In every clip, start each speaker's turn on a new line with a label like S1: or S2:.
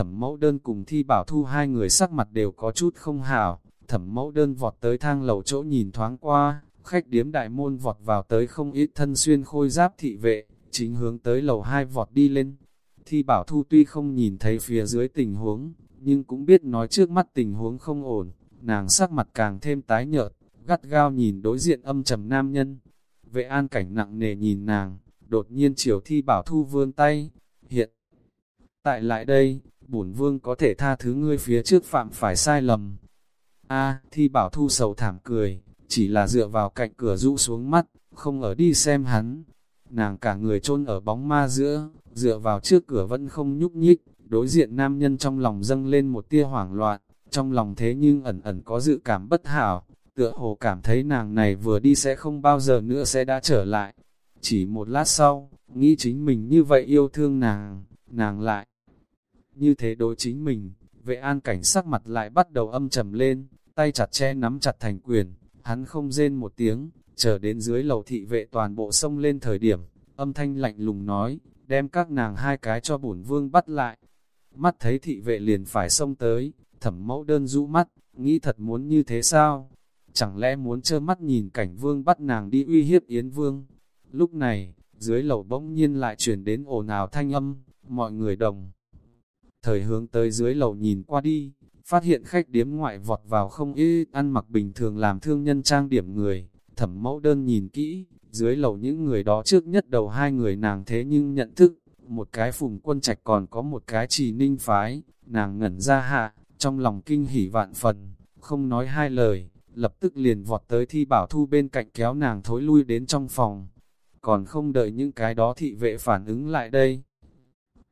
S1: thẩm mẫu đơn cùng thi bảo thu hai người sắc mặt đều có chút không hảo, thẩm mẫu đơn vọt tới thang lầu chỗ nhìn thoáng qua, khách điếm đại môn vọt vào tới không ít thân xuyên khôi giáp thị vệ, chính hướng tới lầu hai vọt đi lên. Thi bảo thu tuy không nhìn thấy phía dưới tình huống, nhưng cũng biết nói trước mắt tình huống không ổn, nàng sắc mặt càng thêm tái nhợt, gắt gao nhìn đối diện âm trầm nam nhân. Vệ an cảnh nặng nề nhìn nàng, đột nhiên chiều thi bảo thu vươn tay, hiện. Tại lại đây, bổn vương có thể tha thứ ngươi phía trước phạm phải sai lầm. A, thi bảo thu sầu thảm cười, chỉ là dựa vào cạnh cửa rũ xuống mắt, không ở đi xem hắn. Nàng cả người chôn ở bóng ma giữa, dựa vào trước cửa vẫn không nhúc nhích, đối diện nam nhân trong lòng dâng lên một tia hoảng loạn, trong lòng thế nhưng ẩn ẩn có dự cảm bất hảo, tựa hồ cảm thấy nàng này vừa đi sẽ không bao giờ nữa sẽ đã trở lại. Chỉ một lát sau, nghĩ chính mình như vậy yêu thương nàng, nàng lại. Như thế đối chính mình, vệ an cảnh sắc mặt lại bắt đầu âm trầm lên, tay chặt che nắm chặt thành quyền, hắn không rên một tiếng, chờ đến dưới lầu thị vệ toàn bộ sông lên thời điểm, âm thanh lạnh lùng nói, đem các nàng hai cái cho bổn vương bắt lại. Mắt thấy thị vệ liền phải xông tới, thẩm mẫu đơn rũ mắt, nghĩ thật muốn như thế sao? Chẳng lẽ muốn trơ mắt nhìn cảnh vương bắt nàng đi uy hiếp Yến Vương? Lúc này, dưới lầu bỗng nhiên lại chuyển đến ồn ào thanh âm, mọi người đồng. Thời hướng tới dưới lầu nhìn qua đi, phát hiện khách điếm ngoại vọt vào không ít ăn mặc bình thường làm thương nhân trang điểm người, thẩm mẫu đơn nhìn kỹ, dưới lầu những người đó trước nhất đầu hai người nàng thế nhưng nhận thức, một cái phùng quân trạch còn có một cái trì ninh phái, nàng ngẩn ra hạ, trong lòng kinh hỉ vạn phần, không nói hai lời, lập tức liền vọt tới thi bảo thu bên cạnh kéo nàng thối lui đến trong phòng, còn không đợi những cái đó thị vệ phản ứng lại đây.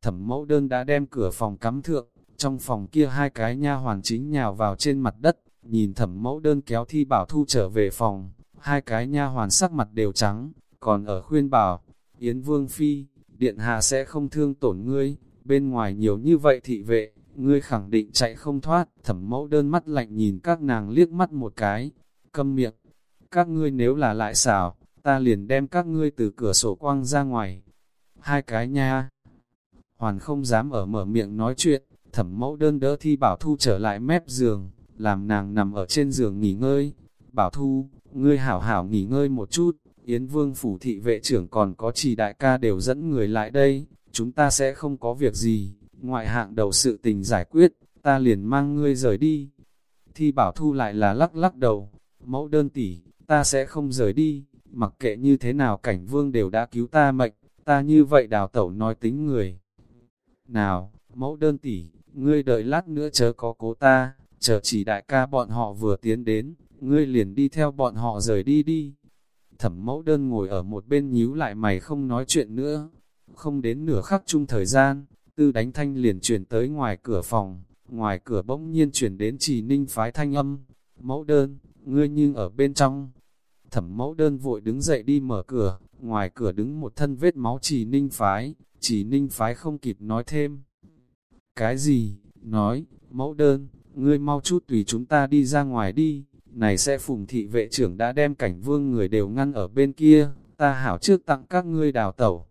S1: Thẩm mẫu đơn đã đem cửa phòng cắm thượng, trong phòng kia hai cái nha hoàn chính nhào vào trên mặt đất, nhìn thẩm mẫu đơn kéo thi bảo thu trở về phòng, hai cái nha hoàn sắc mặt đều trắng, còn ở khuyên bảo, Yến Vương Phi, Điện Hạ sẽ không thương tổn ngươi, bên ngoài nhiều như vậy thị vệ, ngươi khẳng định chạy không thoát, thẩm mẫu đơn mắt lạnh nhìn các nàng liếc mắt một cái, câm miệng, các ngươi nếu là lại xảo, ta liền đem các ngươi từ cửa sổ quang ra ngoài, hai cái nha, hoàn không dám ở mở miệng nói chuyện, thẩm mẫu đơn đỡ thi bảo thu trở lại mép giường, làm nàng nằm ở trên giường nghỉ ngơi, bảo thu, ngươi hảo hảo nghỉ ngơi một chút, Yến Vương phủ thị vệ trưởng còn có chỉ đại ca đều dẫn người lại đây, chúng ta sẽ không có việc gì, ngoại hạng đầu sự tình giải quyết, ta liền mang ngươi rời đi. Thi bảo thu lại là lắc lắc đầu, mẫu đơn tỷ, ta sẽ không rời đi, mặc kệ như thế nào cảnh vương đều đã cứu ta mệnh, ta như vậy đào tẩu nói tính người. Nào, mẫu đơn tỷ, ngươi đợi lát nữa chớ có cố ta, chờ chỉ đại ca bọn họ vừa tiến đến, ngươi liền đi theo bọn họ rời đi đi. Thẩm mẫu đơn ngồi ở một bên nhíu lại mày không nói chuyện nữa. Không đến nửa khắc chung thời gian, tư đánh thanh liền chuyển tới ngoài cửa phòng, ngoài cửa bỗng nhiên chuyển đến chỉ ninh phái thanh âm. Mẫu đơn, ngươi nhưng ở bên trong. Thẩm mẫu đơn vội đứng dậy đi mở cửa, ngoài cửa đứng một thân vết máu chỉ ninh phái, chỉ ninh phái không kịp nói thêm. Cái gì? Nói, mẫu đơn, ngươi mau chút tùy chúng ta đi ra ngoài đi này sẽ phùng thị vệ trưởng đã đem cảnh vương người đều ngăn ở bên kia, ta hảo trước tặng các ngươi đào tẩu.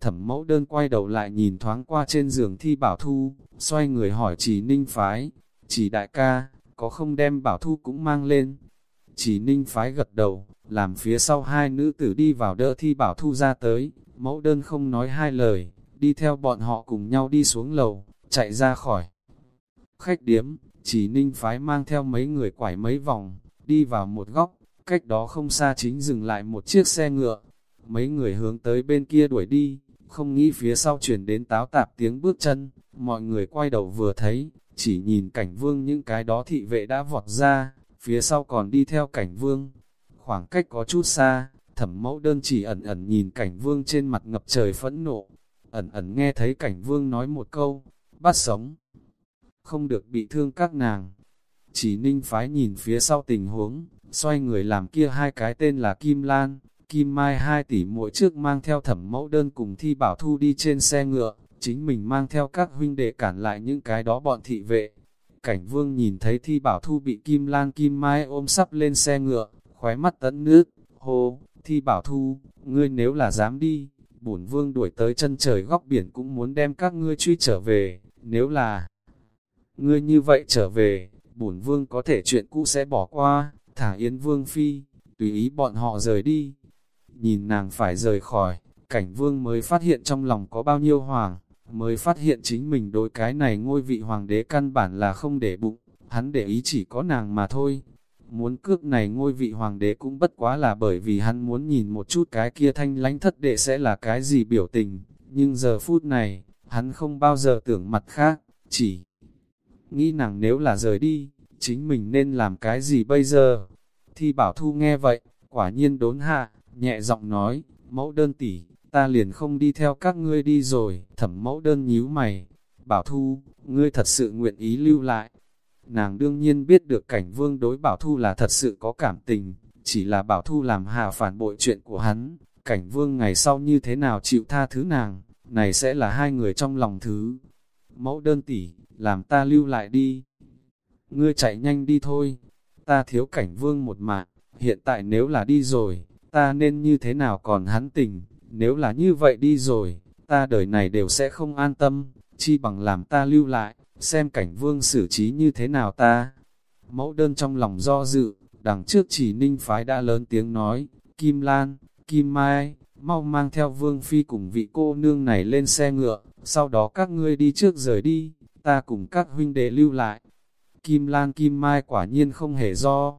S1: Thẩm mẫu đơn quay đầu lại nhìn thoáng qua trên giường thi bảo thu, xoay người hỏi chỉ ninh phái, chỉ đại ca, có không đem bảo thu cũng mang lên. Chỉ ninh phái gật đầu, làm phía sau hai nữ tử đi vào đỡ thi bảo thu ra tới, mẫu đơn không nói hai lời, đi theo bọn họ cùng nhau đi xuống lầu, chạy ra khỏi. Khách điếm, chỉ ninh phái mang theo mấy người quải mấy vòng, đi vào một góc, cách đó không xa chính dừng lại một chiếc xe ngựa. Mấy người hướng tới bên kia đuổi đi, không nghĩ phía sau chuyển đến táo tạp tiếng bước chân, mọi người quay đầu vừa thấy, chỉ nhìn cảnh vương những cái đó thị vệ đã vọt ra, phía sau còn đi theo cảnh vương. Khoảng cách có chút xa, thẩm mẫu đơn chỉ ẩn ẩn nhìn cảnh vương trên mặt ngập trời phẫn nộ, ẩn ẩn nghe thấy cảnh vương nói một câu, bắt sống không được bị thương các nàng. Chỉ ninh phái nhìn phía sau tình huống, xoay người làm kia hai cái tên là Kim Lan, Kim Mai hai tỷ mỗi trước mang theo thẩm mẫu đơn cùng thi bảo thu đi trên xe ngựa, chính mình mang theo các huynh đệ cản lại những cái đó bọn thị vệ. Cảnh vương nhìn thấy thi bảo thu bị Kim Lan Kim Mai ôm sắp lên xe ngựa, khóe mắt tấn nước, hô, thi bảo thu, ngươi nếu là dám đi, bổn vương đuổi tới chân trời góc biển cũng muốn đem các ngươi truy trở về, nếu là Ngươi như vậy trở về, bổn vương có thể chuyện cũ sẽ bỏ qua, thả Yến Vương Phi, tùy ý bọn họ rời đi. Nhìn nàng phải rời khỏi, cảnh vương mới phát hiện trong lòng có bao nhiêu hoàng, mới phát hiện chính mình đối cái này ngôi vị hoàng đế căn bản là không để bụng, hắn để ý chỉ có nàng mà thôi. Muốn cướp này ngôi vị hoàng đế cũng bất quá là bởi vì hắn muốn nhìn một chút cái kia thanh lánh thất đệ sẽ là cái gì biểu tình, nhưng giờ phút này, hắn không bao giờ tưởng mặt khác, chỉ nghĩ nàng nếu là rời đi, chính mình nên làm cái gì bây giờ? Thi bảo thu nghe vậy, quả nhiên đốn hạ, nhẹ giọng nói, mẫu đơn tỷ, ta liền không đi theo các ngươi đi rồi, thẩm mẫu đơn nhíu mày. Bảo thu, ngươi thật sự nguyện ý lưu lại. Nàng đương nhiên biết được cảnh vương đối bảo thu là thật sự có cảm tình, chỉ là bảo thu làm hà phản bội chuyện của hắn, cảnh vương ngày sau như thế nào chịu tha thứ nàng, này sẽ là hai người trong lòng thứ. Mẫu đơn tỷ, làm ta lưu lại đi. Ngươi chạy nhanh đi thôi, ta thiếu cảnh vương một mạng, hiện tại nếu là đi rồi, ta nên như thế nào còn hắn tình, nếu là như vậy đi rồi, ta đời này đều sẽ không an tâm, chi bằng làm ta lưu lại, xem cảnh vương xử trí như thế nào ta. Mẫu đơn trong lòng do dự, đằng trước chỉ ninh phái đã lớn tiếng nói, Kim Lan, Kim Mai, mau mang theo vương phi cùng vị cô nương này lên xe ngựa, sau đó các ngươi đi trước rời đi, ta cùng các huynh đệ lưu lại. Kim Lan Kim Mai quả nhiên không hề do.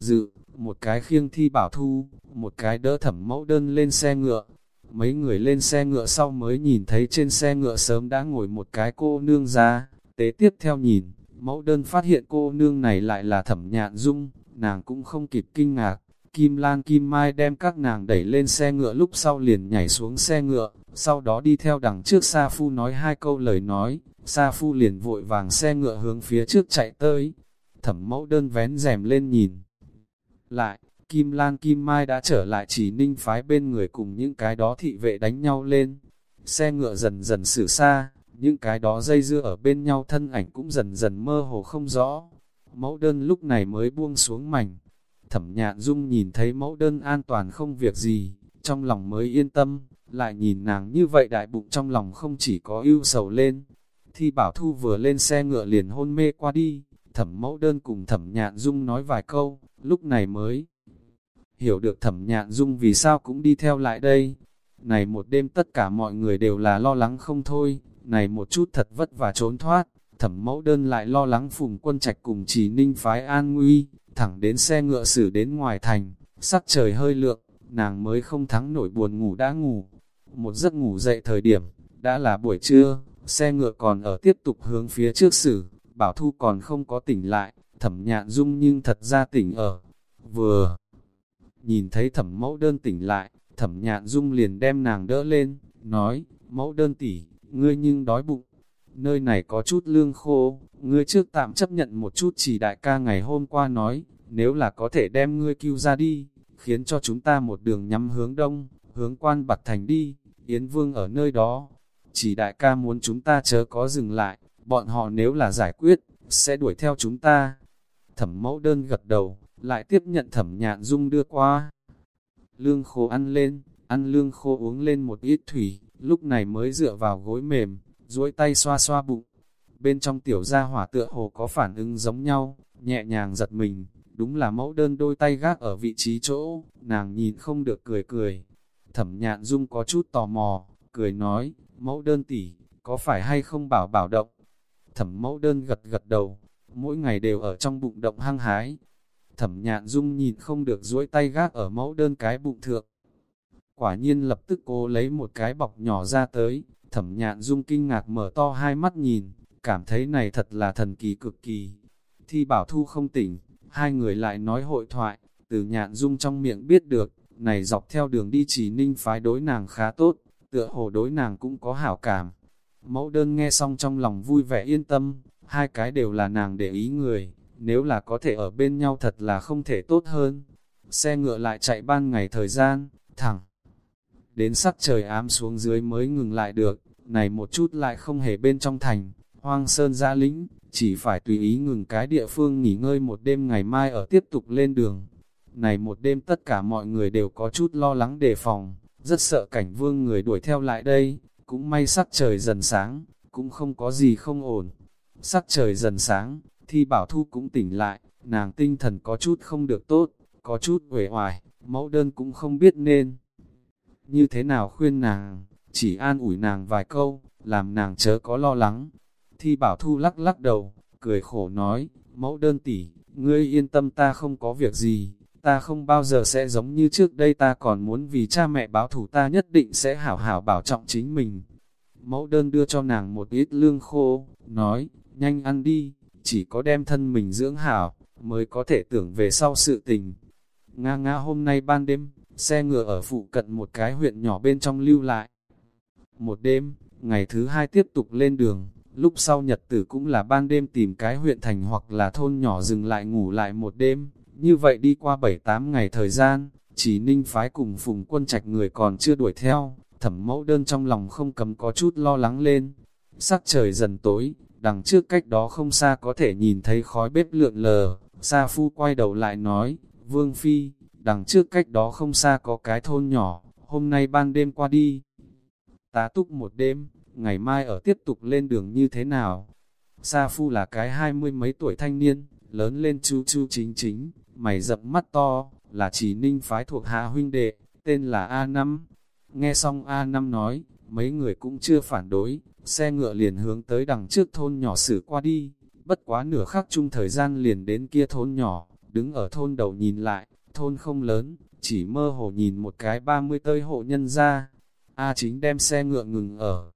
S1: Dự, một cái khiêng thi bảo thu, một cái đỡ thẩm mẫu đơn lên xe ngựa. Mấy người lên xe ngựa sau mới nhìn thấy trên xe ngựa sớm đã ngồi một cái cô nương ra. Tế tiếp theo nhìn, mẫu đơn phát hiện cô nương này lại là thẩm nhạn dung, nàng cũng không kịp kinh ngạc. Kim Lan Kim Mai đem các nàng đẩy lên xe ngựa lúc sau liền nhảy xuống xe ngựa, sau đó đi theo đằng trước Sa Phu nói hai câu lời nói, Sa Phu liền vội vàng xe ngựa hướng phía trước chạy tới. Thẩm mẫu đơn vén rèm lên nhìn. Lại, Kim Lan Kim Mai đã trở lại chỉ ninh phái bên người cùng những cái đó thị vệ đánh nhau lên. Xe ngựa dần dần xử xa, những cái đó dây dưa ở bên nhau thân ảnh cũng dần dần mơ hồ không rõ. Mẫu đơn lúc này mới buông xuống mảnh. Thẩm nhạn dung nhìn thấy mẫu đơn an toàn không việc gì, trong lòng mới yên tâm, lại nhìn nàng như vậy đại bụng trong lòng không chỉ có ưu sầu lên. Thi bảo thu vừa lên xe ngựa liền hôn mê qua đi, thẩm mẫu đơn cùng thẩm nhạn dung nói vài câu, lúc này mới hiểu được thẩm nhạn dung vì sao cũng đi theo lại đây. Này một đêm tất cả mọi người đều là lo lắng không thôi, này một chút thật vất vả trốn thoát, thẩm mẫu đơn lại lo lắng phùng quân trạch cùng chỉ ninh phái an nguy, thẳng đến xe ngựa xử đến ngoài thành, sắc trời hơi lượng, nàng mới không thắng nổi buồn ngủ đã ngủ. Một giấc ngủ dậy thời điểm, đã là buổi trưa, xe ngựa còn ở tiếp tục hướng phía trước xử, bảo thu còn không có tỉnh lại, thẩm nhạn dung nhưng thật ra tỉnh ở. Vừa nhìn thấy thẩm mẫu đơn tỉnh lại, thẩm nhạn dung liền đem nàng đỡ lên, nói, mẫu đơn tỉ, ngươi nhưng đói bụng, nơi này có chút lương khô, ngươi trước tạm chấp nhận một chút chỉ đại ca ngày hôm qua nói, nếu là có thể đem ngươi cứu ra đi, khiến cho chúng ta một đường nhắm hướng đông, hướng quan bạc thành đi, Yến Vương ở nơi đó, chỉ đại ca muốn chúng ta chớ có dừng lại, bọn họ nếu là giải quyết, sẽ đuổi theo chúng ta. Thẩm mẫu đơn gật đầu, lại tiếp nhận thẩm nhạn dung đưa qua. Lương khô ăn lên, ăn lương khô uống lên một ít thủy, lúc này mới dựa vào gối mềm, duỗi tay xoa xoa bụng. Bên trong tiểu gia hỏa tựa hồ có phản ứng giống nhau, nhẹ nhàng giật mình, đúng là mẫu đơn đôi tay gác ở vị trí chỗ, nàng nhìn không được cười cười. Thẩm nhạn dung có chút tò mò, cười nói, mẫu đơn tỷ, có phải hay không bảo bảo động? Thẩm mẫu đơn gật gật đầu, mỗi ngày đều ở trong bụng động hăng hái. Thẩm nhạn dung nhìn không được duỗi tay gác ở mẫu đơn cái bụng thượng. Quả nhiên lập tức cô lấy một cái bọc nhỏ ra tới, thẩm nhạn dung kinh ngạc mở to hai mắt nhìn, cảm thấy này thật là thần kỳ cực kỳ. Thi bảo thu không tỉnh, hai người lại nói hội thoại, từ nhạn dung trong miệng biết được, này dọc theo đường đi chỉ ninh phái đối nàng khá tốt, tựa hồ đối nàng cũng có hảo cảm. Mẫu đơn nghe xong trong lòng vui vẻ yên tâm, hai cái đều là nàng để ý người, nếu là có thể ở bên nhau thật là không thể tốt hơn. Xe ngựa lại chạy ban ngày thời gian, thẳng. Đến sắc trời ám xuống dưới mới ngừng lại được, này một chút lại không hề bên trong thành, hoang sơn ra lĩnh, chỉ phải tùy ý ngừng cái địa phương nghỉ ngơi một đêm ngày mai ở tiếp tục lên đường. Này một đêm tất cả mọi người đều có chút lo lắng đề phòng, rất sợ cảnh vương người đuổi theo lại đây, cũng may sắc trời dần sáng, cũng không có gì không ổn. Sắc trời dần sáng, thi bảo thu cũng tỉnh lại, nàng tinh thần có chút không được tốt, có chút uể oải, mẫu đơn cũng không biết nên. Như thế nào khuyên nàng, chỉ an ủi nàng vài câu, làm nàng chớ có lo lắng. Thi bảo thu lắc lắc đầu, cười khổ nói, mẫu đơn tỷ, ngươi yên tâm ta không có việc gì, ta không bao giờ sẽ giống như trước đây ta còn muốn vì cha mẹ báo thủ ta nhất định sẽ hảo hảo bảo trọng chính mình. Mẫu đơn đưa cho nàng một ít lương khô, nói, nhanh ăn đi, chỉ có đem thân mình dưỡng hảo, mới có thể tưởng về sau sự tình. Nga nga hôm nay ban đêm, xe ngựa ở phụ cận một cái huyện nhỏ bên trong lưu lại. Một đêm, ngày thứ hai tiếp tục lên đường, lúc sau nhật tử cũng là ban đêm tìm cái huyện thành hoặc là thôn nhỏ dừng lại ngủ lại một đêm. Như vậy đi qua 7-8 ngày thời gian, chỉ ninh phái cùng phùng quân trạch người còn chưa đuổi theo, thẩm mẫu đơn trong lòng không cấm có chút lo lắng lên. Sắc trời dần tối, đằng trước cách đó không xa có thể nhìn thấy khói bếp lượn lờ, Sa Phu quay đầu lại nói, Vương Phi, đằng trước cách đó không xa có cái thôn nhỏ, hôm nay ban đêm qua đi. Tá túc một đêm, ngày mai ở tiếp tục lên đường như thế nào? Sa Phu là cái hai mươi mấy tuổi thanh niên, lớn lên chú chú chính chính, mày dập mắt to, là chỉ ninh phái thuộc hạ huynh đệ, tên là A Năm. Nghe xong A Năm nói, mấy người cũng chưa phản đối, xe ngựa liền hướng tới đằng trước thôn nhỏ xử qua đi, bất quá nửa khắc chung thời gian liền đến kia thôn nhỏ, đứng ở thôn đầu nhìn lại, thôn không lớn, chỉ mơ hồ nhìn một cái ba mươi tơi hộ nhân ra. A chính đem xe ngựa ngừng ở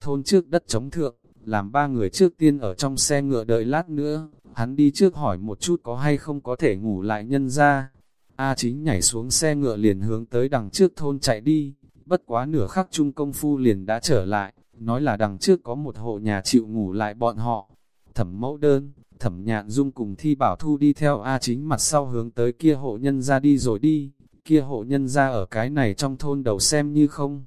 S1: thôn trước đất chống thượng, làm ba người trước tiên ở trong xe ngựa đợi lát nữa, hắn đi trước hỏi một chút có hay không có thể ngủ lại nhân ra. A chính nhảy xuống xe ngựa liền hướng tới đằng trước thôn chạy đi, bất quá nửa khắc chung công phu liền đã trở lại, nói là đằng trước có một hộ nhà chịu ngủ lại bọn họ. Thẩm mẫu đơn, thẩm nhạn dung cùng thi bảo thu đi theo A chính mặt sau hướng tới kia hộ nhân ra đi rồi đi, kia hộ nhân ra ở cái này trong thôn đầu xem như không.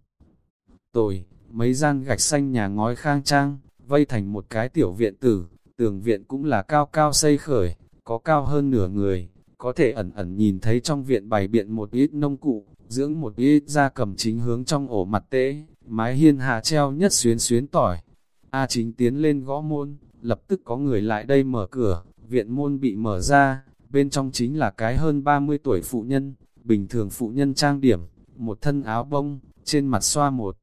S1: Tồi, mấy gian gạch xanh nhà ngói khang trang, vây thành một cái tiểu viện tử, tường viện cũng là cao cao xây khởi, có cao hơn nửa người, có thể ẩn ẩn nhìn thấy trong viện bày biện một ít nông cụ, dưỡng một ít ra cầm chính hướng trong ổ mặt tế, mái hiên hạ treo nhất xuyến xuyến tỏi. A chính tiến lên gõ môn, lập tức có người lại đây mở cửa, viện môn bị mở ra, bên trong chính là cái hơn 30 tuổi phụ nhân, bình thường phụ nhân trang điểm, một thân áo bông, trên mặt xoa một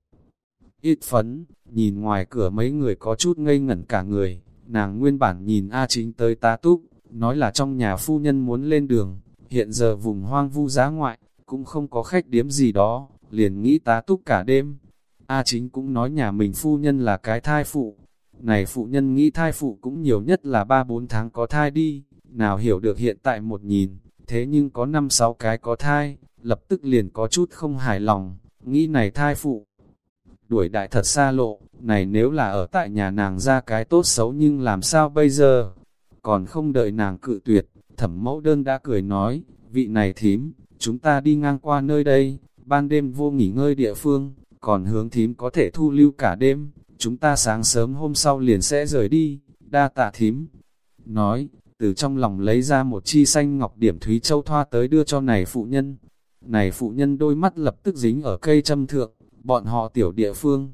S1: ít phấn, nhìn ngoài cửa mấy người có chút ngây ngẩn cả người, nàng nguyên bản nhìn A chính tới tá túc, nói là trong nhà phu nhân muốn lên đường, hiện giờ vùng hoang vu giá ngoại, cũng không có khách điếm gì đó, liền nghĩ tá túc cả đêm. A chính cũng nói nhà mình phu nhân là cái thai phụ, này phụ nhân nghĩ thai phụ cũng nhiều nhất là 3-4 tháng có thai đi, nào hiểu được hiện tại một nhìn, thế nhưng có 5-6 cái có thai, lập tức liền có chút không hài lòng, nghĩ này thai phụ. Đuổi đại thật xa lộ, này nếu là ở tại nhà nàng ra cái tốt xấu nhưng làm sao bây giờ? Còn không đợi nàng cự tuyệt, thẩm mẫu đơn đã cười nói, vị này thím, chúng ta đi ngang qua nơi đây, ban đêm vô nghỉ ngơi địa phương, còn hướng thím có thể thu lưu cả đêm, chúng ta sáng sớm hôm sau liền sẽ rời đi, đa tạ thím. Nói, từ trong lòng lấy ra một chi xanh ngọc điểm thúy châu thoa tới đưa cho này phụ nhân. Này phụ nhân đôi mắt lập tức dính ở cây châm thượng, bọn họ tiểu địa phương.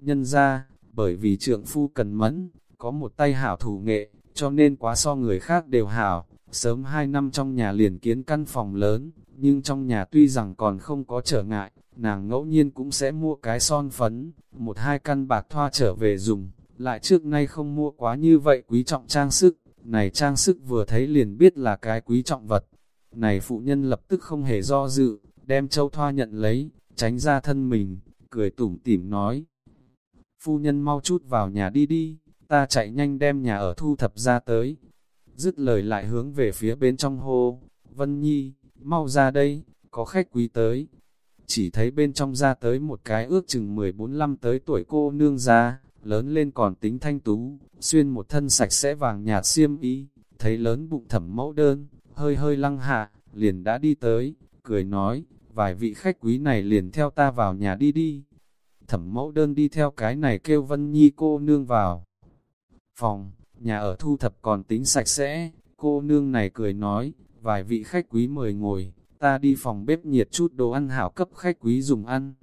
S1: Nhân ra, bởi vì trượng phu cần mẫn, có một tay hảo thủ nghệ, cho nên quá so người khác đều hảo. Sớm hai năm trong nhà liền kiến căn phòng lớn, nhưng trong nhà tuy rằng còn không có trở ngại, nàng ngẫu nhiên cũng sẽ mua cái son phấn, một hai căn bạc thoa trở về dùng, lại trước nay không mua quá như vậy quý trọng trang sức, này trang sức vừa thấy liền biết là cái quý trọng vật. Này phụ nhân lập tức không hề do dự, đem châu thoa nhận lấy, tránh ra thân mình, cười tủm tỉm nói. Phu nhân mau chút vào nhà đi đi, ta chạy nhanh đem nhà ở thu thập ra tới. Dứt lời lại hướng về phía bên trong hô, Vân Nhi, mau ra đây, có khách quý tới chỉ thấy bên trong ra tới một cái ước chừng 14-15 tới tuổi cô nương ra, lớn lên còn tính thanh tú, xuyên một thân sạch sẽ vàng nhạt xiêm y, thấy lớn bụng thẩm mẫu đơn, hơi hơi lăng hạ, liền đã đi tới, cười nói, vài vị khách quý này liền theo ta vào nhà đi đi. Thẩm mẫu đơn đi theo cái này kêu Vân Nhi cô nương vào. Phòng, nhà ở thu thập còn tính sạch sẽ, cô nương này cười nói, vài vị khách quý mời ngồi, ta đi phòng bếp nhiệt chút đồ ăn hảo cấp khách quý dùng ăn.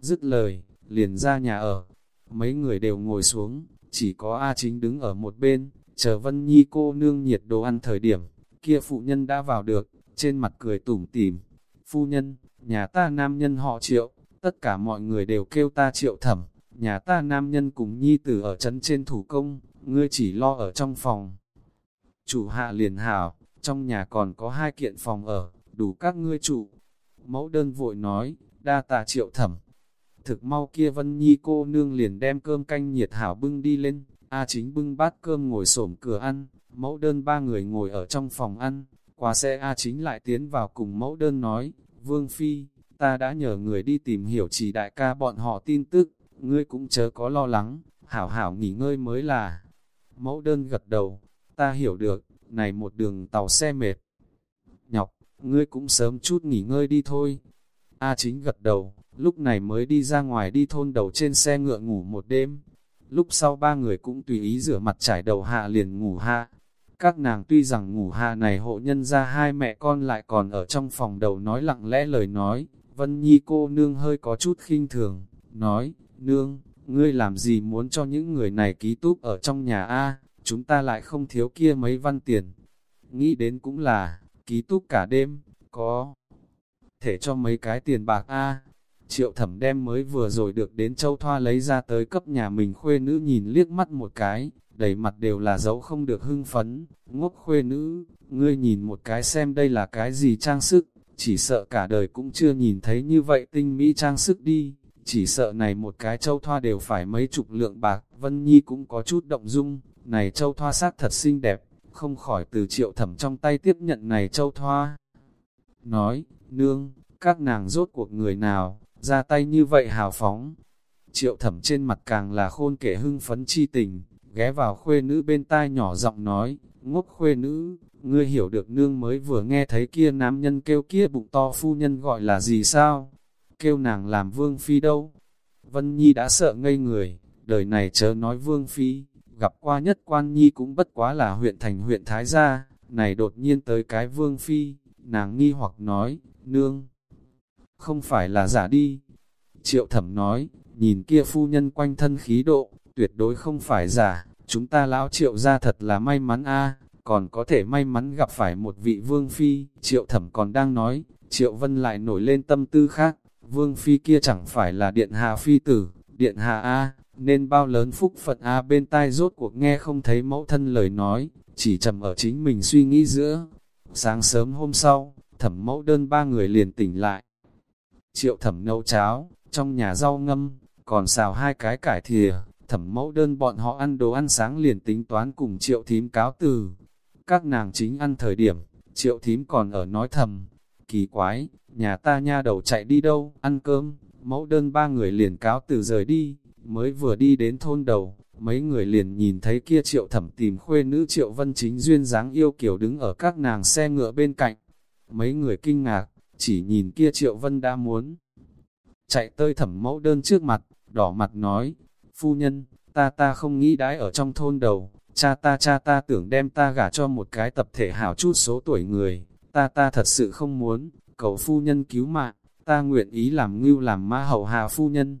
S1: Dứt lời, liền ra nhà ở, mấy người đều ngồi xuống, chỉ có A chính đứng ở một bên, chờ Vân Nhi cô nương nhiệt đồ ăn thời điểm, kia phụ nhân đã vào được, trên mặt cười tủm tỉm. Phu nhân, nhà ta nam nhân họ triệu, tất cả mọi người đều kêu ta triệu thẩm, nhà ta nam nhân cùng nhi tử ở trấn trên thủ công, ngươi chỉ lo ở trong phòng. Chủ hạ liền hảo, trong nhà còn có hai kiện phòng ở, đủ các ngươi trụ. Mẫu đơn vội nói, đa tà triệu thẩm. Thực mau kia Vân Nhi cô nương liền đem cơm canh nhiệt hảo bưng đi lên, A chính bưng bát cơm ngồi xổm cửa ăn, mẫu đơn ba người ngồi ở trong phòng ăn, qua xe A chính lại tiến vào cùng mẫu đơn nói, Vương Phi, ta đã nhờ người đi tìm hiểu chỉ đại ca bọn họ tin tức, ngươi cũng chớ có lo lắng, hảo hảo nghỉ ngơi mới là. Mẫu đơn gật đầu, ta hiểu được, này một đường tàu xe mệt. Nhọc, ngươi cũng sớm chút nghỉ ngơi đi thôi. A chính gật đầu, lúc này mới đi ra ngoài đi thôn đầu trên xe ngựa ngủ một đêm. Lúc sau ba người cũng tùy ý rửa mặt trải đầu hạ liền ngủ hạ. Các nàng tuy rằng ngủ hạ này hộ nhân ra hai mẹ con lại còn ở trong phòng đầu nói lặng lẽ lời nói, Vân Nhi cô nương hơi có chút khinh thường, nói, nương, ngươi làm gì muốn cho những người này ký túc ở trong nhà A, chúng ta lại không thiếu kia mấy văn tiền. Nghĩ đến cũng là, ký túc cả đêm, có thể cho mấy cái tiền bạc A. Triệu thẩm đem mới vừa rồi được đến châu thoa lấy ra tới cấp nhà mình khuê nữ nhìn liếc mắt một cái, đầy mặt đều là dấu không được hưng phấn, ngốc khuê nữ, ngươi nhìn một cái xem đây là cái gì trang sức, chỉ sợ cả đời cũng chưa nhìn thấy như vậy tinh mỹ trang sức đi, chỉ sợ này một cái châu thoa đều phải mấy chục lượng bạc, Vân Nhi cũng có chút động dung, này châu thoa sắc thật xinh đẹp, không khỏi từ triệu thẩm trong tay tiếp nhận này châu thoa. Nói, nương, các nàng rốt cuộc người nào, ra tay như vậy hào phóng. Triệu thẩm trên mặt càng là khôn kể hưng phấn chi tình, ghé vào khuê nữ bên tai nhỏ giọng nói, ngốc khuê nữ, ngươi hiểu được nương mới vừa nghe thấy kia nam nhân kêu kia bụng to phu nhân gọi là gì sao? Kêu nàng làm vương phi đâu? Vân Nhi đã sợ ngây người, đời này chớ nói vương phi, gặp qua nhất quan nhi cũng bất quá là huyện thành huyện Thái Gia, này đột nhiên tới cái vương phi, nàng nghi hoặc nói, nương, không phải là giả đi. Triệu thẩm nói, nhìn kia phu nhân quanh thân khí độ, tuyệt đối không phải giả, chúng ta lão triệu ra thật là may mắn a còn có thể may mắn gặp phải một vị vương phi, triệu thẩm còn đang nói, triệu vân lại nổi lên tâm tư khác, vương phi kia chẳng phải là điện hạ phi tử, điện hạ A, nên bao lớn phúc phật A bên tai rốt cuộc nghe không thấy mẫu thân lời nói, chỉ trầm ở chính mình suy nghĩ giữa. Sáng sớm hôm sau, thẩm mẫu đơn ba người liền tỉnh lại. Triệu thẩm nấu cháo, trong nhà rau ngâm, còn xào hai cái cải thìa, thẩm mẫu đơn bọn họ ăn đồ ăn sáng liền tính toán cùng triệu thím cáo từ. Các nàng chính ăn thời điểm, triệu thím còn ở nói thầm, kỳ quái, nhà ta nha đầu chạy đi đâu, ăn cơm, mẫu đơn ba người liền cáo từ rời đi, mới vừa đi đến thôn đầu, mấy người liền nhìn thấy kia triệu thẩm tìm khuê nữ triệu vân chính duyên dáng yêu kiểu đứng ở các nàng xe ngựa bên cạnh. Mấy người kinh ngạc, chỉ nhìn kia triệu vân đã muốn. Chạy tơi thẩm mẫu đơn trước mặt, đỏ mặt nói, phu nhân, ta ta không nghĩ đãi ở trong thôn đầu, cha ta cha ta tưởng đem ta gả cho một cái tập thể hảo chút số tuổi người, ta ta thật sự không muốn, cầu phu nhân cứu mạng, ta nguyện ý làm ngưu làm ma hậu hà phu nhân.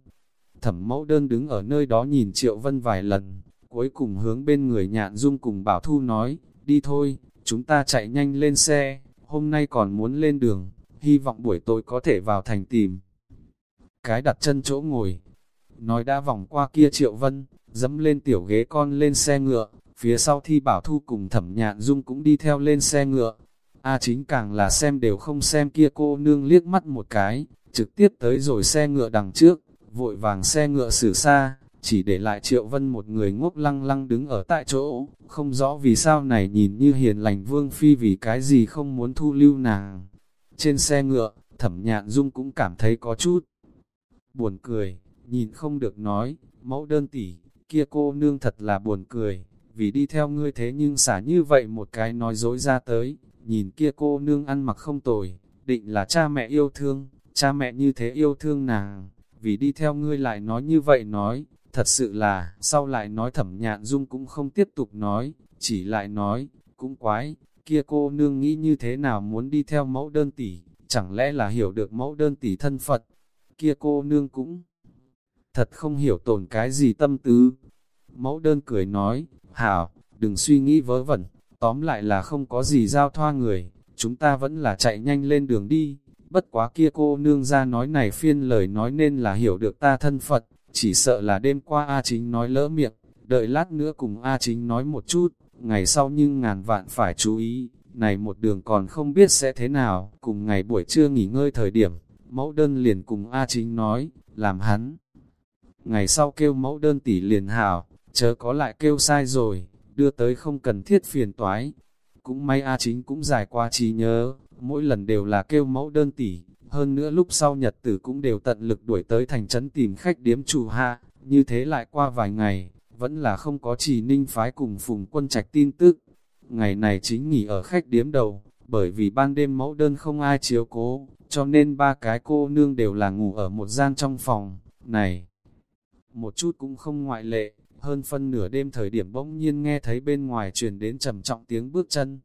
S1: Thẩm mẫu đơn đứng ở nơi đó nhìn Triệu Vân vài lần, cuối cùng hướng bên người nhạn dung cùng Bảo Thu nói, đi thôi, chúng ta chạy nhanh lên xe, hôm nay còn muốn lên đường, hy vọng buổi tối có thể vào thành tìm. Cái đặt chân chỗ ngồi, nói đã vòng qua kia Triệu Vân, dẫm lên tiểu ghế con lên xe ngựa, phía sau thi Bảo Thu cùng thẩm nhạn dung cũng đi theo lên xe ngựa, A à, chính càng là xem đều không xem kia cô nương liếc mắt một cái, trực tiếp tới rồi xe ngựa đằng trước, vội vàng xe ngựa xử xa, chỉ để lại Triệu Vân một người ngốc lăng lăng đứng ở tại chỗ, không rõ vì sao này nhìn như hiền lành vương phi vì cái gì không muốn thu lưu nàng. Trên xe ngựa, thẩm nhạn dung cũng cảm thấy có chút buồn cười, nhìn không được nói, mẫu đơn tỷ, kia cô nương thật là buồn cười, vì đi theo ngươi thế nhưng xả như vậy một cái nói dối ra tới, nhìn kia cô nương ăn mặc không tồi, định là cha mẹ yêu thương, cha mẹ như thế yêu thương nàng, vì đi theo ngươi lại nói như vậy nói, thật sự là, sau lại nói thẩm nhạn dung cũng không tiếp tục nói, chỉ lại nói, cũng quái, kia cô nương nghĩ như thế nào muốn đi theo mẫu đơn tỷ, chẳng lẽ là hiểu được mẫu đơn tỷ thân Phật, kia cô nương cũng thật không hiểu tổn cái gì tâm tứ. Mẫu đơn cười nói, hảo, đừng suy nghĩ vớ vẩn, tóm lại là không có gì giao thoa người, chúng ta vẫn là chạy nhanh lên đường đi. Bất quá kia cô nương ra nói này phiên lời nói nên là hiểu được ta thân Phật, chỉ sợ là đêm qua A Chính nói lỡ miệng, đợi lát nữa cùng A Chính nói một chút, ngày sau nhưng ngàn vạn phải chú ý, này một đường còn không biết sẽ thế nào, cùng ngày buổi trưa nghỉ ngơi thời điểm, mẫu đơn liền cùng A Chính nói, làm hắn. Ngày sau kêu mẫu đơn tỷ liền hảo, chớ có lại kêu sai rồi, đưa tới không cần thiết phiền toái. Cũng may A Chính cũng giải qua trí nhớ, mỗi lần đều là kêu mẫu đơn tỷ, hơn nữa lúc sau nhật tử cũng đều tận lực đuổi tới thành trấn tìm khách điếm chủ hạ, như thế lại qua vài ngày, vẫn là không có trì ninh phái cùng phùng quân trạch tin tức. Ngày này chính nghỉ ở khách điếm đầu, bởi vì ban đêm mẫu đơn không ai chiếu cố, cho nên ba cái cô nương đều là ngủ ở một gian trong phòng, này. Một chút cũng không ngoại lệ, hơn phân nửa đêm thời điểm bỗng nhiên nghe thấy bên ngoài truyền đến trầm trọng tiếng bước chân.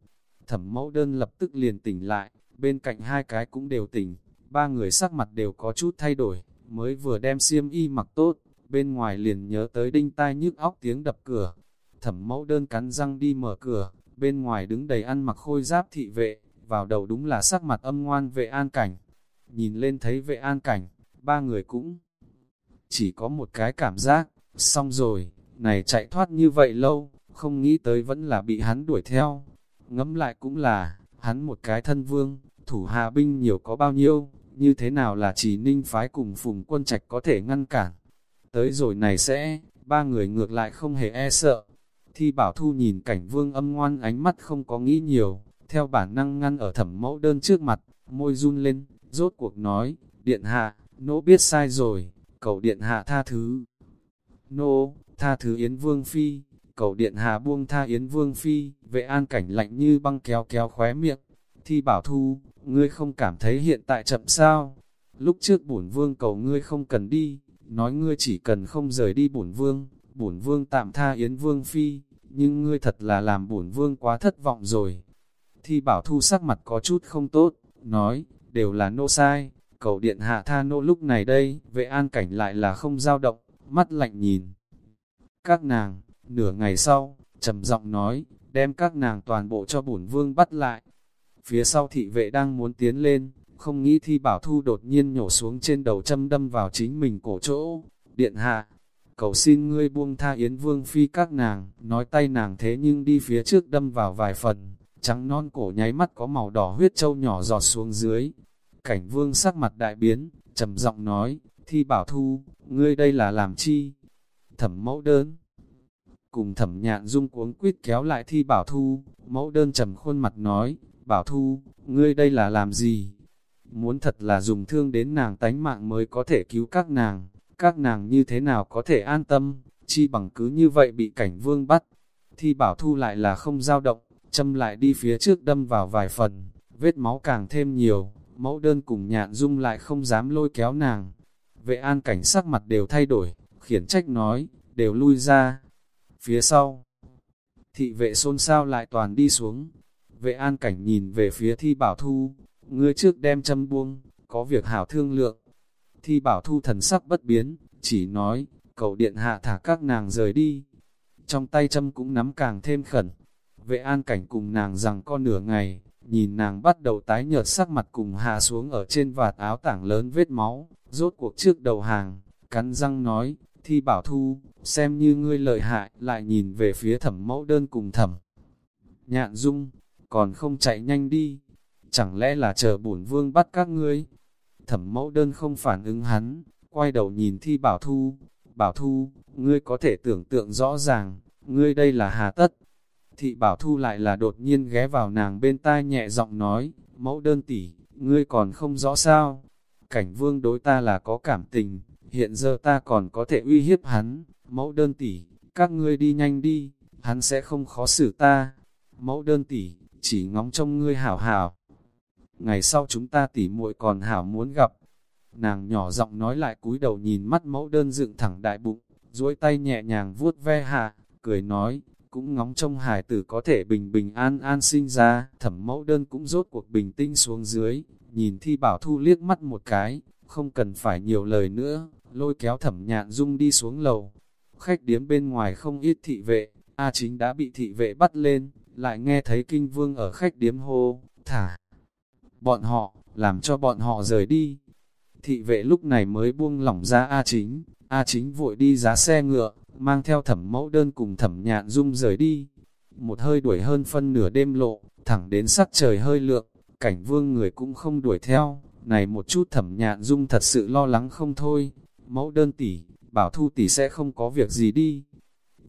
S1: Thẩm mẫu đơn lập tức liền tỉnh lại, bên cạnh hai cái cũng đều tỉnh, ba người sắc mặt đều có chút thay đổi, mới vừa đem xiêm y mặc tốt, bên ngoài liền nhớ tới đinh tai nhức óc tiếng đập cửa. Thẩm mẫu đơn cắn răng đi mở cửa, bên ngoài đứng đầy ăn mặc khôi giáp thị vệ, vào đầu đúng là sắc mặt âm ngoan vệ an cảnh. Nhìn lên thấy vệ an cảnh, ba người cũng chỉ có một cái cảm giác, xong rồi, này chạy thoát như vậy lâu, không nghĩ tới vẫn là bị hắn đuổi theo. Ngẫm lại cũng là, hắn một cái thân vương, thủ hạ binh nhiều có bao nhiêu, như thế nào là chỉ ninh phái cùng phùng quân trạch có thể ngăn cản. Tới rồi này sẽ, ba người ngược lại không hề e sợ. Thi bảo thu nhìn cảnh vương âm ngoan ánh mắt không có nghĩ nhiều, theo bản năng ngăn ở thẩm mẫu đơn trước mặt, môi run lên, rốt cuộc nói, điện hạ, nỗ biết sai rồi, cầu điện hạ tha thứ. Nô, tha thứ Yến Vương Phi, cầu điện hạ buông tha Yến Vương Phi, vệ an cảnh lạnh như băng kéo kéo khóe miệng. Thi bảo thu, ngươi không cảm thấy hiện tại chậm sao? Lúc trước bổn vương cầu ngươi không cần đi, nói ngươi chỉ cần không rời đi bổn vương, bổn vương tạm tha Yến Vương Phi, nhưng ngươi thật là làm bổn vương quá thất vọng rồi. Thi bảo thu sắc mặt có chút không tốt, nói, đều là nô sai, cầu điện hạ tha nô lúc này đây, vệ an cảnh lại là không dao động, mắt lạnh nhìn. Các nàng, nửa ngày sau, trầm giọng nói, đem các nàng toàn bộ cho bổn vương bắt lại. Phía sau thị vệ đang muốn tiến lên, không nghĩ thi bảo thu đột nhiên nhổ xuống trên đầu châm đâm vào chính mình cổ chỗ. Điện hạ, cầu xin ngươi buông tha Yến Vương Phi các nàng, nói tay nàng thế nhưng đi phía trước đâm vào vài phần, trắng non cổ nháy mắt có màu đỏ huyết trâu nhỏ giọt xuống dưới. Cảnh vương sắc mặt đại biến, trầm giọng nói, thi bảo thu, ngươi đây là làm chi? Thẩm mẫu đơn. Cùng thẩm nhạn dung cuống quýt kéo lại thi bảo thu, mẫu đơn trầm khuôn mặt nói, bảo thu, ngươi đây là làm gì? Muốn thật là dùng thương đến nàng tánh mạng mới có thể cứu các nàng, các nàng như thế nào có thể an tâm, chi bằng cứ như vậy bị cảnh vương bắt. Thi bảo thu lại là không dao động, châm lại đi phía trước đâm vào vài phần, vết máu càng thêm nhiều, mẫu đơn cùng nhạn dung lại không dám lôi kéo nàng. Vệ an cảnh sắc mặt đều thay đổi, khiển trách nói, đều lui ra. Phía sau, thị vệ xôn xao lại toàn đi xuống. Vệ an cảnh nhìn về phía thi bảo thu, ngươi trước đem châm buông, có việc hảo thương lượng. Thi bảo thu thần sắc bất biến, chỉ nói, cầu điện hạ thả các nàng rời đi. Trong tay châm cũng nắm càng thêm khẩn. Vệ an cảnh cùng nàng rằng con nửa ngày, nhìn nàng bắt đầu tái nhợt sắc mặt cùng hạ xuống ở trên vạt áo tảng lớn vết máu, rốt cuộc trước đầu hàng, cắn răng nói, thi bảo thu, xem như ngươi lợi hại, lại nhìn về phía thẩm mẫu đơn cùng thẩm. Nhạn dung, còn không chạy nhanh đi, chẳng lẽ là chờ bổn vương bắt các ngươi? Thẩm mẫu đơn không phản ứng hắn, quay đầu nhìn thi bảo thu, bảo thu, ngươi có thể tưởng tượng rõ ràng, ngươi đây là hà tất. Thị bảo thu lại là đột nhiên ghé vào nàng bên tai nhẹ giọng nói, mẫu đơn tỷ, ngươi còn không rõ sao? Cảnh vương đối ta là có cảm tình, hiện giờ ta còn có thể uy hiếp hắn, mẫu đơn tỷ, các ngươi đi nhanh đi, hắn sẽ không khó xử ta. Mẫu đơn tỷ, chỉ ngóng trông ngươi hảo hảo. Ngày sau chúng ta tỉ muội còn hảo muốn gặp. Nàng nhỏ giọng nói lại cúi đầu nhìn mắt mẫu đơn dựng thẳng đại bụng, duỗi tay nhẹ nhàng vuốt ve hạ, cười nói, cũng ngóng trông hải tử có thể bình bình an an sinh ra, thẩm mẫu đơn cũng rốt cuộc bình tinh xuống dưới, nhìn thi bảo thu liếc mắt một cái, không cần phải nhiều lời nữa, lôi kéo thẩm nhạn dung đi xuống lầu. khách điếm bên ngoài không ít thị vệ, A chính đã bị thị vệ bắt lên, lại nghe thấy kinh vương ở khách điếm hô, thả bọn họ, làm cho bọn họ rời đi. Thị vệ lúc này mới buông lỏng ra A chính, A chính vội đi giá xe ngựa, mang theo thẩm mẫu đơn cùng thẩm nhạn dung rời đi. Một hơi đuổi hơn phân nửa đêm lộ, thẳng đến sắc trời hơi lượng, cảnh vương người cũng không đuổi theo, này một chút thẩm nhạn dung thật sự lo lắng không thôi. Mẫu đơn tỷ, bảo thu tỷ sẽ không có việc gì đi.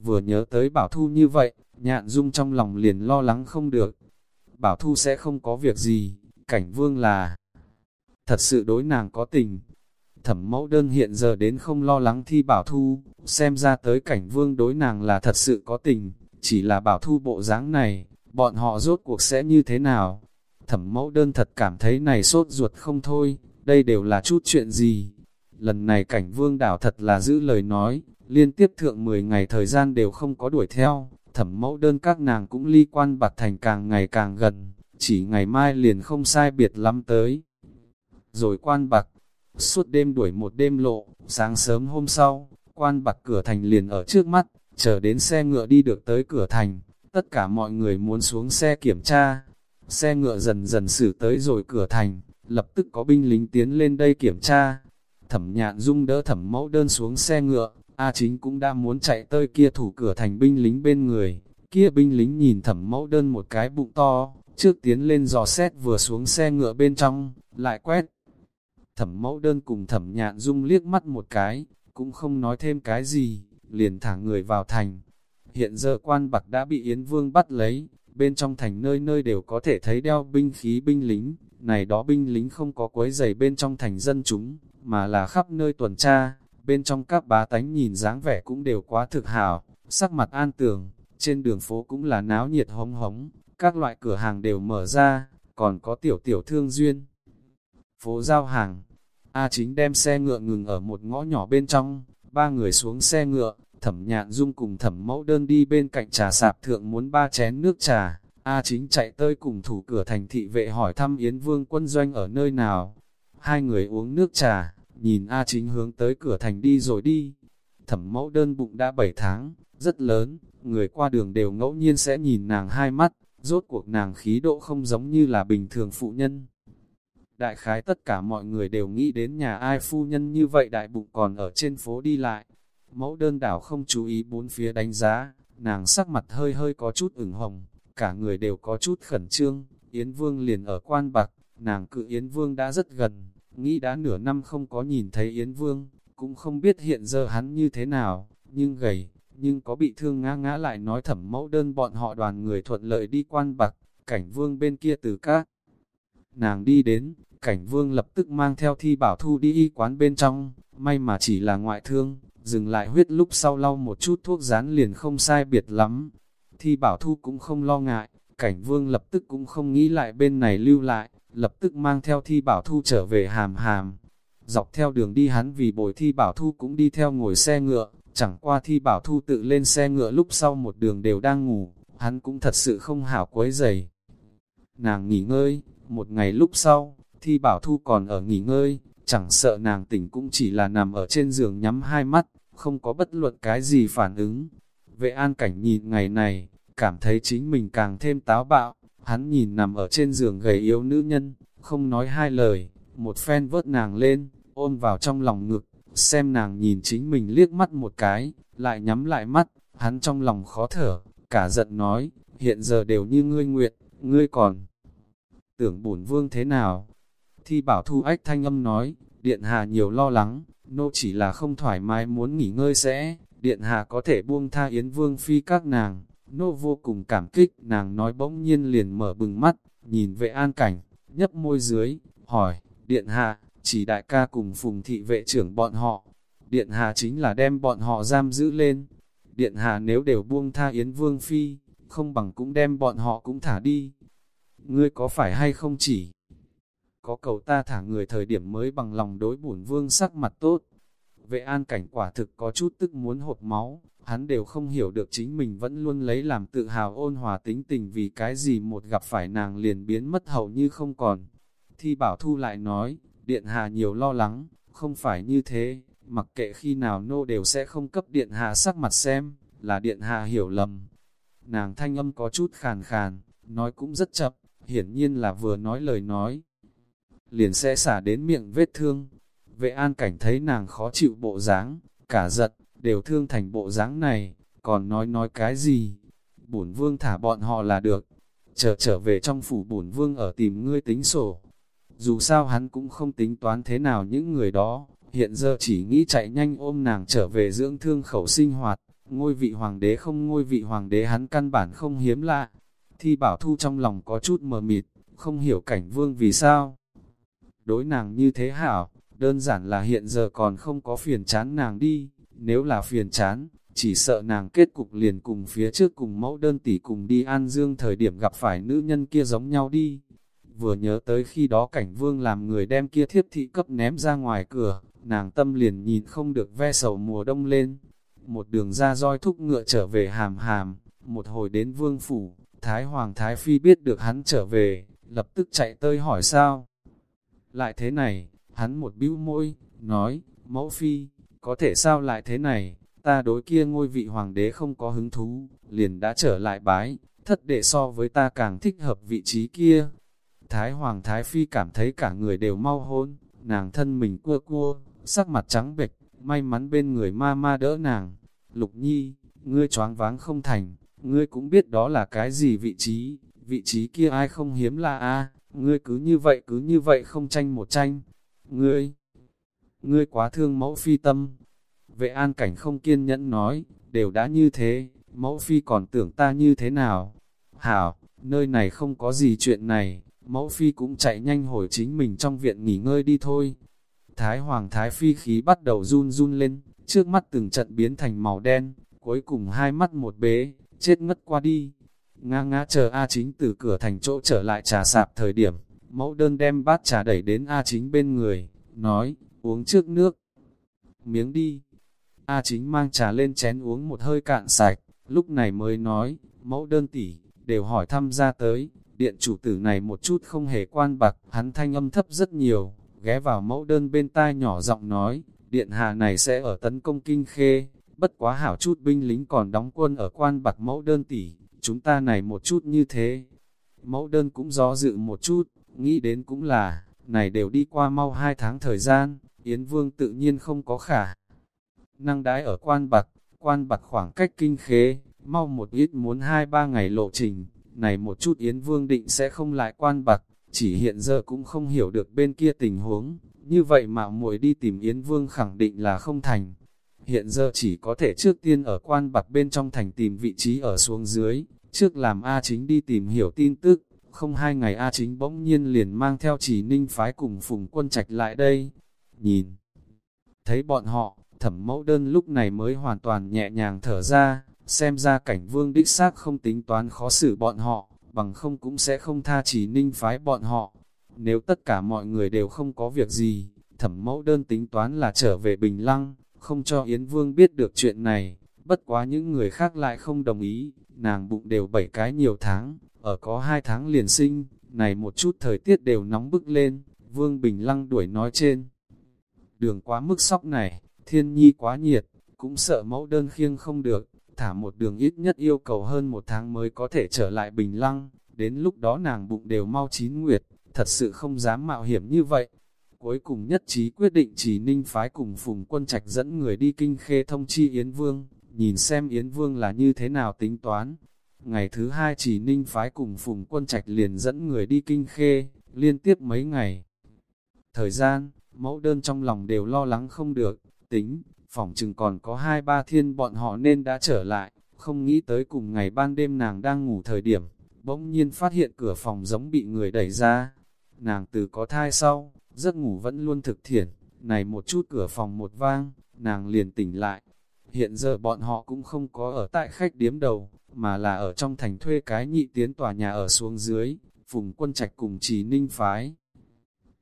S1: Vừa nhớ tới bảo thu như vậy, nhạn dung trong lòng liền lo lắng không được. Bảo thu sẽ không có việc gì, cảnh vương là thật sự đối nàng có tình. Thẩm mẫu đơn hiện giờ đến không lo lắng thi bảo thu, xem ra tới cảnh vương đối nàng là thật sự có tình, chỉ là bảo thu bộ dáng này, bọn họ rốt cuộc sẽ như thế nào? Thẩm mẫu đơn thật cảm thấy này sốt ruột không thôi, đây đều là chút chuyện gì? Lần này cảnh vương đảo thật là giữ lời nói, liên tiếp thượng 10 ngày thời gian đều không có đuổi theo, thẩm mẫu đơn các nàng cũng ly quan bạc thành càng ngày càng gần, chỉ ngày mai liền không sai biệt lắm tới. Rồi quan bạc, suốt đêm đuổi một đêm lộ, sáng sớm hôm sau, quan bạc cửa thành liền ở trước mắt, chờ đến xe ngựa đi được tới cửa thành, tất cả mọi người muốn xuống xe kiểm tra. Xe ngựa dần dần xử tới rồi cửa thành, lập tức có binh lính tiến lên đây kiểm tra. Thẩm nhạn dung đỡ thẩm mẫu đơn xuống xe ngựa, A chính cũng đã muốn chạy tới kia thủ cửa thành binh lính bên người. Kia binh lính nhìn thẩm mẫu đơn một cái bụng to, trước tiến lên dò xét vừa xuống xe ngựa bên trong, lại quét. Thẩm mẫu đơn cùng thẩm nhạn dung liếc mắt một cái, cũng không nói thêm cái gì, liền thả người vào thành. Hiện giờ quan bạc đã bị Yến Vương bắt lấy, bên trong thành nơi nơi đều có thể thấy đeo binh khí binh lính, này đó binh lính không có quấy giày bên trong thành dân chúng, mà là khắp nơi tuần tra, bên trong các bá tánh nhìn dáng vẻ cũng đều quá thực hảo, sắc mặt an tường, trên đường phố cũng là náo nhiệt hống hống, các loại cửa hàng đều mở ra, còn có tiểu tiểu thương duyên. Phố giao hàng, A chính đem xe ngựa ngừng ở một ngõ nhỏ bên trong, ba người xuống xe ngựa, thẩm nhạn dung cùng thẩm mẫu đơn đi bên cạnh trà sạp thượng muốn ba chén nước trà. A chính chạy tới cùng thủ cửa thành thị vệ hỏi thăm Yến Vương quân doanh ở nơi nào. Hai người uống nước trà, nhìn A chính hướng tới cửa thành đi rồi đi. Thẩm mẫu đơn bụng đã 7 tháng, rất lớn, người qua đường đều ngẫu nhiên sẽ nhìn nàng hai mắt, rốt cuộc nàng khí độ không giống như là bình thường phụ nhân. Đại khái tất cả mọi người đều nghĩ đến nhà ai phu nhân như vậy đại bụng còn ở trên phố đi lại. Mẫu đơn đảo không chú ý bốn phía đánh giá, nàng sắc mặt hơi hơi có chút ửng hồng, cả người đều có chút khẩn trương, Yến Vương liền ở quan bạc, nàng cự Yến Vương đã rất gần, nghĩ đã nửa năm không có nhìn thấy Yến Vương, cũng không biết hiện giờ hắn như thế nào, nhưng gầy, nhưng có bị thương ngã ngã lại nói thẩm mẫu đơn bọn họ đoàn người thuận lợi đi quan bạc, cảnh vương bên kia từ các. Nàng đi đến, cảnh vương lập tức mang theo thi bảo thu đi y quán bên trong, may mà chỉ là ngoại thương, dừng lại huyết lúc sau lau một chút thuốc rán liền không sai biệt lắm. Thi bảo thu cũng không lo ngại, cảnh vương lập tức cũng không nghĩ lại bên này lưu lại, lập tức mang theo thi bảo thu trở về hàm hàm. Dọc theo đường đi hắn vì bồi thi bảo thu cũng đi theo ngồi xe ngựa, chẳng qua thi bảo thu tự lên xe ngựa lúc sau một đường đều đang ngủ, hắn cũng thật sự không hảo quấy giày. Nàng nghỉ ngơi, một ngày lúc sau, thi bảo thu còn ở nghỉ ngơi, chẳng sợ nàng tỉnh cũng chỉ là nằm ở trên giường nhắm hai mắt, không có bất luận cái gì phản ứng. Vệ an cảnh nhìn ngày này, cảm thấy chính mình càng thêm táo bạo, hắn nhìn nằm ở trên giường gầy yếu nữ nhân, không nói hai lời, một phen vớt nàng lên, ôm vào trong lòng ngực, xem nàng nhìn chính mình liếc mắt một cái, lại nhắm lại mắt, hắn trong lòng khó thở, cả giận nói, hiện giờ đều như ngươi nguyện, ngươi còn tưởng bổn vương thế nào? Thi bảo thu ách thanh âm nói, điện hạ nhiều lo lắng, nô chỉ là không thoải mái muốn nghỉ ngơi sẽ, điện hạ có thể buông tha yến vương phi các nàng, nô vô cùng cảm kích, nàng nói bỗng nhiên liền mở bừng mắt, nhìn vệ an cảnh, nhấp môi dưới, hỏi, điện hạ, chỉ đại ca cùng phùng thị vệ trưởng bọn họ, điện hạ chính là đem bọn họ giam giữ lên, điện hạ nếu đều buông tha yến vương phi, không bằng cũng đem bọn họ cũng thả đi, ngươi có phải hay không chỉ? Có cầu ta thả người thời điểm mới bằng lòng đối bổn vương sắc mặt tốt. Vệ an cảnh quả thực có chút tức muốn hột máu, hắn đều không hiểu được chính mình vẫn luôn lấy làm tự hào ôn hòa tính tình vì cái gì một gặp phải nàng liền biến mất hầu như không còn. Thi bảo thu lại nói, điện hạ nhiều lo lắng, không phải như thế, mặc kệ khi nào nô đều sẽ không cấp điện hạ sắc mặt xem, là điện hạ hiểu lầm. Nàng thanh âm có chút khàn khàn, nói cũng rất chậm, hiển nhiên là vừa nói lời nói. Liền sẽ xả đến miệng vết thương. Vệ an cảnh thấy nàng khó chịu bộ dáng, cả giật, đều thương thành bộ dáng này, còn nói nói cái gì. Bổn vương thả bọn họ là được, chờ trở về trong phủ bổn vương ở tìm ngươi tính sổ. Dù sao hắn cũng không tính toán thế nào những người đó, hiện giờ chỉ nghĩ chạy nhanh ôm nàng trở về dưỡng thương khẩu sinh hoạt, ngôi vị hoàng đế không ngôi vị hoàng đế hắn căn bản không hiếm lạ. Thi bảo thu trong lòng có chút mờ mịt, không hiểu cảnh vương vì sao. Đối nàng như thế hảo, đơn giản là hiện giờ còn không có phiền chán nàng đi, nếu là phiền chán, chỉ sợ nàng kết cục liền cùng phía trước cùng mẫu đơn tỷ cùng đi an dương thời điểm gặp phải nữ nhân kia giống nhau đi. Vừa nhớ tới khi đó cảnh vương làm người đem kia thiếp thị cấp ném ra ngoài cửa, nàng tâm liền nhìn không được ve sầu mùa đông lên. Một đường ra roi thúc ngựa trở về hàm hàm, một hồi đến vương phủ, Thái Hoàng Thái Phi biết được hắn trở về, lập tức chạy tới hỏi sao. Lại thế này, hắn một bĩu môi, nói, mẫu phi, có thể sao lại thế này, ta đối kia ngôi vị hoàng đế không có hứng thú, liền đã trở lại bái, thất đệ so với ta càng thích hợp vị trí kia. Thái Hoàng Thái Phi cảm thấy cả người đều mau hôn, nàng thân mình cua cua, sắc mặt trắng bệch, may mắn bên người ma ma đỡ nàng. Lục nhi, ngươi choáng váng không thành, ngươi cũng biết đó là cái gì vị trí, vị trí kia ai không hiếm là a ngươi cứ như vậy cứ như vậy không tranh một tranh. Ngươi, ngươi quá thương mẫu phi tâm. Vệ an cảnh không kiên nhẫn nói, đều đã như thế, mẫu phi còn tưởng ta như thế nào. Hảo, nơi này không có gì chuyện này, mẫu phi cũng chạy nhanh hồi chính mình trong viện nghỉ ngơi đi thôi. Thái Hoàng Thái Phi khí bắt đầu run run lên, trước mắt từng trận biến thành màu đen, cuối cùng hai mắt một bế, chết ngất qua đi. Nga ngã chờ A chính từ cửa thành chỗ trở lại trà sạp thời điểm, mẫu đơn đem bát trà đẩy đến A chính bên người, nói, uống trước nước. Miếng đi. A chính mang trà lên chén uống một hơi cạn sạch, lúc này mới nói, mẫu đơn tỷ đều hỏi thăm ra tới, điện chủ tử này một chút không hề quan bạc, hắn thanh âm thấp rất nhiều, ghé vào mẫu đơn bên tai nhỏ giọng nói, điện hạ này sẽ ở tấn công kinh khê, bất quá hảo chút binh lính còn đóng quân ở quan bạc mẫu đơn tỷ, chúng ta này một chút như thế. Mẫu đơn cũng do dự một chút, nghĩ đến cũng là, này đều đi qua mau hai tháng thời gian, Yến Vương tự nhiên không có khả. Năng đái ở quan bạc, quan bạc khoảng cách kinh khế, mau một ít muốn hai ba ngày lộ trình, này một chút Yến Vương định sẽ không lại quan bạc, chỉ hiện giờ cũng không hiểu được bên kia tình huống, như vậy mà muội đi tìm Yến Vương khẳng định là không thành. Hiện giờ chỉ có thể trước tiên ở quan bạc bên trong thành tìm vị trí ở xuống dưới, trước làm A chính đi tìm hiểu tin tức, không hai ngày A chính bỗng nhiên liền mang theo chỉ ninh phái cùng phùng quân trạch lại đây. Nhìn, thấy bọn họ, thẩm mẫu đơn lúc này mới hoàn toàn nhẹ nhàng thở ra, xem ra cảnh vương đích xác không tính toán khó xử bọn họ, bằng không cũng sẽ không tha chỉ ninh phái bọn họ. Nếu tất cả mọi người đều không có việc gì, thẩm mẫu đơn tính toán là trở về Bình Lăng, không cho Yến Vương biết được chuyện này, bất quá những người khác lại không đồng ý, nàng bụng đều bảy cái nhiều tháng, ở có hai tháng liền sinh, này một chút thời tiết đều nóng bức lên, Vương Bình Lăng đuổi nói trên. Đường quá mức sóc này, thiên nhi quá nhiệt, cũng sợ mẫu đơn khiêng không được, thả một đường ít nhất yêu cầu hơn một tháng mới có thể trở lại Bình Lăng, đến lúc đó nàng bụng đều mau chín nguyệt, thật sự không dám mạo hiểm như vậy. Cuối cùng nhất trí quyết định chỉ ninh phái cùng phùng quân trạch dẫn người đi kinh khê thông chi Yến Vương, nhìn xem Yến Vương là như thế nào tính toán. Ngày thứ hai chỉ ninh phái cùng phùng quân trạch liền dẫn người đi kinh khê, liên tiếp mấy ngày. Thời gian, mẫu đơn trong lòng đều lo lắng không được, tính, phỏng chừng còn có hai ba thiên bọn họ nên đã trở lại, không nghĩ tới cùng ngày ban đêm nàng đang ngủ thời điểm, bỗng nhiên phát hiện cửa phòng giống bị người đẩy ra. Nàng từ có thai sau, giấc ngủ vẫn luôn thực thiện, này một chút cửa phòng một vang, nàng liền tỉnh lại. Hiện giờ bọn họ cũng không có ở tại khách điếm đầu, mà là ở trong thành thuê cái nhị tiến tòa nhà ở xuống dưới, phùng quân trạch cùng chỉ ninh phái.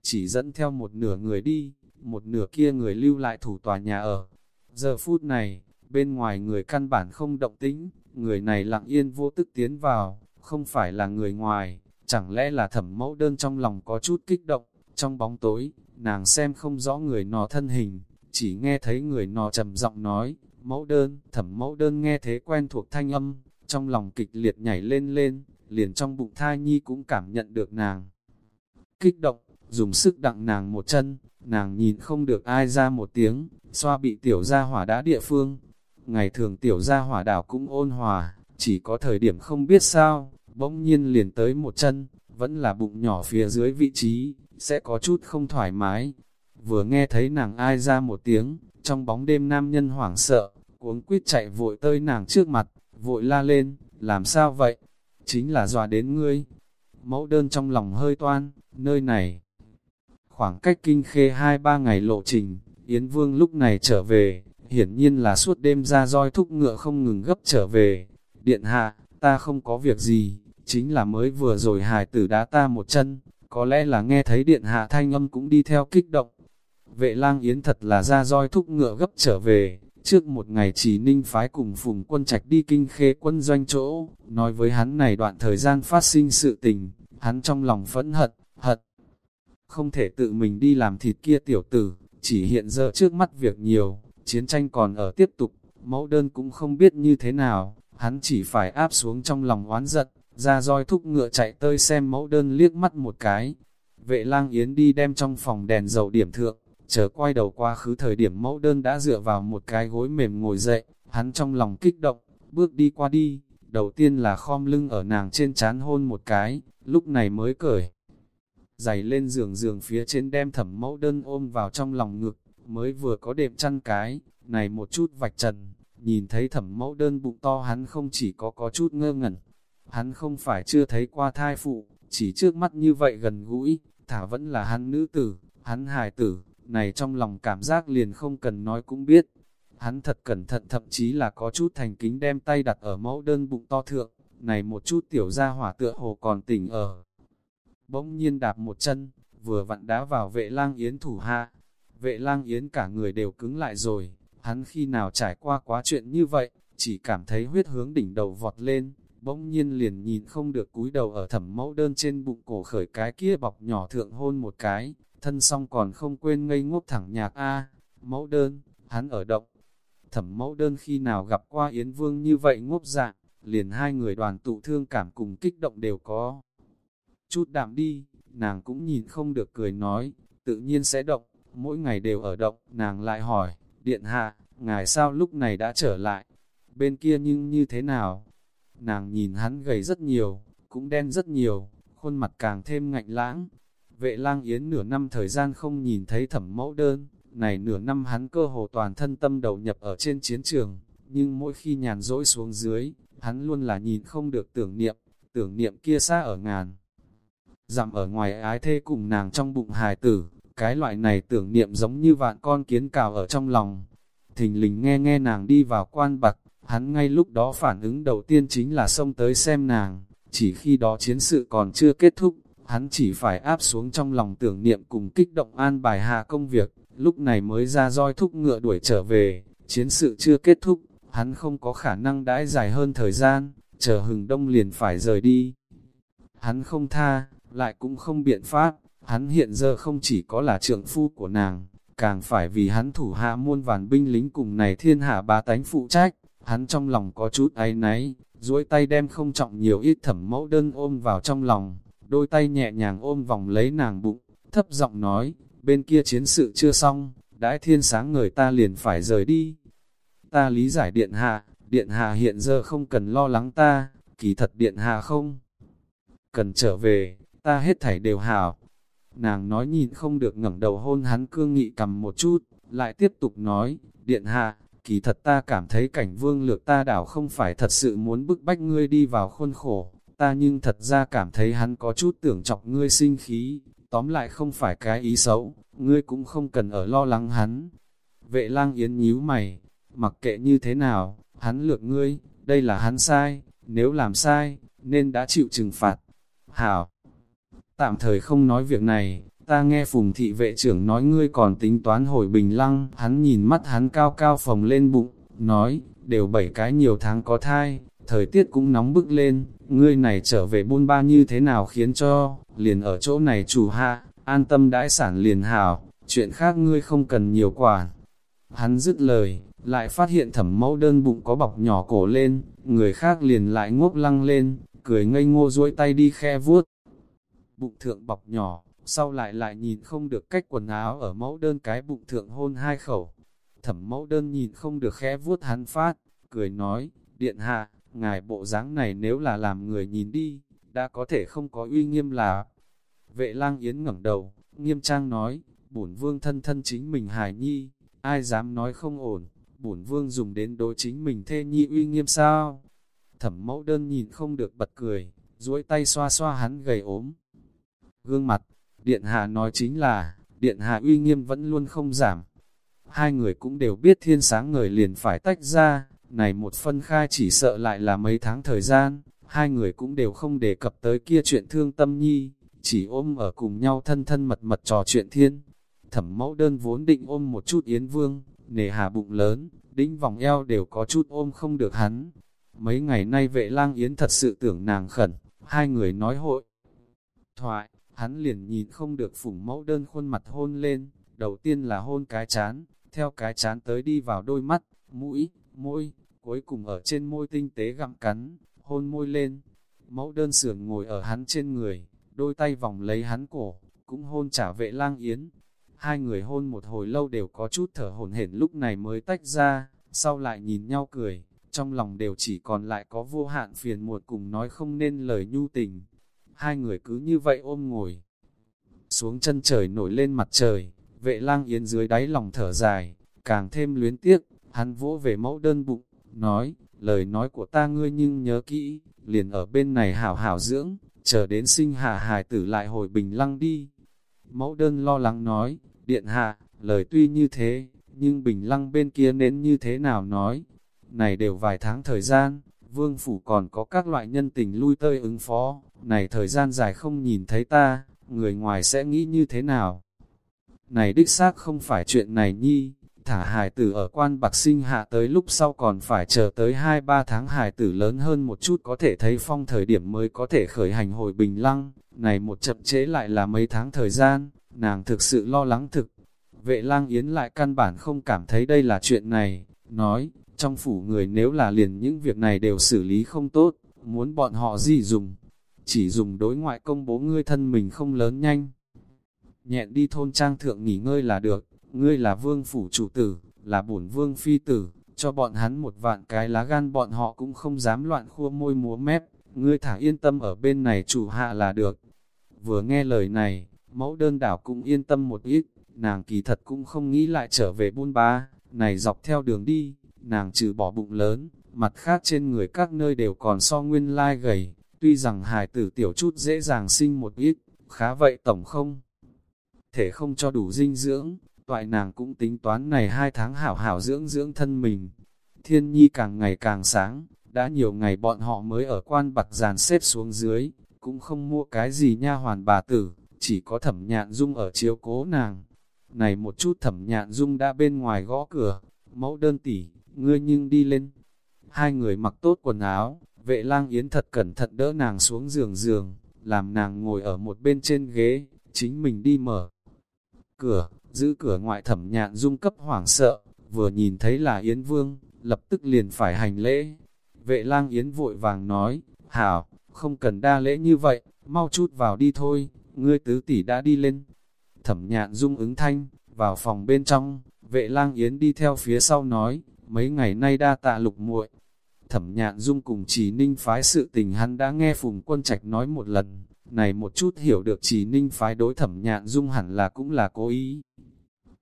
S1: Chỉ dẫn theo một nửa người đi, một nửa kia người lưu lại thủ tòa nhà ở. Giờ phút này, bên ngoài người căn bản không động tĩnh, người này lặng yên vô tức tiến vào, không phải là người ngoài, chẳng lẽ là thẩm mẫu đơn trong lòng có chút kích động, trong bóng tối, nàng xem không rõ người nọ thân hình, chỉ nghe thấy người nọ trầm giọng nói, mẫu đơn, thẩm mẫu đơn nghe thế quen thuộc thanh âm, trong lòng kịch liệt nhảy lên lên, liền trong bụng thai nhi cũng cảm nhận được nàng. Kích động, dùng sức đặng nàng một chân, nàng nhìn không được ai ra một tiếng, xoa bị tiểu gia hỏa đã địa phương. Ngày thường tiểu gia hỏa đảo cũng ôn hòa, chỉ có thời điểm không biết sao, bỗng nhiên liền tới một chân, vẫn là bụng nhỏ phía dưới vị trí, sẽ có chút không thoải mái. Vừa nghe thấy nàng ai ra một tiếng, trong bóng đêm nam nhân hoảng sợ, cuống quýt chạy vội tới nàng trước mặt, vội la lên, làm sao vậy? Chính là dọa đến ngươi. Mẫu đơn trong lòng hơi toan, nơi này. Khoảng cách kinh khê 2-3 ngày lộ trình, Yến Vương lúc này trở về, hiển nhiên là suốt đêm ra roi thúc ngựa không ngừng gấp trở về. Điện hạ, ta không có việc gì, chính là mới vừa rồi hài tử đá ta một chân, có lẽ là nghe thấy điện hạ thanh âm cũng đi theo kích động. Vệ lang yến thật là ra roi thúc ngựa gấp trở về, trước một ngày chỉ ninh phái cùng phùng quân trạch đi kinh khê quân doanh chỗ, nói với hắn này đoạn thời gian phát sinh sự tình, hắn trong lòng phẫn hận, hận. Không thể tự mình đi làm thịt kia tiểu tử, chỉ hiện giờ trước mắt việc nhiều, chiến tranh còn ở tiếp tục, mẫu đơn cũng không biết như thế nào, hắn chỉ phải áp xuống trong lòng oán giận, ra roi thúc ngựa chạy tơi xem mẫu đơn liếc mắt một cái. Vệ lang yến đi đem trong phòng đèn dầu điểm thượng, chờ quay đầu qua khứ thời điểm mẫu đơn đã dựa vào một cái gối mềm ngồi dậy, hắn trong lòng kích động, bước đi qua đi, đầu tiên là khom lưng ở nàng trên chán hôn một cái, lúc này mới cởi. Giày lên giường giường phía trên đem thẩm mẫu đơn ôm vào trong lòng ngực, mới vừa có đệm chăn cái, này một chút vạch trần, nhìn thấy thẩm mẫu đơn bụng to hắn không chỉ có có chút ngơ ngẩn, hắn không phải chưa thấy qua thai phụ, chỉ trước mắt như vậy gần gũi, thả vẫn là hắn nữ tử, hắn hài tử, này trong lòng cảm giác liền không cần nói cũng biết. Hắn thật cẩn thận thậm chí là có chút thành kính đem tay đặt ở mẫu đơn bụng to thượng, này một chút tiểu ra hỏa tựa hồ còn tỉnh ở. Bỗng nhiên đạp một chân, vừa vặn đá vào vệ lang yến thủ hạ. Vệ lang yến cả người đều cứng lại rồi, hắn khi nào trải qua quá chuyện như vậy, chỉ cảm thấy huyết hướng đỉnh đầu vọt lên, bỗng nhiên liền nhìn không được cúi đầu ở thẩm mẫu đơn trên bụng cổ khởi cái kia bọc nhỏ thượng hôn một cái, thân xong còn không quên ngây ngốc thẳng nhạc A, mẫu đơn, hắn ở động. Thẩm mẫu đơn khi nào gặp qua Yến Vương như vậy ngốc dạng, liền hai người đoàn tụ thương cảm cùng kích động đều có. Chút đạm đi, nàng cũng nhìn không được cười nói, tự nhiên sẽ động, mỗi ngày đều ở động, nàng lại hỏi, điện hạ, ngài sao lúc này đã trở lại, bên kia nhưng như thế nào? Nàng nhìn hắn gầy rất nhiều, cũng đen rất nhiều, khuôn mặt càng thêm ngạnh lãng, Vệ lang yến nửa năm thời gian không nhìn thấy thẩm mẫu đơn, này nửa năm hắn cơ hồ toàn thân tâm đầu nhập ở trên chiến trường, nhưng mỗi khi nhàn rỗi xuống dưới, hắn luôn là nhìn không được tưởng niệm, tưởng niệm kia xa ở ngàn. Dặm ở ngoài ái thê cùng nàng trong bụng hài tử, cái loại này tưởng niệm giống như vạn con kiến cào ở trong lòng. Thình lình nghe nghe nàng đi vào quan bạc, hắn ngay lúc đó phản ứng đầu tiên chính là xông tới xem nàng, chỉ khi đó chiến sự còn chưa kết thúc, hắn chỉ phải áp xuống trong lòng tưởng niệm cùng kích động an bài hạ công việc, lúc này mới ra roi thúc ngựa đuổi trở về, chiến sự chưa kết thúc, hắn không có khả năng đãi dài hơn thời gian, chờ hừng đông liền phải rời đi. Hắn không tha, lại cũng không biện pháp, hắn hiện giờ không chỉ có là trưởng phu của nàng, càng phải vì hắn thủ hạ muôn vàn binh lính cùng này thiên hạ ba tánh phụ trách, hắn trong lòng có chút áy náy, duỗi tay đem không trọng nhiều ít thẩm mẫu đơn ôm vào trong lòng, đôi tay nhẹ nhàng ôm vòng lấy nàng bụng, thấp giọng nói, bên kia chiến sự chưa xong, đãi thiên sáng người ta liền phải rời đi. Ta lý giải điện hạ, điện hạ hiện giờ không cần lo lắng ta, kỳ thật điện hạ không. Cần trở về, ta hết thảy đều hảo. Nàng nói nhìn không được ngẩng đầu hôn hắn cương nghị cầm một chút, lại tiếp tục nói, điện hạ, kỳ thật ta cảm thấy cảnh vương lược ta đảo không phải thật sự muốn bức bách ngươi đi vào khuôn khổ, ta nhưng thật ra cảm thấy hắn có chút tưởng chọc ngươi sinh khí, tóm lại không phải cái ý xấu, ngươi cũng không cần ở lo lắng hắn. Vệ lang yến nhíu mày, mặc kệ như thế nào, hắn lược ngươi, đây là hắn sai, nếu làm sai, nên đã chịu trừng phạt. Hảo, tạm thời không nói việc này, ta nghe phùng thị vệ trưởng nói ngươi còn tính toán hồi bình lăng, hắn nhìn mắt hắn cao cao phồng lên bụng, nói, đều bảy cái nhiều tháng có thai, thời tiết cũng nóng bức lên, ngươi này trở về buôn ba như thế nào khiến cho, liền ở chỗ này chủ hạ, an tâm đãi sản liền hảo, chuyện khác ngươi không cần nhiều quản. Hắn dứt lời, lại phát hiện thẩm mẫu đơn bụng có bọc nhỏ cổ lên, người khác liền lại ngốc lăng lên, cười ngây ngô duỗi tay đi khe vuốt. Bụng thượng bọc nhỏ, sau lại lại nhìn không được cách quần áo ở mẫu đơn cái bụng thượng hôn hai khẩu. Thẩm mẫu đơn nhìn không được khẽ vuốt hắn phát, cười nói, điện hạ, ngài bộ dáng này nếu là làm người nhìn đi, đã có thể không có uy nghiêm là. Vệ lang yến ngẩng đầu, nghiêm trang nói, bổn vương thân thân chính mình hài nhi, ai dám nói không ổn, bổn vương dùng đến đối chính mình thê nhi uy nghiêm sao? Thẩm mẫu đơn nhìn không được bật cười, duỗi tay xoa xoa hắn gầy ốm. Gương mặt, điện hạ nói chính là, điện hạ uy nghiêm vẫn luôn không giảm. Hai người cũng đều biết thiên sáng người liền phải tách ra, này một phân khai chỉ sợ lại là mấy tháng thời gian, hai người cũng đều không đề cập tới kia chuyện thương tâm nhi, chỉ ôm ở cùng nhau thân thân mật mật trò chuyện thiên. Thẩm mẫu đơn vốn định ôm một chút yến vương, nề hà bụng lớn, đĩnh vòng eo đều có chút ôm không được hắn. Mấy ngày nay vệ lang yến thật sự tưởng nàng khẩn, hai người nói hội. Thoại, hắn liền nhìn không được phủng mẫu đơn khuôn mặt hôn lên, đầu tiên là hôn cái chán, theo cái chán tới đi vào đôi mắt, mũi, môi, cuối cùng ở trên môi tinh tế gặm cắn, hôn môi lên. Mẫu đơn sườn ngồi ở hắn trên người, đôi tay vòng lấy hắn cổ, cũng hôn trả vệ lang yến. Hai người hôn một hồi lâu đều có chút thở hổn hển lúc này mới tách ra, sau lại nhìn nhau cười, trong lòng đều chỉ còn lại có vô hạn phiền muộn cùng nói không nên lời nhu tình. Hai người cứ như vậy ôm ngồi. Xuống chân trời nổi lên mặt trời, vệ lang yến dưới đáy lòng thở dài, càng thêm luyến tiếc, hắn vỗ về mẫu đơn bụng, nói, lời nói của ta ngươi nhưng nhớ kỹ, liền ở bên này hảo hảo dưỡng, chờ đến sinh hạ hài tử lại hồi bình lăng đi. Mẫu đơn lo lắng nói, điện hạ, lời tuy như thế, nhưng bình lăng bên kia nên như thế nào nói. Này đều vài tháng thời gian, vương phủ còn có các loại nhân tình lui tơi ứng phó, này thời gian dài không nhìn thấy ta, người ngoài sẽ nghĩ như thế nào. Này đích xác không phải chuyện này nhi, thả hài tử ở quan bạc sinh hạ tới lúc sau còn phải chờ tới 2-3 tháng hài tử lớn hơn một chút có thể thấy phong thời điểm mới có thể khởi hành hồi bình lăng, này một chậm chế lại là mấy tháng thời gian, nàng thực sự lo lắng thực. Vệ lang yến lại căn bản không cảm thấy đây là chuyện này, nói, trong phủ người nếu là liền những việc này đều xử lý không tốt, muốn bọn họ gì dùng, chỉ dùng đối ngoại công bố ngươi thân mình không lớn nhanh. Nhẹn đi thôn trang thượng nghỉ ngơi là được, ngươi là vương phủ chủ tử, là bổn vương phi tử, cho bọn hắn một vạn cái lá gan bọn họ cũng không dám loạn khua môi múa mép, ngươi thả yên tâm ở bên này chủ hạ là được. Vừa nghe lời này, mẫu đơn đảo cũng yên tâm một ít, nàng kỳ thật cũng không nghĩ lại trở về buôn ba, này dọc theo đường đi, nàng trừ bỏ bụng lớn, mặt khác trên người các nơi đều còn so nguyên lai gầy, tuy rằng hài tử tiểu chút dễ dàng sinh một ít, khá vậy tổng không thể không cho đủ dinh dưỡng, toại nàng cũng tính toán này hai tháng hảo hảo dưỡng dưỡng thân mình. Thiên nhi càng ngày càng sáng, đã nhiều ngày bọn họ mới ở quan bạc giàn xếp xuống dưới, cũng không mua cái gì nha hoàn bà tử, chỉ có thẩm nhạn dung ở chiếu cố nàng. Này một chút thẩm nhạn dung đã bên ngoài gõ cửa, mẫu đơn tỉ, ngươi nhưng đi lên. Hai người mặc tốt quần áo, vệ lang yến thật cẩn thận đỡ nàng xuống giường giường, làm nàng ngồi ở một bên trên ghế, chính mình đi mở cửa, giữ cửa ngoại thẩm nhạn dung cấp hoảng sợ, vừa nhìn thấy là Yến Vương, lập tức liền phải hành lễ. Vệ lang Yến vội vàng nói, hảo, không cần đa lễ như vậy, mau chút vào đi thôi, ngươi tứ tỷ đã đi lên. Thẩm nhạn dung ứng thanh, vào phòng bên trong, vệ lang Yến đi theo phía sau nói, mấy ngày nay đa tạ lục muội. Thẩm nhạn dung cùng chỉ ninh phái sự tình hắn đã nghe Phùng Quân Trạch nói một lần, này một chút hiểu được chỉ ninh phái đối thẩm nhạn dung hẳn là cũng là cố ý.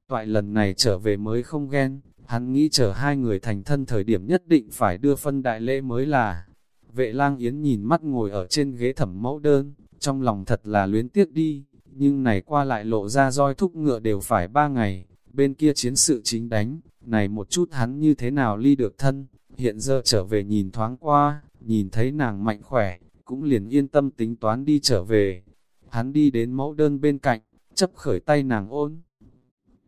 S1: Toại lần này trở về mới không ghen, hắn nghĩ chờ hai người thành thân thời điểm nhất định phải đưa phân đại lễ mới là. Vệ lang yến nhìn mắt ngồi ở trên ghế thẩm mẫu đơn, trong lòng thật là luyến tiếc đi, nhưng này qua lại lộ ra roi thúc ngựa đều phải ba ngày, bên kia chiến sự chính đánh, này một chút hắn như thế nào ly được thân, hiện giờ trở về nhìn thoáng qua, nhìn thấy nàng mạnh khỏe, cũng liền yên tâm tính toán đi trở về. Hắn đi đến mẫu đơn bên cạnh, chấp khởi tay nàng ôn.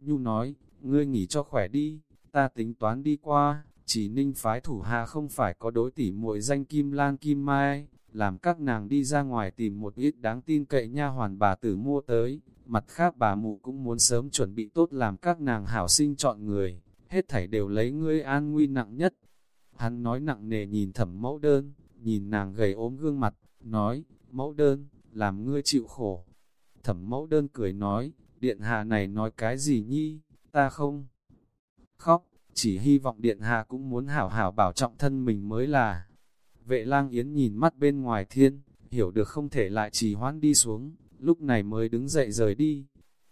S1: Nhu nói, ngươi nghỉ cho khỏe đi, ta tính toán đi qua, chỉ ninh phái thủ hạ không phải có đối tỷ muội danh Kim Lan Kim Mai, làm các nàng đi ra ngoài tìm một ít đáng tin cậy nha hoàn bà tử mua tới, mặt khác bà mụ cũng muốn sớm chuẩn bị tốt làm các nàng hảo sinh chọn người, hết thảy đều lấy ngươi an nguy nặng nhất. Hắn nói nặng nề nhìn thẩm mẫu đơn, nhìn nàng gầy ốm gương mặt, nói, mẫu đơn, làm ngươi chịu khổ. Thẩm mẫu đơn cười nói, điện hạ này nói cái gì nhi, ta không khóc, chỉ hy vọng điện hạ cũng muốn hảo hảo bảo trọng thân mình mới là. Vệ lang yến nhìn mắt bên ngoài thiên, hiểu được không thể lại trì hoãn đi xuống, lúc này mới đứng dậy rời đi.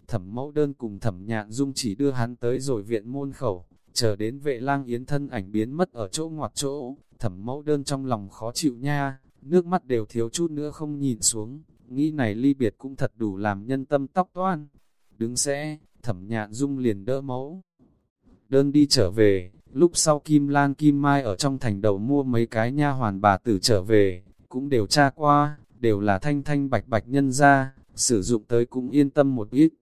S1: Thẩm mẫu đơn cùng thẩm nhạn dung chỉ đưa hắn tới rồi viện môn khẩu, chờ đến vệ lang yến thân ảnh biến mất ở chỗ ngoặt chỗ, thẩm mẫu đơn trong lòng khó chịu nha, nước mắt đều thiếu chút nữa không nhìn xuống, nghĩ này ly biệt cũng thật đủ làm nhân tâm tóc toan. Đứng sẽ, thẩm nhạn dung liền đỡ mẫu. Đơn đi trở về, lúc sau Kim Lan Kim Mai ở trong thành đầu mua mấy cái nha hoàn bà tử trở về, cũng đều tra qua, đều là thanh thanh bạch bạch nhân ra, sử dụng tới cũng yên tâm một ít.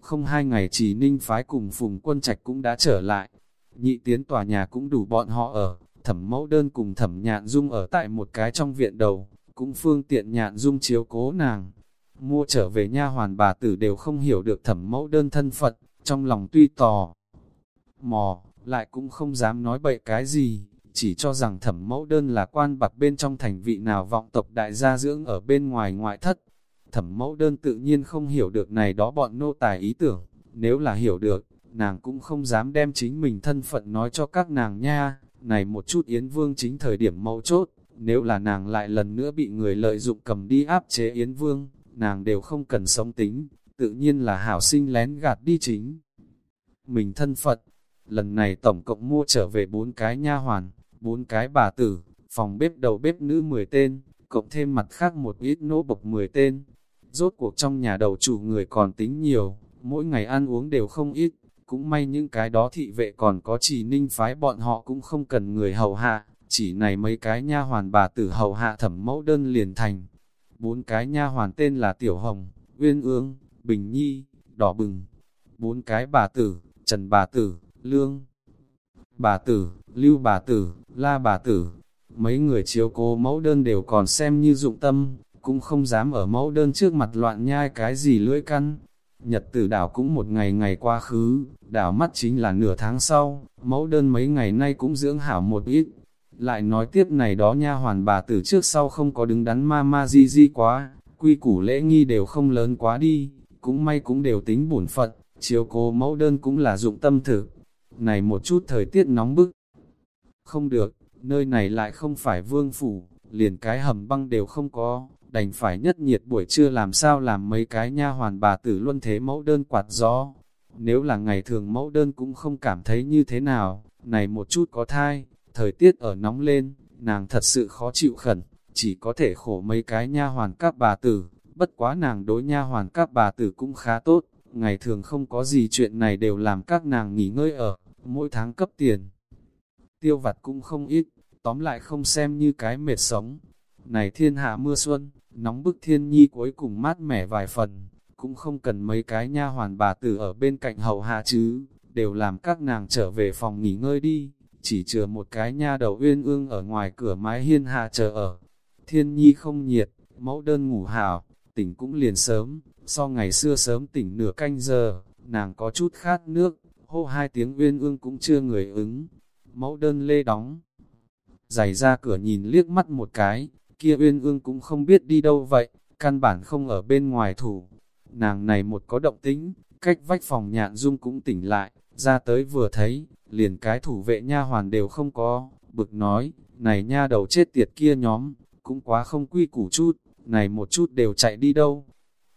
S1: Không hai ngày chỉ ninh phái cùng phùng quân trạch cũng đã trở lại, nhị tiến tòa nhà cũng đủ bọn họ ở, thẩm mẫu đơn cùng thẩm nhạn dung ở tại một cái trong viện đầu, cũng phương tiện nhạn dung chiếu cố nàng. Mua trở về nha hoàn bà tử đều không hiểu được thẩm mẫu đơn thân phận, trong lòng tuy tò mò, lại cũng không dám nói bậy cái gì, chỉ cho rằng thẩm mẫu đơn là quan bạc bên trong thành vị nào vọng tộc đại gia dưỡng ở bên ngoài ngoại thất. Thẩm mẫu đơn tự nhiên không hiểu được này đó bọn nô tài ý tưởng, nếu là hiểu được, nàng cũng không dám đem chính mình thân phận nói cho các nàng nha, này một chút Yến Vương chính thời điểm mấu chốt, nếu là nàng lại lần nữa bị người lợi dụng cầm đi áp chế Yến Vương, nàng đều không cần sống tính, tự nhiên là hảo sinh lén gạt đi chính. Mình thân phận, lần này tổng cộng mua trở về bốn cái nha hoàn, bốn cái bà tử, phòng bếp đầu bếp nữ 10 tên, cộng thêm mặt khác một ít nỗ bộc 10 tên. Rốt cuộc trong nhà đầu chủ người còn tính nhiều, mỗi ngày ăn uống đều không ít, cũng may những cái đó thị vệ còn có chỉ ninh phái bọn họ cũng không cần người hầu hạ, chỉ này mấy cái nha hoàn bà tử hầu hạ thẩm mẫu đơn liền thành. Bốn cái nha hoàn tên là Tiểu Hồng, Uyên Ương, Bình Nhi, Đỏ Bừng. Bốn cái bà tử, Trần bà tử, Lương bà tử, Lưu bà tử, La bà tử. Mấy người chiếu cố mẫu đơn đều còn xem như dụng tâm, cũng không dám ở mẫu đơn trước mặt loạn nhai cái gì lưỡi căn. Nhật tử đảo cũng một ngày ngày qua khứ, đảo mắt chính là nửa tháng sau, mẫu đơn mấy ngày nay cũng dưỡng hảo một ít. Lại nói tiếp này đó nha hoàn bà tử trước sau không có đứng đắn ma ma di di quá, quy củ lễ nghi đều không lớn quá đi, cũng may cũng đều tính bổn phận, chiếu cố mẫu đơn cũng là dụng tâm thực. Này một chút thời tiết nóng bức, không được, nơi này lại không phải vương phủ, liền cái hầm băng đều không có, đành phải nhất nhiệt buổi trưa làm sao làm mấy cái nha hoàn bà tử luân thế mẫu đơn quạt gió. Nếu là ngày thường mẫu đơn cũng không cảm thấy như thế nào, này một chút có thai, thời tiết ở nóng lên, nàng thật sự khó chịu khẩn, chỉ có thể khổ mấy cái nha hoàn các bà tử, bất quá nàng đối nha hoàn các bà tử cũng khá tốt, ngày thường không có gì chuyện này đều làm các nàng nghỉ ngơi ở, mỗi tháng cấp tiền. Tiêu vặt cũng không ít, tóm lại không xem như cái mệt sống. Này thiên hạ mưa xuân, nóng bức thiên nhi cuối cùng mát mẻ vài phần, cũng không cần mấy cái nha hoàn bà tử ở bên cạnh hầu hạ chứ, đều làm các nàng trở về phòng nghỉ ngơi đi, chỉ chừa một cái nha đầu uyên ương ở ngoài cửa mái hiên hạ chờ ở. Thiên nhi không nhiệt, mẫu đơn ngủ hảo, tỉnh cũng liền sớm, so ngày xưa sớm tỉnh nửa canh giờ, nàng có chút khát nước, hô hai tiếng uyên ương cũng chưa người ứng, mẫu đơn lê đóng. Giày ra cửa nhìn liếc mắt một cái, kia uyên ương cũng không biết đi đâu vậy, căn bản không ở bên ngoài thủ. Nàng này một có động tính, cách vách phòng nhạn dung cũng tỉnh lại, ra tới vừa thấy, liền cái thủ vệ nha hoàn đều không có, bực nói, này nha đầu chết tiệt kia nhóm, cũng quá không quy củ chút, này một chút đều chạy đi đâu.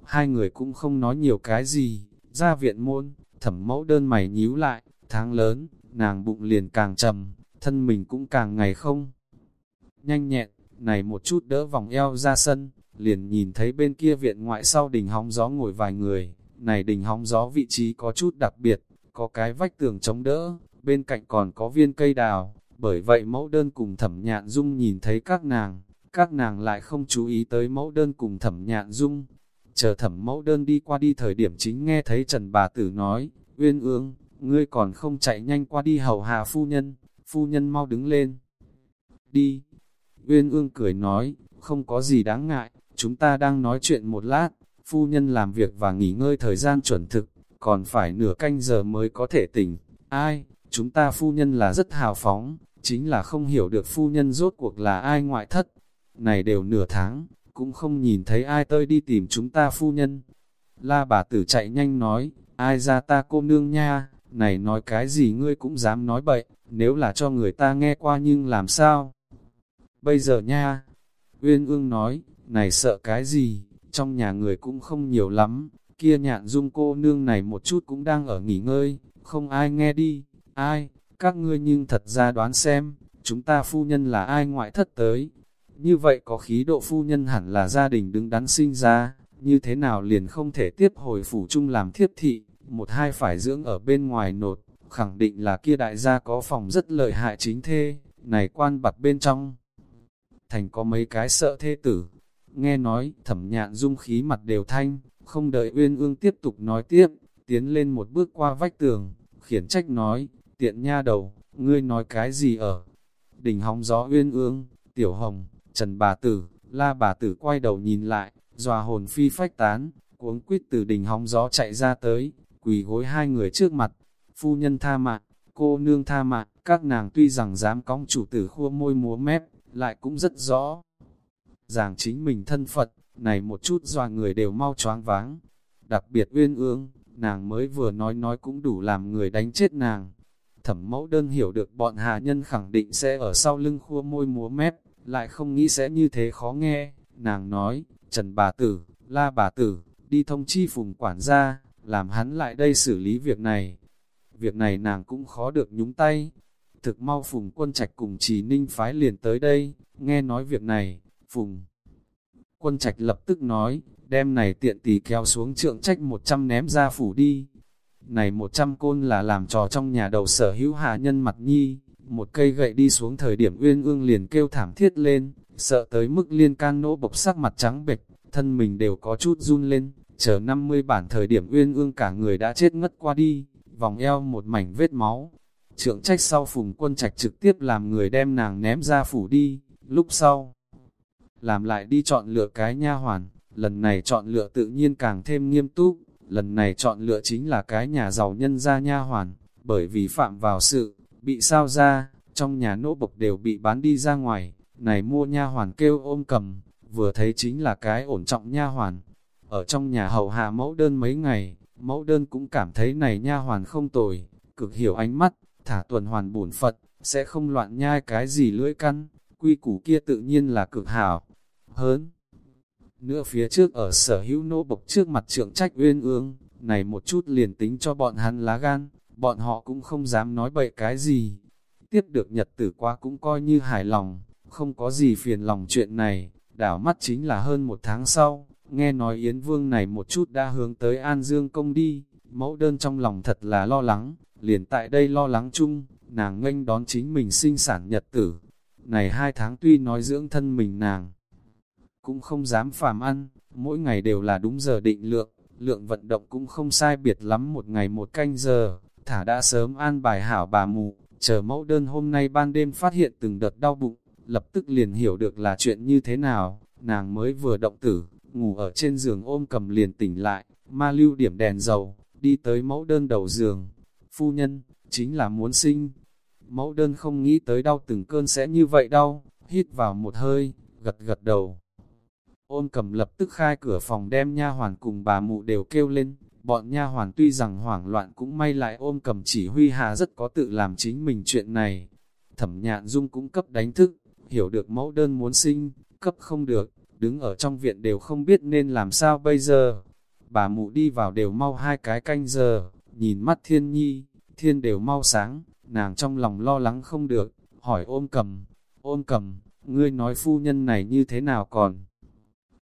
S1: Hai người cũng không nói nhiều cái gì, ra viện môn, thẩm mẫu đơn mày nhíu lại, tháng lớn, nàng bụng liền càng trầm, thân mình cũng càng ngày không. Nhanh nhẹn, này một chút đỡ vòng eo ra sân, liền nhìn thấy bên kia viện ngoại sau đỉnh hóng gió ngồi vài người, này đỉnh hóng gió vị trí có chút đặc biệt, có cái vách tường chống đỡ, bên cạnh còn có viên cây đào, bởi vậy mẫu đơn cùng thẩm nhạn dung nhìn thấy các nàng, các nàng lại không chú ý tới mẫu đơn cùng thẩm nhạn dung. Chờ thẩm mẫu đơn đi qua đi thời điểm chính nghe thấy Trần bà tử nói, Uyên ương, ngươi còn không chạy nhanh qua đi hầu hạ phu nhân, phu nhân mau đứng lên. Đi. Uyên ương cười nói, không có gì đáng ngại, chúng ta đang nói chuyện một lát, phu nhân làm việc và nghỉ ngơi thời gian chuẩn thực, còn phải nửa canh giờ mới có thể tỉnh. Ai, chúng ta phu nhân là rất hào phóng, chính là không hiểu được phu nhân rốt cuộc là ai ngoại thất. Này đều nửa tháng, cũng không nhìn thấy ai tơi đi tìm chúng ta phu nhân. La bà tử chạy nhanh nói, ai ra ta cô nương nha, này nói cái gì ngươi cũng dám nói bậy, nếu là cho người ta nghe qua nhưng làm sao? Bây giờ nha, Uyên ương nói, này sợ cái gì, trong nhà người cũng không nhiều lắm, kia nhạn dung cô nương này một chút cũng đang ở nghỉ ngơi, không ai nghe đi, ai, các ngươi nhưng thật ra đoán xem, chúng ta phu nhân là ai ngoại thất tới. Như vậy có khí độ phu nhân hẳn là gia đình đứng đắn sinh ra, như thế nào liền không thể tiếp hồi phủ chung làm thiếp thị, một hai phải dưỡng ở bên ngoài nột, khẳng định là kia đại gia có phòng rất lợi hại chính thê, này quan bạc bên trong. Thành có mấy cái sợ thê tử, nghe nói thẩm nhạn dung khí mặt đều thanh, không đợi uyên ương tiếp tục nói tiếp, tiến lên một bước qua vách tường, khiển trách nói, tiện nha đầu, ngươi nói cái gì ở? Đỉnh hóng gió uyên ương, tiểu hồng, trần bà tử, la bà tử quay đầu nhìn lại, dòa hồn phi phách tán, cuống quýt từ đỉnh hóng gió chạy ra tới, quỳ gối hai người trước mặt, phu nhân tha mạng, cô nương tha mạng, các nàng tuy rằng dám cong chủ tử khua môi múa mép, lại cũng rất rõ. Ràng chính mình thân Phật, này một chút dòa người đều mau choáng váng. Đặc biệt uyên ương, nàng mới vừa nói nói cũng đủ làm người đánh chết nàng. Thẩm mẫu đơn hiểu được bọn hạ nhân khẳng định sẽ ở sau lưng khua môi múa mép, lại không nghĩ sẽ như thế khó nghe. Nàng nói, Trần bà tử, la bà tử, đi thông chi phùng quản gia, làm hắn lại đây xử lý việc này. Việc này nàng cũng khó được nhúng tay. Thực mau phùng quân trạch cùng trì ninh phái liền tới đây, nghe nói việc này, phùng. Quân trạch lập tức nói, đem này tiện tỷ kéo xuống trượng trách 100 ném ra phủ đi. Này 100 côn là làm trò trong nhà đầu sở hữu hạ nhân mặt nhi, một cây gậy đi xuống thời điểm uyên ương liền kêu thảm thiết lên, sợ tới mức liên can nỗ bộc sắc mặt trắng bệch, thân mình đều có chút run lên, chờ 50 bản thời điểm uyên ương cả người đã chết ngất qua đi, vòng eo một mảnh vết máu. Trượng trách sau phùng quân trạch trực tiếp làm người đem nàng ném ra phủ đi, lúc sau, làm lại đi chọn lựa cái nha hoàn, lần này chọn lựa tự nhiên càng thêm nghiêm túc, lần này chọn lựa chính là cái nhà giàu nhân gia nha hoàn, bởi vì phạm vào sự, bị sao ra, trong nhà nỗ bộc đều bị bán đi ra ngoài, này mua nha hoàn kêu ôm cầm, vừa thấy chính là cái ổn trọng nha hoàn. Ở trong nhà hậu hạ mẫu đơn mấy ngày, mẫu đơn cũng cảm thấy này nha hoàn không tồi, cực hiểu ánh mắt, thả tuần hoàn bổn Phật, sẽ không loạn nhai cái gì lưỡi căn, quy củ kia tự nhiên là cực hảo hơn nữa phía trước ở sở hữu nỗ bộc trước mặt trưởng trách uyên ương, này một chút liền tính cho bọn hắn lá gan, bọn họ cũng không dám nói bậy cái gì. Tiếp được nhật tử qua cũng coi như hài lòng, không có gì phiền lòng chuyện này, đảo mắt chính là hơn một tháng sau, nghe nói Yến Vương này một chút đã hướng tới An Dương công đi, mẫu đơn trong lòng thật là lo lắng, liền tại đây lo lắng chung, nàng nghênh đón chính mình sinh sản nhật tử. Này hai tháng tuy nói dưỡng thân mình nàng, cũng không dám phàm ăn, mỗi ngày đều là đúng giờ định lượng, lượng vận động cũng không sai biệt lắm một ngày một canh giờ, thả đã sớm an bài hảo bà mụ, chờ mẫu đơn hôm nay ban đêm phát hiện từng đợt đau bụng, lập tức liền hiểu được là chuyện như thế nào, nàng mới vừa động tử, ngủ ở trên giường ôm cầm liền tỉnh lại, ma lưu điểm đèn dầu, đi tới mẫu đơn đầu giường, phu nhân, chính là muốn sinh. Mẫu đơn không nghĩ tới đau từng cơn sẽ như vậy đau, hít vào một hơi, gật gật đầu. Ôn cầm lập tức khai cửa phòng đem nha hoàn cùng bà mụ đều kêu lên, bọn nha hoàn tuy rằng hoảng loạn cũng may lại ôm cầm chỉ huy hà rất có tự làm chính mình chuyện này. Thẩm nhạn dung cũng cấp đánh thức, hiểu được mẫu đơn muốn sinh, cấp không được, đứng ở trong viện đều không biết nên làm sao bây giờ. Bà mụ đi vào đều mau hai cái canh giờ, nhìn mắt thiên nhi, thiên đều mau sáng, nàng trong lòng lo lắng không được, hỏi ôm cầm, ôm cầm, ngươi nói phu nhân này như thế nào còn?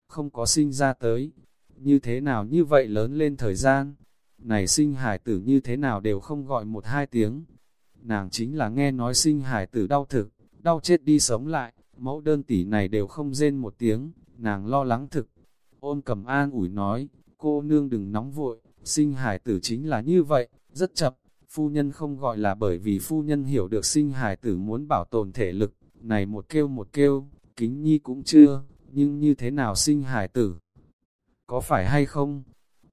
S1: Không có sinh ra tới. Như thế nào như vậy lớn lên thời gian, này sinh hải tử như thế nào đều không gọi một hai tiếng. Nàng chính là nghe nói sinh hải tử đau thực, đau chết đi sống lại, mẫu đơn tỷ này đều không rên một tiếng, nàng lo lắng thực. Ôn cầm an ủi nói, cô nương đừng nóng vội, sinh hải tử chính là như vậy, rất chậm, phu nhân không gọi là bởi vì phu nhân hiểu được sinh hải tử muốn bảo tồn thể lực, này một kêu một kêu, kính nhi cũng chưa, nhưng như thế nào sinh hải tử? Có phải hay không?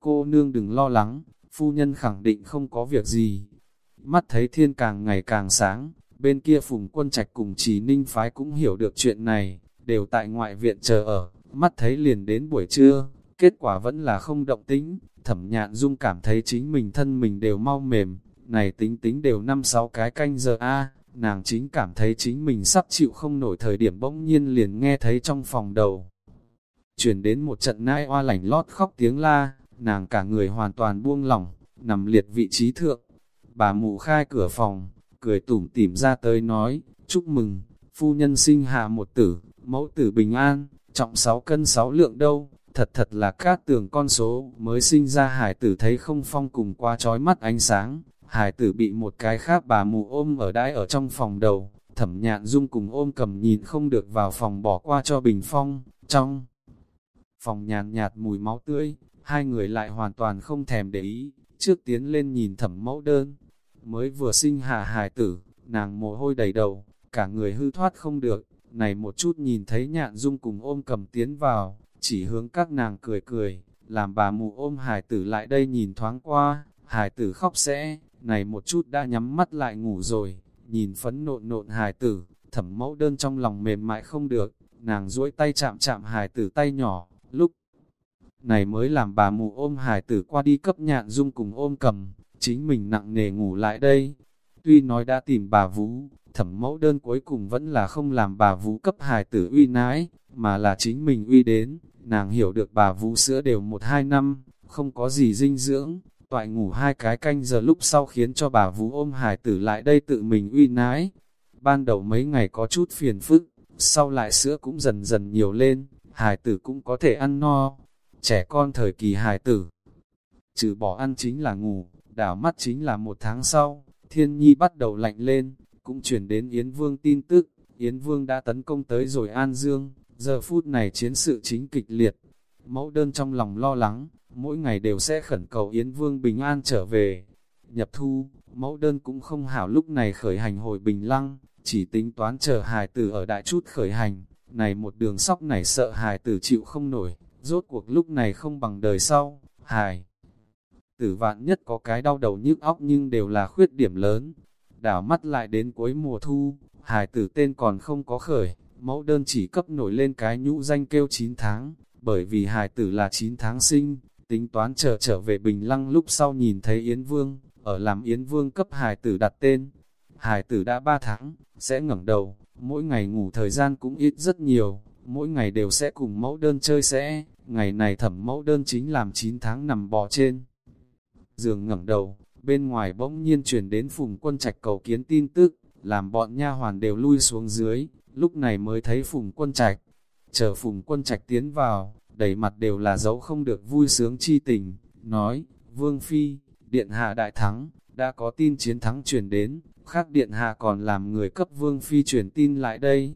S1: Cô nương đừng lo lắng, phu nhân khẳng định không có việc gì. mắt thấy thiên càng ngày càng sáng, bên kia phùng quân trạch cùng chỉ ninh phái cũng hiểu được chuyện này, đều tại ngoại viện chờ ở, mắt thấy liền đến buổi trưa, kết quả vẫn là không động tính, thẩm nhạn dung cảm thấy chính mình thân mình đều mau mềm, này tính tính đều năm sáu cái canh giờ a nàng chính cảm thấy chính mình sắp chịu không nổi thời điểm bỗng nhiên liền nghe thấy trong phòng đầu. Chuyển đến một trận nai oa lảnh lót khóc tiếng la, nàng cả người hoàn toàn buông lỏng, nằm liệt vị trí thượng. Bà mụ khai cửa phòng, cười tủm tỉm ra tới nói, chúc mừng, phu nhân sinh hạ một tử, mẫu tử bình an, trọng 6 cân 6 lượng đâu, thật thật là cát tường con số, mới sinh ra hải tử thấy không phong cùng qua trói mắt ánh sáng, hải tử bị một cái khác bà mụ ôm ở đãi ở trong phòng đầu, thẩm nhạn dung cùng ôm cầm nhìn không được vào phòng bỏ qua cho bình phong, trong phòng nhàn nhạt, mùi máu tươi, hai người lại hoàn toàn không thèm để ý, trước tiến lên nhìn thẩm mẫu đơn, mới vừa sinh hạ hài tử, nàng mồ hôi đầy đầu, cả người hư thoát không được, này một chút nhìn thấy nhạn dung cùng ôm cầm tiến vào, chỉ hướng các nàng cười cười, làm bà mụ ôm hài tử lại đây nhìn thoáng qua, hài tử khóc sẽ, này một chút đã nhắm mắt lại ngủ rồi, nhìn phấn nộn nộn hài tử, thẩm mẫu đơn trong lòng mềm mại không được, nàng duỗi tay chạm chạm hài tử tay nhỏ, lúc này mới làm bà mụ ôm hài tử qua đi cấp nhạn dung cùng ôm cầm, chính mình nặng nề ngủ lại đây. Tuy nói đã tìm bà Vũ, thẩm mẫu đơn cuối cùng vẫn là không làm bà Vũ cấp hài tử uy nái, mà là chính mình uy đến, nàng hiểu được bà Vũ sữa đều một hai năm, không có gì dinh dưỡng, toại ngủ hai cái canh giờ lúc sau khiến cho bà Vũ ôm hải tử lại đây tự mình uy nái. Ban đầu mấy ngày có chút phiền phức, sau lại sữa cũng dần dần nhiều lên, hải tử cũng có thể ăn no. Trẻ con thời kỳ hải tử, trừ bỏ ăn chính là ngủ, đảo mắt chính là một tháng sau, thiên nhi bắt đầu lạnh lên, cũng chuyển đến Yến Vương tin tức, Yến Vương đã tấn công tới rồi An Dương, giờ phút này chiến sự chính kịch liệt. Mẫu đơn trong lòng lo lắng, mỗi ngày đều sẽ khẩn cầu Yến Vương bình an trở về. Nhập thu, mẫu đơn cũng không hảo lúc này khởi hành hồi bình lăng, chỉ tính toán chờ hài tử ở đại chút khởi hành, này một đường sóc này sợ hài tử chịu không nổi, rốt cuộc lúc này không bằng đời sau, hài. Tử vạn nhất có cái đau đầu nhức óc nhưng đều là khuyết điểm lớn. Đảo mắt lại đến cuối mùa thu, hài tử tên còn không có khởi, mẫu đơn chỉ cấp nổi lên cái nhũ danh kêu 9 tháng, bởi vì hài tử là 9 tháng sinh, tính toán chờ trở về Bình Lăng lúc sau nhìn thấy Yến Vương, ở làm Yến Vương cấp hài tử đặt tên. Hài tử đã 3 tháng, sẽ ngẩng đầu, mỗi ngày ngủ thời gian cũng ít rất nhiều, mỗi ngày đều sẽ cùng mẫu đơn chơi sẽ, ngày này thẩm mẫu đơn chính làm 9 tháng nằm bò trên. Giường ngẩng đầu, bên ngoài bỗng nhiên chuyển đến phùng quân trạch cầu kiến tin tức, làm bọn nha hoàn đều lui xuống dưới, lúc này mới thấy phùng quân trạch. Chờ phùng quân trạch tiến vào, đầy mặt đều là dấu không được vui sướng chi tình, nói, Vương Phi, Điện Hạ đại thắng, đã có tin chiến thắng truyền đến, khác Điện Hạ còn làm người cấp Vương Phi truyền tin lại đây.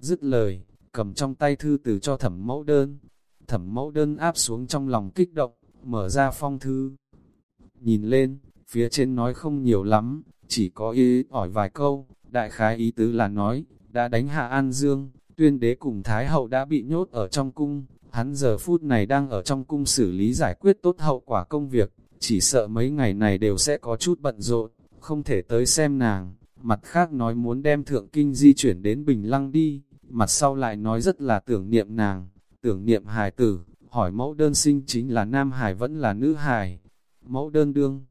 S1: Dứt lời, cầm trong tay thư từ cho thẩm mẫu đơn, thẩm mẫu đơn áp xuống trong lòng kích động, mở ra phong thư. Nhìn lên, phía trên nói không nhiều lắm, chỉ có ý ỏi vài câu, đại khái ý tứ là nói, đã đánh hạ An Dương, tuyên đế cùng Thái Hậu đã bị nhốt ở trong cung, hắn giờ phút này đang ở trong cung xử lý giải quyết tốt hậu quả công việc, chỉ sợ mấy ngày này đều sẽ có chút bận rộn, không thể tới xem nàng, mặt khác nói muốn đem thượng kinh di chuyển đến Bình Lăng đi, mặt sau lại nói rất là tưởng niệm nàng, tưởng niệm hài tử, hỏi mẫu đơn sinh chính là nam hài vẫn là nữ hài, mẫu đơn đương.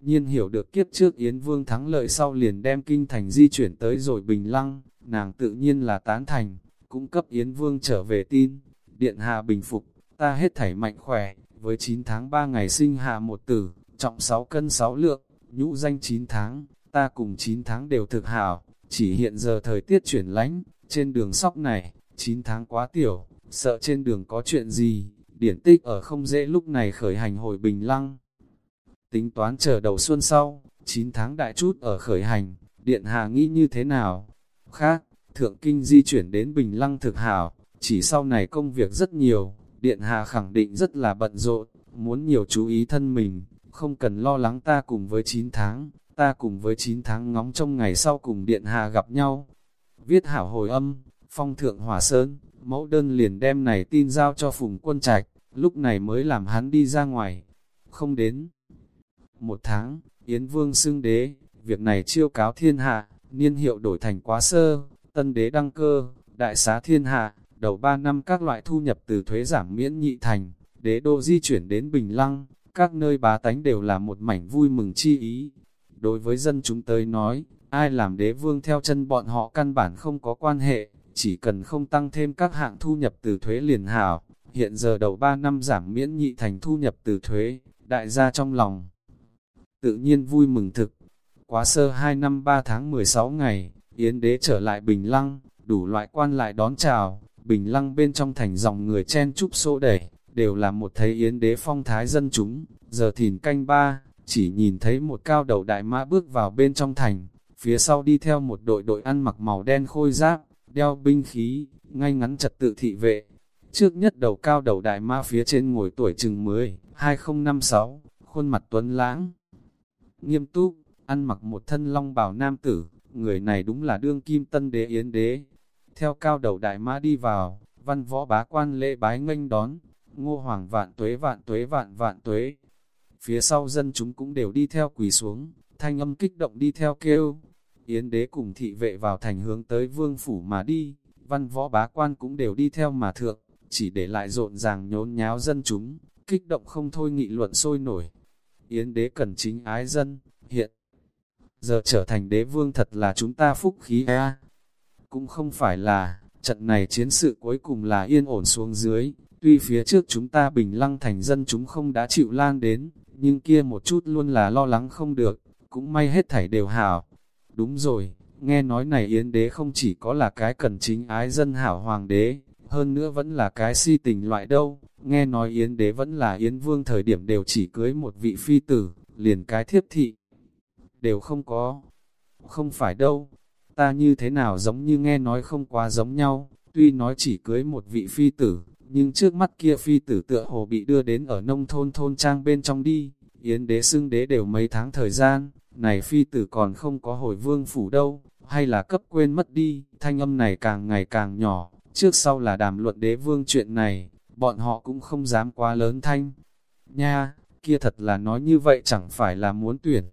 S1: Nhiên hiểu được kiếp trước Yến Vương thắng lợi sau liền đem kinh thành di chuyển tới rồi Bình Lăng, nàng tự nhiên là tán thành, cũng cấp Yến Vương trở về tin, điện hạ bình phục, ta hết thảy mạnh khỏe, với 9 tháng 3 ngày sinh hạ một tử, trọng 6 cân 6 lượng, nhũ danh 9 tháng, ta cùng 9 tháng đều thực hảo, chỉ hiện giờ thời tiết chuyển lánh, trên đường sóc này, 9 tháng quá tiểu, sợ trên đường có chuyện gì, điển tích ở không dễ lúc này khởi hành hồi bình lăng. Tính toán chờ đầu xuân sau, 9 tháng đại chút ở khởi hành, điện hạ nghĩ như thế nào? Khác, thượng kinh di chuyển đến bình lăng thực hảo, chỉ sau này công việc rất nhiều, điện hạ khẳng định rất là bận rộn, muốn nhiều chú ý thân mình, không cần lo lắng ta cùng với 9 tháng, ta cùng với 9 tháng ngóng trong ngày sau cùng điện hạ gặp nhau. Viết hảo hồi âm, phong thượng hỏa sơn, mẫu đơn liền đem này tin giao cho phùng quân trạch, lúc này mới làm hắn đi ra ngoài. Không đến một tháng, Yến Vương xưng đế, việc này chiêu cáo thiên hạ, niên hiệu đổi thành quá sơ, tân đế đăng cơ, đại xá thiên hạ, đầu 3 năm các loại thu nhập từ thuế giảm miễn nhị thành, đế đô di chuyển đến Bình Lăng, các nơi bá tánh đều là một mảnh vui mừng chi ý. Đối với dân chúng tới nói, ai làm đế vương theo chân bọn họ căn bản không có quan hệ, chỉ cần không tăng thêm các hạng thu nhập từ thuế liền hảo. Hiện giờ đầu 3 năm giảm miễn nhị thành thu nhập từ thuế, đại gia trong lòng. Tự nhiên vui mừng thực. Quá sơ 2 năm 3 tháng 16 ngày, Yến đế trở lại Bình Lăng, đủ loại quan lại đón chào, Bình Lăng bên trong thành dòng người chen chúc xô đẩy, đều là một thấy Yến đế phong thái dân chúng, giờ thìn canh ba, chỉ nhìn thấy một cao đầu đại mã bước vào bên trong thành, phía sau đi theo một đội đội ăn mặc màu đen khôi giáp, đeo binh khí, ngay ngắn trật tự thị vệ. Trước nhất đầu cao đầu đại ma phía trên ngồi tuổi chừng 10, 2056, khuôn mặt tuấn lãng. Nghiêm túc, ăn mặc một thân long bào nam tử, người này đúng là đương kim tân đế yến đế. Theo cao đầu đại mã đi vào, văn võ bá quan lễ bái nghênh đón, ngô hoàng vạn tuế vạn tuế vạn vạn tuế. Phía sau dân chúng cũng đều đi theo quỳ xuống, thanh âm kích động đi theo kêu. Yến đế cùng thị vệ vào thành hướng tới vương phủ mà đi, văn võ bá quan cũng đều đi theo mà thượng, chỉ để lại rộn ràng nhốn nháo dân chúng, kích động không thôi nghị luận sôi nổi. Yến đế cần chính ái dân, hiện giờ trở thành đế vương thật là chúng ta phúc khí a cũng không phải là, trận này chiến sự cuối cùng là yên ổn xuống dưới, tuy phía trước chúng ta bình lăng thành dân chúng không đã chịu lan đến, nhưng kia một chút luôn là lo lắng không được, cũng may hết thảy đều hảo. Đúng rồi, nghe nói này Yến đế không chỉ có là cái cần chính ái dân hảo hoàng đế, hơn nữa vẫn là cái si tình loại đâu, nghe nói Yến đế vẫn là Yến vương thời điểm đều chỉ cưới một vị phi tử, liền cái thiếp thị, đều không có. Không phải đâu, ta như thế nào giống như nghe nói không quá giống nhau, tuy nói chỉ cưới một vị phi tử, nhưng trước mắt kia phi tử tựa hồ bị đưa đến ở nông thôn thôn trang bên trong đi, yến đế xưng đế đều mấy tháng thời gian, này phi tử còn không có hồi vương phủ đâu, hay là cấp quên mất đi, thanh âm này càng ngày càng nhỏ, trước sau là đàm luận đế vương chuyện này, bọn họ cũng không dám quá lớn thanh. Nha, kia thật là nói như vậy chẳng phải là muốn tuyển.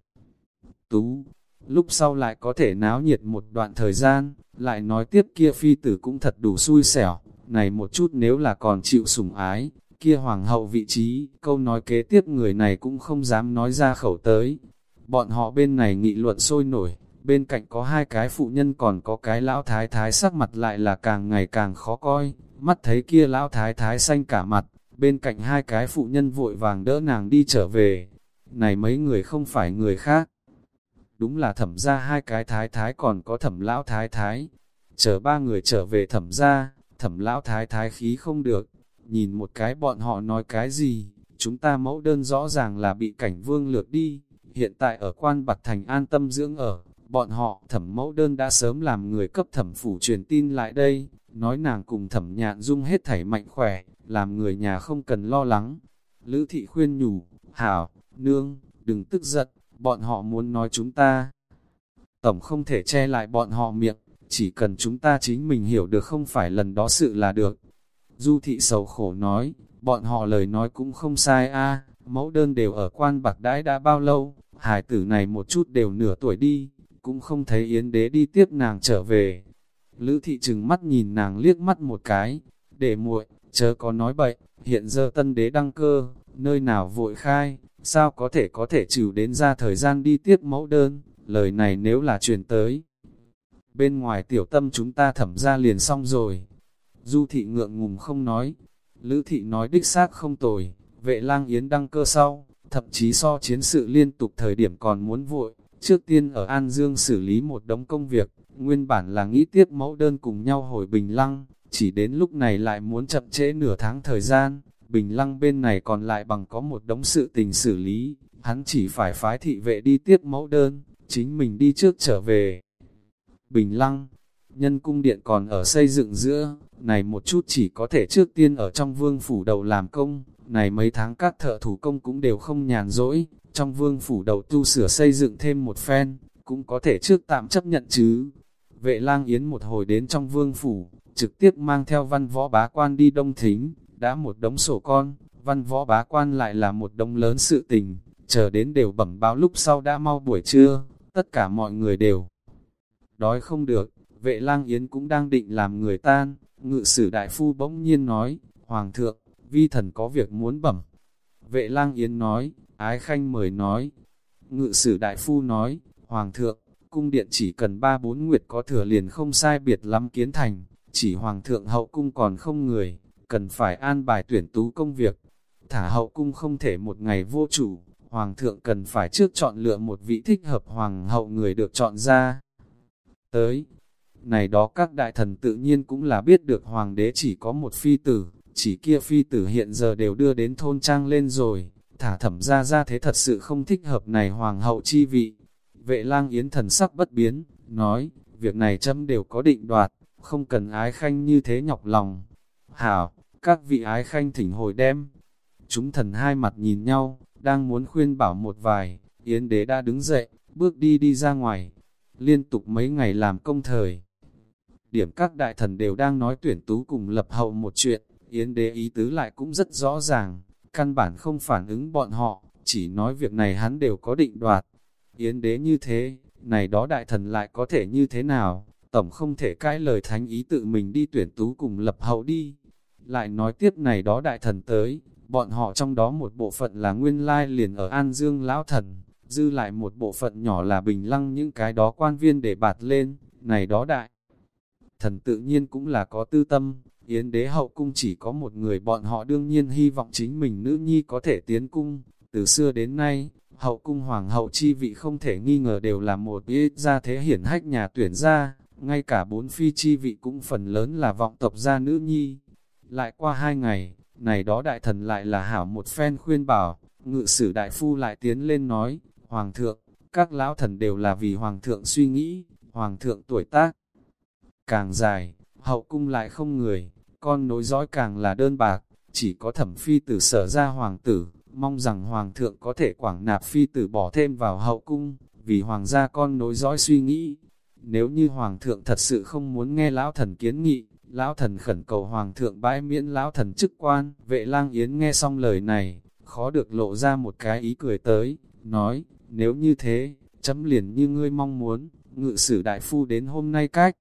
S1: Tú, lúc sau lại có thể náo nhiệt một đoạn thời gian, lại nói tiếp kia phi tử cũng thật đủ xui xẻo, này một chút nếu là còn chịu sủng ái, kia hoàng hậu vị trí, câu nói kế tiếp người này cũng không dám nói ra khẩu tới. Bọn họ bên này nghị luận sôi nổi, bên cạnh có hai cái phụ nhân còn có cái lão thái thái sắc mặt lại là càng ngày càng khó coi, mắt thấy kia lão thái thái xanh cả mặt, bên cạnh hai cái phụ nhân vội vàng đỡ nàng đi trở về. Này mấy người không phải người khác. Đúng là thẩm ra hai cái thái thái còn có thẩm lão thái thái. Chờ ba người trở về thẩm ra, thẩm lão thái thái khí không được, nhìn một cái bọn họ nói cái gì, chúng ta mẫu đơn rõ ràng là bị cảnh vương lược đi, hiện tại ở quan bạc thành an tâm dưỡng ở, bọn họ thẩm mẫu đơn đã sớm làm người cấp thẩm phủ truyền tin lại đây, nói nàng cùng thẩm nhạn dung hết thảy mạnh khỏe, làm người nhà không cần lo lắng. Lữ thị khuyên nhủ, hảo, nương, đừng tức giận, bọn họ muốn nói chúng ta. Tổng không thể che lại bọn họ miệng, chỉ cần chúng ta chính mình hiểu được không phải lần đó sự là được. Du thị sầu khổ nói, bọn họ lời nói cũng không sai a mẫu đơn đều ở quan bạc đãi đã bao lâu, hải tử này một chút đều nửa tuổi đi, cũng không thấy yến đế đi tiếp nàng trở về. Lữ thị trừng mắt nhìn nàng liếc mắt một cái, để muội, chớ có nói bậy, hiện giờ tân đế đăng cơ, nơi nào vội khai, sao có thể có thể trừ đến ra thời gian đi tiếp mẫu đơn, lời này nếu là truyền tới, bên ngoài tiểu tâm chúng ta thẩm ra liền xong rồi. Du thị ngượng ngùng không nói, Lữ thị nói đích xác không tồi, vệ lang yến đăng cơ sau, thậm chí so chiến sự liên tục thời điểm còn muốn vội, trước tiên ở An Dương xử lý một đống công việc, nguyên bản là nghĩ tiếp mẫu đơn cùng nhau hồi Bình Lăng, chỉ đến lúc này lại muốn chậm trễ nửa tháng thời gian, Bình Lăng bên này còn lại bằng có một đống sự tình xử lý, hắn chỉ phải phái thị vệ đi tiếp mẫu đơn, chính mình đi trước trở về. Bình Lăng, nhân cung điện còn ở xây dựng giữa, này một chút chỉ có thể trước tiên ở trong vương phủ đầu làm công, này mấy tháng các thợ thủ công cũng đều không nhàn rỗi, trong vương phủ đầu tu sửa xây dựng thêm một phen, cũng có thể trước tạm chấp nhận chứ. Vệ lang yến một hồi đến trong vương phủ, trực tiếp mang theo văn võ bá quan đi đông thính, đã một đống sổ con, văn võ bá quan lại là một đống lớn sự tình, chờ đến đều bẩm báo lúc sau đã mau buổi trưa, tất cả mọi người đều đói không được, vệ lang yến cũng đang định làm người tan, ngự sử đại phu bỗng nhiên nói, Hoàng thượng, vi thần có việc muốn bẩm. Vệ lang yến nói, ái khanh mời nói. Ngự sử đại phu nói, Hoàng thượng, cung điện chỉ cần ba bốn nguyệt có thừa liền không sai biệt lắm kiến thành, chỉ Hoàng thượng hậu cung còn không người, cần phải an bài tuyển tú công việc. Thả hậu cung không thể một ngày vô chủ, Hoàng thượng cần phải trước chọn lựa một vị thích hợp Hoàng hậu người được chọn ra. Tới, này đó các đại thần tự nhiên cũng là biết được Hoàng đế chỉ có một phi tử, chỉ kia phi tử hiện giờ đều đưa đến thôn trang lên rồi, thả thẩm ra ra thế thật sự không thích hợp này Hoàng hậu chi vị. Vệ lang yến thần sắc bất biến, nói, việc này châm đều có định đoạt, không cần ái khanh như thế nhọc lòng. Hảo, các vị ái khanh thỉnh hồi đem. Chúng thần hai mặt nhìn nhau, đang muốn khuyên bảo một vài, Yến đế đã đứng dậy, bước đi đi ra ngoài. Liên tục mấy ngày làm công thời. Điểm các đại thần đều đang nói tuyển tú cùng lập hậu một chuyện, Yến đế ý tứ lại cũng rất rõ ràng, căn bản không phản ứng bọn họ, chỉ nói việc này hắn đều có định đoạt. Yến đế như thế, này đó đại thần lại có thể như thế nào, tổng không thể cãi lời thánh ý tự mình đi tuyển tú cùng lập hậu đi. Lại nói tiếp này đó đại thần tới, bọn họ trong đó một bộ phận là nguyên lai liền ở An Dương Lão Thần, dư lại một bộ phận nhỏ là bình lăng những cái đó quan viên để bạt lên, này đó đại. Thần tự nhiên cũng là có tư tâm, Yến đế hậu cung chỉ có một người bọn họ đương nhiên hy vọng chính mình nữ nhi có thể tiến cung, từ xưa đến nay, hậu cung hoàng hậu chi vị không thể nghi ngờ đều là một ít gia thế hiển hách nhà tuyển gia, ngay cả bốn phi chi vị cũng phần lớn là vọng tộc gia nữ nhi. Lại qua hai ngày, này đó đại thần lại là hảo một phen khuyên bảo, ngự sử đại phu lại tiến lên nói, Hoàng thượng, các lão thần đều là vì Hoàng thượng suy nghĩ, Hoàng thượng tuổi tác càng dài, hậu cung lại không người, con nối dõi càng là đơn bạc, chỉ có thẩm phi tử sở ra Hoàng tử, mong rằng Hoàng thượng có thể quảng nạp phi tử bỏ thêm vào hậu cung, vì Hoàng gia con nối dõi suy nghĩ. Nếu như Hoàng thượng thật sự không muốn nghe lão thần kiến nghị, Lão thần khẩn cầu hoàng thượng bãi miễn lão thần chức quan, vệ lang yến nghe xong lời này, khó được lộ ra một cái ý cười tới, nói, nếu như thế, chấm liền như ngươi mong muốn, ngự sử đại phu đến hôm nay cách.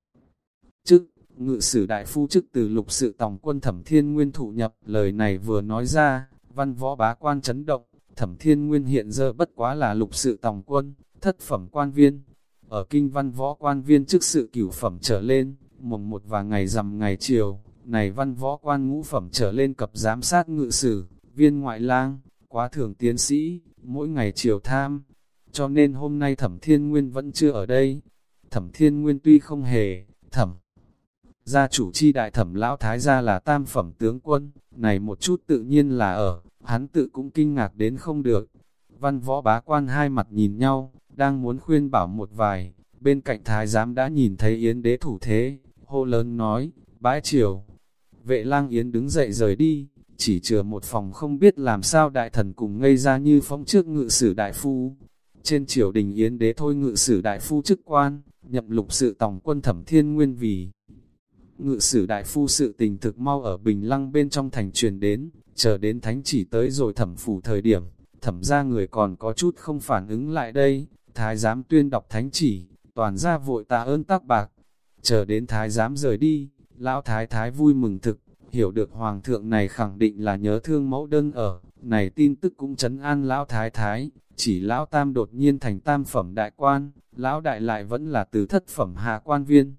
S1: Chức, ngự sử đại phu chức từ lục sự tòng quân thẩm thiên nguyên thụ nhập, lời này vừa nói ra, văn võ bá quan chấn động, thẩm thiên nguyên hiện giờ bất quá là lục sự tòng quân, thất phẩm quan viên. Ở kinh văn võ quan viên chức sự cửu phẩm trở lên, mùng một và ngày rằm ngày chiều, này văn võ quan ngũ phẩm trở lên cập giám sát ngự sử, viên ngoại lang, quá thường tiến sĩ, mỗi ngày chiều tham. Cho nên hôm nay thẩm thiên nguyên vẫn chưa ở đây. Thẩm thiên nguyên tuy không hề, thẩm. Gia chủ chi đại thẩm lão thái gia là tam phẩm tướng quân, này một chút tự nhiên là ở, hắn tự cũng kinh ngạc đến không được. Văn võ bá quan hai mặt nhìn nhau, đang muốn khuyên bảo một vài, bên cạnh thái giám đã nhìn thấy yến đế thủ thế, hô lớn nói, bãi chiều. Vệ lang yến đứng dậy rời đi, chỉ chừa một phòng không biết làm sao đại thần cùng ngây ra như phong trước ngự sử đại phu. Trên triều đình yến đế thôi ngự sử đại phu chức quan, nhậm lục sự tổng quân thẩm thiên nguyên vì. Ngự sử đại phu sự tình thực mau ở bình lăng bên trong thành truyền đến, chờ đến thánh chỉ tới rồi thẩm phủ thời điểm, thẩm ra người còn có chút không phản ứng lại đây, thái giám tuyên đọc thánh chỉ, toàn ra vội tạ ơn tác bạc, Chờ đến thái giám rời đi, lão thái thái vui mừng thực, hiểu được hoàng thượng này khẳng định là nhớ thương mẫu đơn ở, này tin tức cũng chấn an lão thái thái, chỉ lão tam đột nhiên thành tam phẩm đại quan, lão đại lại vẫn là từ thất phẩm hạ quan viên.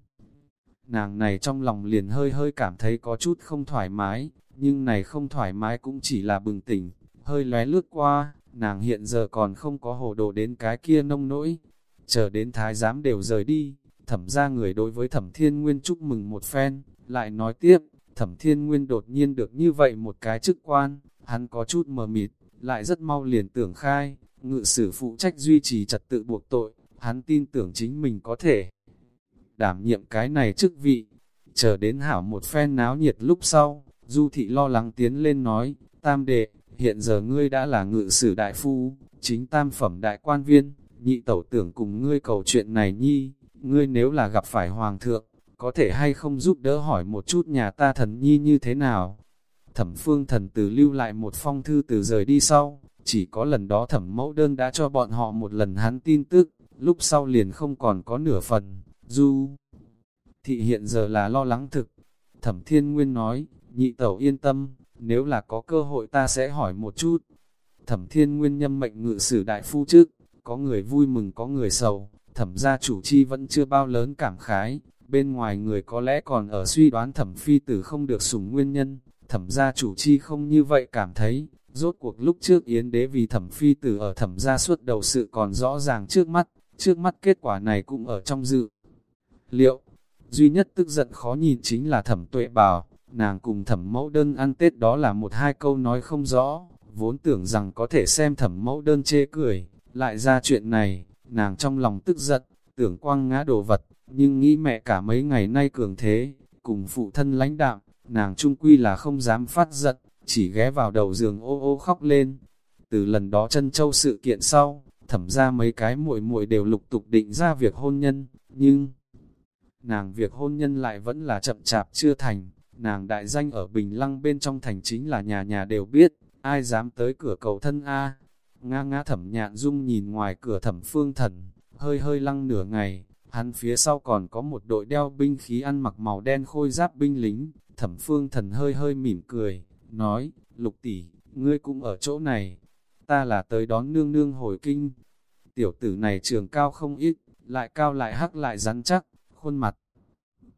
S1: Nàng này trong lòng liền hơi hơi cảm thấy có chút không thoải mái, nhưng này không thoải mái cũng chỉ là bừng tỉnh, hơi lóe lướt qua, nàng hiện giờ còn không có hồ đồ đến cái kia nông nỗi. Chờ đến thái giám đều rời đi, thẩm ra người đối với thẩm thiên nguyên chúc mừng một phen, lại nói tiếp, thẩm thiên nguyên đột nhiên được như vậy một cái chức quan, hắn có chút mờ mịt, lại rất mau liền tưởng khai, ngự sử phụ trách duy trì trật tự buộc tội, hắn tin tưởng chính mình có thể đảm nhiệm cái này chức vị. Chờ đến hảo một phen náo nhiệt lúc sau, du thị lo lắng tiến lên nói, tam đệ, hiện giờ ngươi đã là ngự sử đại phu, chính tam phẩm đại quan viên, nhị tẩu tưởng cùng ngươi cầu chuyện này nhi, ngươi nếu là gặp phải hoàng thượng, có thể hay không giúp đỡ hỏi một chút nhà ta thần nhi như thế nào? Thẩm phương thần từ lưu lại một phong thư từ rời đi sau, chỉ có lần đó thẩm mẫu đơn đã cho bọn họ một lần hắn tin tức, lúc sau liền không còn có nửa phần, du. Thị hiện giờ là lo lắng thực, thẩm thiên nguyên nói, nhị tẩu yên tâm, nếu là có cơ hội ta sẽ hỏi một chút. Thẩm thiên nguyên nhâm mệnh ngự sử đại phu trước, có người vui mừng có người sầu, thẩm gia chủ chi vẫn chưa bao lớn cảm khái, bên ngoài người có lẽ còn ở suy đoán thẩm phi tử không được sủng nguyên nhân, thẩm gia chủ chi không như vậy cảm thấy, rốt cuộc lúc trước yến đế vì thẩm phi tử ở thẩm gia suốt đầu sự còn rõ ràng trước mắt, trước mắt kết quả này cũng ở trong dự. Liệu, duy nhất tức giận khó nhìn chính là thẩm tuệ bảo, nàng cùng thẩm mẫu đơn ăn Tết đó là một hai câu nói không rõ, vốn tưởng rằng có thể xem thẩm mẫu đơn chê cười, lại ra chuyện này, nàng trong lòng tức giận, tưởng quăng ngã đồ vật, nhưng nghĩ mẹ cả mấy ngày nay cường thế, cùng phụ thân lãnh đạm, nàng trung quy là không dám phát giận, chỉ ghé vào đầu giường ô ô khóc lên. Từ lần đó chân châu sự kiện sau, thẩm ra mấy cái muội muội đều lục tục định ra việc hôn nhân, nhưng nàng việc hôn nhân lại vẫn là chậm chạp chưa thành, nàng đại danh ở Bình Lăng bên trong thành chính là nhà nhà đều biết, ai dám tới cửa cầu thân A. Nga ngã thẩm nhạn dung nhìn ngoài cửa thẩm phương thần, hơi hơi lăng nửa ngày, hắn phía sau còn có một đội đeo binh khí ăn mặc màu đen khôi giáp binh lính, thẩm phương thần hơi hơi mỉm cười, nói, lục tỷ, ngươi cũng ở chỗ này, ta là tới đón nương nương hồi kinh. Tiểu tử này trường cao không ít, lại cao lại hắc lại rắn chắc, khuôn mặt.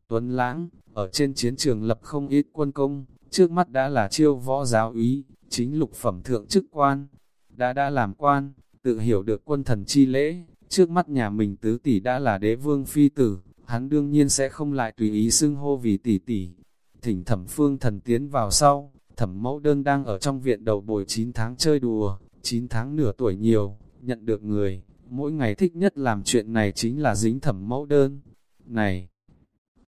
S1: Tuấn Lãng, ở trên chiến trường lập không ít quân công, trước mắt đã là chiêu võ giáo úy, chính lục phẩm thượng chức quan, đã đã làm quan, tự hiểu được quân thần chi lễ, trước mắt nhà mình tứ tỷ đã là đế vương phi tử, hắn đương nhiên sẽ không lại tùy ý xưng hô vì tỷ tỷ. Thỉnh thẩm phương thần tiến vào sau, thẩm mẫu đơn đang ở trong viện đầu bồi 9 tháng chơi đùa, 9 tháng nửa tuổi nhiều, nhận được người, mỗi ngày thích nhất làm chuyện này chính là dính thẩm mẫu đơn. Này,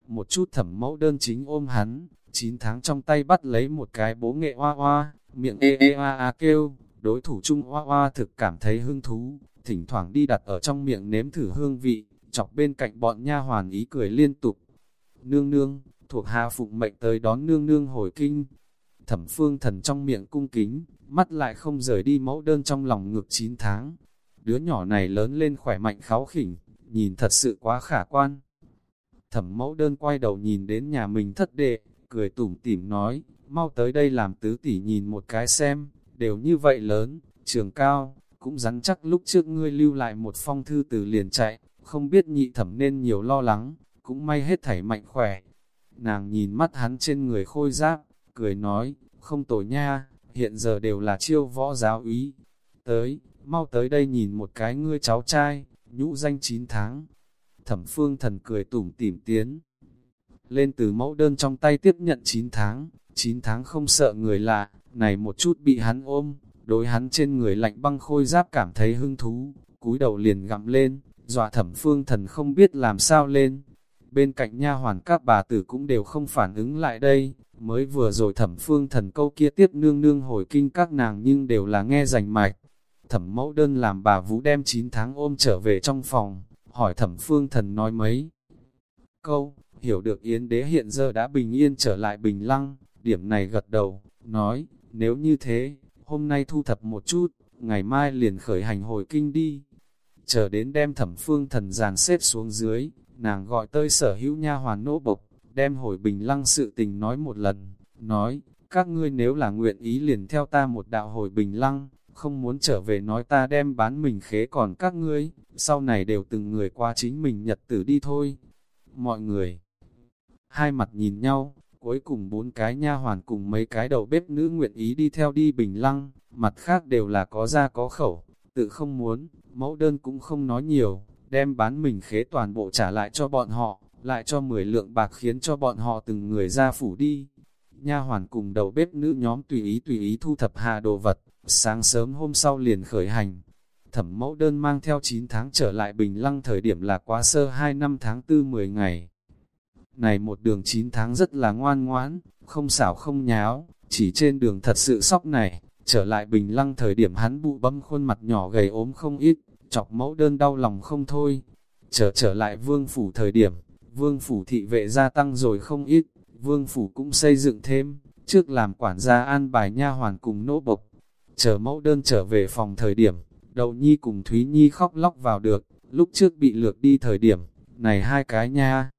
S1: một chút thẩm mẫu đơn chính ôm hắn, 9 tháng trong tay bắt lấy một cái bố nghệ hoa hoa, miệng ê ê a a kêu, đối thủ chung hoa hoa thực cảm thấy hứng thú, thỉnh thoảng đi đặt ở trong miệng nếm thử hương vị, chọc bên cạnh bọn nha hoàn ý cười liên tục. Nương nương, thuộc hạ phụng mệnh tới đón nương nương hồi kinh. Thẩm phương thần trong miệng cung kính, mắt lại không rời đi mẫu đơn trong lòng ngược 9 tháng. Đứa nhỏ này lớn lên khỏe mạnh kháo khỉnh, nhìn thật sự quá khả quan. Thẩm mẫu đơn quay đầu nhìn đến nhà mình thất đệ, cười tủm tỉm nói, mau tới đây làm tứ tỷ nhìn một cái xem, đều như vậy lớn, trường cao, cũng rắn chắc lúc trước ngươi lưu lại một phong thư từ liền chạy, không biết nhị thẩm nên nhiều lo lắng, cũng may hết thảy mạnh khỏe. Nàng nhìn mắt hắn trên người khôi giáp, cười nói, không tồi nha, hiện giờ đều là chiêu võ giáo úy. Tới, mau tới đây nhìn một cái ngươi cháu trai, nhũ danh 9 tháng. Thẩm phương thần cười tủm tỉm tiến. Lên từ mẫu đơn trong tay tiếp nhận 9 tháng, 9 tháng không sợ người lạ, này một chút bị hắn ôm, đối hắn trên người lạnh băng khôi giáp cảm thấy hứng thú, cúi đầu liền gặm lên, dọa thẩm phương thần không biết làm sao lên. Bên cạnh nha hoàn các bà tử cũng đều không phản ứng lại đây, mới vừa rồi thẩm phương thần câu kia tiếp nương nương hồi kinh các nàng nhưng đều là nghe rành mạch. Thẩm mẫu đơn làm bà Vũ đem 9 tháng ôm trở về trong phòng, hỏi thẩm phương thần nói mấy. Câu, hiểu được Yến đế hiện giờ đã bình yên trở lại bình lăng, điểm này gật đầu, nói, nếu như thế, hôm nay thu thập một chút, ngày mai liền khởi hành hồi kinh đi. Chờ đến đem thẩm phương thần giàn xếp xuống dưới, nàng gọi tới sở hữu nha hoàn nỗ bộc, đem hồi bình lăng sự tình nói một lần, nói, các ngươi nếu là nguyện ý liền theo ta một đạo hồi bình lăng, không muốn trở về nói ta đem bán mình khế còn các ngươi, sau này đều từng người qua chính mình nhật tử đi thôi. Mọi người, hai mặt nhìn nhau, Cuối cùng bốn cái nha hoàn cùng mấy cái đầu bếp nữ nguyện ý đi theo đi bình lăng, mặt khác đều là có ra có khẩu, tự không muốn, mẫu đơn cũng không nói nhiều, đem bán mình khế toàn bộ trả lại cho bọn họ, lại cho 10 lượng bạc khiến cho bọn họ từng người ra phủ đi. Nha hoàn cùng đầu bếp nữ nhóm tùy ý tùy ý thu thập hà đồ vật, sáng sớm hôm sau liền khởi hành. Thẩm mẫu đơn mang theo 9 tháng trở lại Bình Lăng thời điểm là quá sơ 2 năm tháng 4 10 ngày. Này một đường 9 tháng rất là ngoan ngoãn, không xảo không nháo, chỉ trên đường thật sự sóc này, trở lại bình lăng thời điểm hắn bụ bấm khuôn mặt nhỏ gầy ốm không ít, chọc mẫu đơn đau lòng không thôi. Trở trở lại vương phủ thời điểm, vương phủ thị vệ gia tăng rồi không ít, vương phủ cũng xây dựng thêm, trước làm quản gia an bài nha hoàn cùng nỗ bộc. Chờ mẫu đơn trở về phòng thời điểm, đầu nhi cùng Thúy Nhi khóc lóc vào được, lúc trước bị lược đi thời điểm, này hai cái nha.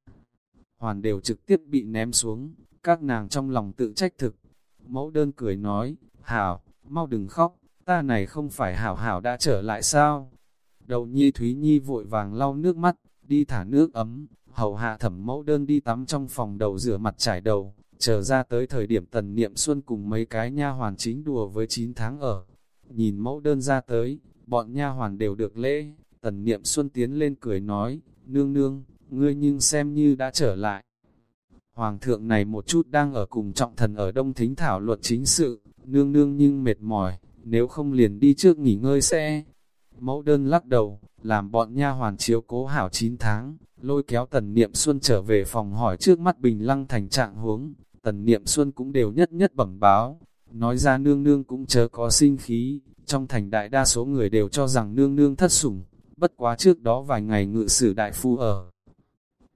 S1: Hoàn đều trực tiếp bị ném xuống, các nàng trong lòng tự trách thực. Mẫu đơn cười nói, hảo, mau đừng khóc, ta này không phải hảo hảo đã trở lại sao? Đầu nhi Thúy Nhi vội vàng lau nước mắt, đi thả nước ấm, hầu hạ thẩm mẫu đơn đi tắm trong phòng đầu rửa mặt trải đầu, chờ ra tới thời điểm tần niệm xuân cùng mấy cái nha hoàn chính đùa với 9 tháng ở. Nhìn mẫu đơn ra tới, bọn nha hoàn đều được lễ, tần niệm xuân tiến lên cười nói, nương nương, ngươi nhưng xem như đã trở lại. Hoàng thượng này một chút đang ở cùng trọng thần ở Đông Thính thảo luật chính sự, nương nương nhưng mệt mỏi, nếu không liền đi trước nghỉ ngơi sẽ. Mẫu đơn lắc đầu, làm bọn nha hoàn chiếu cố hảo 9 tháng, lôi kéo tần niệm xuân trở về phòng hỏi trước mắt bình lăng thành trạng huống, tần niệm xuân cũng đều nhất nhất bẩm báo, nói ra nương nương cũng chớ có sinh khí, trong thành đại đa số người đều cho rằng nương nương thất sủng, bất quá trước đó vài ngày ngự sử đại phu ở.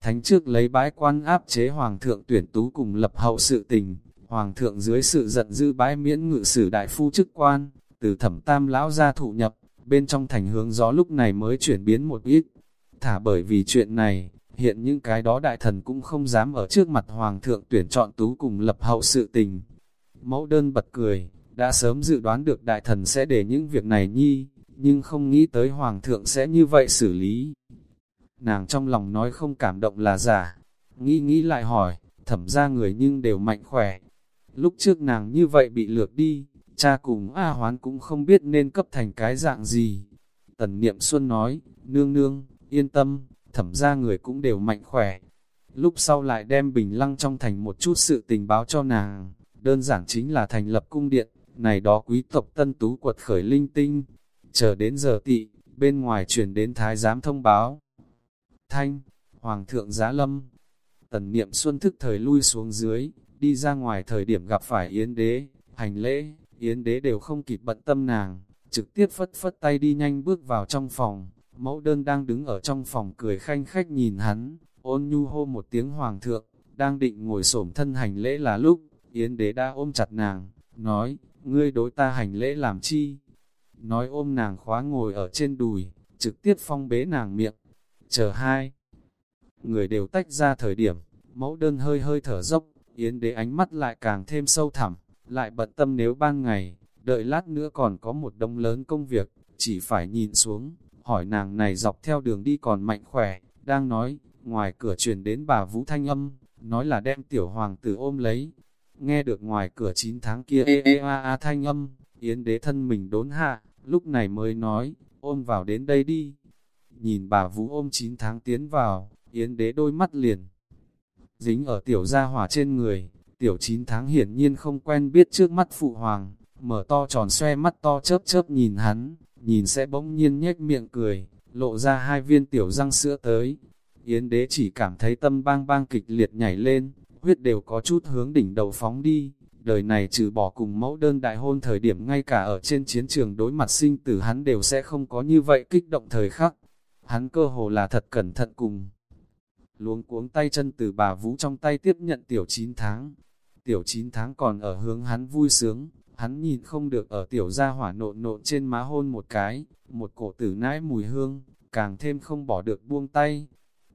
S1: Thánh trước lấy bãi quan áp chế hoàng thượng tuyển tú cùng lập hậu sự tình, hoàng thượng dưới sự giận dữ bãi miễn ngự sử đại phu chức quan, từ thẩm tam lão ra thụ nhập, bên trong thành hướng gió lúc này mới chuyển biến một ít. Thả bởi vì chuyện này, hiện những cái đó đại thần cũng không dám ở trước mặt hoàng thượng tuyển chọn tú cùng lập hậu sự tình. Mẫu đơn bật cười, đã sớm dự đoán được đại thần sẽ để những việc này nhi, nhưng không nghĩ tới hoàng thượng sẽ như vậy xử lý. Nàng trong lòng nói không cảm động là giả, nghĩ nghĩ lại hỏi, thẩm ra người nhưng đều mạnh khỏe. Lúc trước nàng như vậy bị lược đi, cha cùng A hoán cũng không biết nên cấp thành cái dạng gì. Tần Niệm Xuân nói, nương nương, yên tâm, thẩm ra người cũng đều mạnh khỏe. Lúc sau lại đem bình lăng trong thành một chút sự tình báo cho nàng, đơn giản chính là thành lập cung điện, này đó quý tộc tân tú quật khởi linh tinh. Chờ đến giờ tị, bên ngoài truyền đến thái giám thông báo. Thanh, Hoàng thượng giá lâm. Tần niệm xuân thức thời lui xuống dưới, đi ra ngoài thời điểm gặp phải Yến đế, hành lễ, Yến đế đều không kịp bận tâm nàng, trực tiếp phất phất tay đi nhanh bước vào trong phòng. Mẫu đơn đang đứng ở trong phòng cười khanh khách nhìn hắn, ôn nhu hô một tiếng hoàng thượng, đang định ngồi xổm thân hành lễ là lúc, Yến đế đã ôm chặt nàng, nói, ngươi đối ta hành lễ làm chi? Nói ôm nàng khóa ngồi ở trên đùi, trực tiếp phong bế nàng miệng, chờ hai. Người đều tách ra thời điểm, mẫu đơn hơi hơi thở dốc, Yến đế ánh mắt lại càng thêm sâu thẳm, lại bận tâm nếu ban ngày, đợi lát nữa còn có một đông lớn công việc, chỉ phải nhìn xuống, hỏi nàng này dọc theo đường đi còn mạnh khỏe, đang nói, ngoài cửa truyền đến bà Vũ Thanh âm, nói là đem tiểu hoàng tử ôm lấy. Nghe được ngoài cửa 9 tháng kia ê ê a a thanh âm, Yến đế thân mình đốn hạ, lúc này mới nói, ôm vào đến đây đi. Nhìn bà Vũ ôm 9 tháng tiến vào, Yến đế đôi mắt liền. Dính ở tiểu gia hỏa trên người, tiểu 9 tháng hiển nhiên không quen biết trước mắt phụ hoàng, mở to tròn xoe mắt to chớp chớp nhìn hắn, nhìn sẽ bỗng nhiên nhếch miệng cười, lộ ra hai viên tiểu răng sữa tới. Yến đế chỉ cảm thấy tâm bang bang kịch liệt nhảy lên, huyết đều có chút hướng đỉnh đầu phóng đi. Đời này trừ bỏ cùng mẫu đơn đại hôn thời điểm ngay cả ở trên chiến trường đối mặt sinh tử hắn đều sẽ không có như vậy kích động thời khắc. Hắn cơ hồ là thật cẩn thận cùng. Luống cuống tay chân từ bà Vũ trong tay tiếp nhận tiểu 9 tháng. Tiểu 9 tháng còn ở hướng hắn vui sướng, hắn nhìn không được ở tiểu gia hỏa nộn nộn trên má hôn một cái, một cổ tử nãi mùi hương, càng thêm không bỏ được buông tay.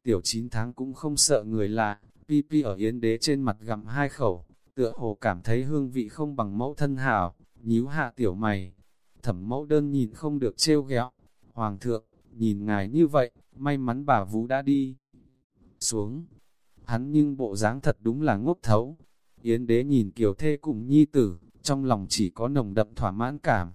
S1: Tiểu 9 tháng cũng không sợ người lạ, pi pi ở yến đế trên mặt gặm hai khẩu, tựa hồ cảm thấy hương vị không bằng mẫu thân hảo, nhíu hạ tiểu mày. Thẩm mẫu đơn nhìn không được trêu ghẹo Hoàng thượng, nhìn ngài như vậy, may mắn bà Vũ đã đi. Xuống, hắn nhưng bộ dáng thật đúng là ngốc thấu. Yến đế nhìn kiều thê cùng nhi tử, trong lòng chỉ có nồng đậm thỏa mãn cảm.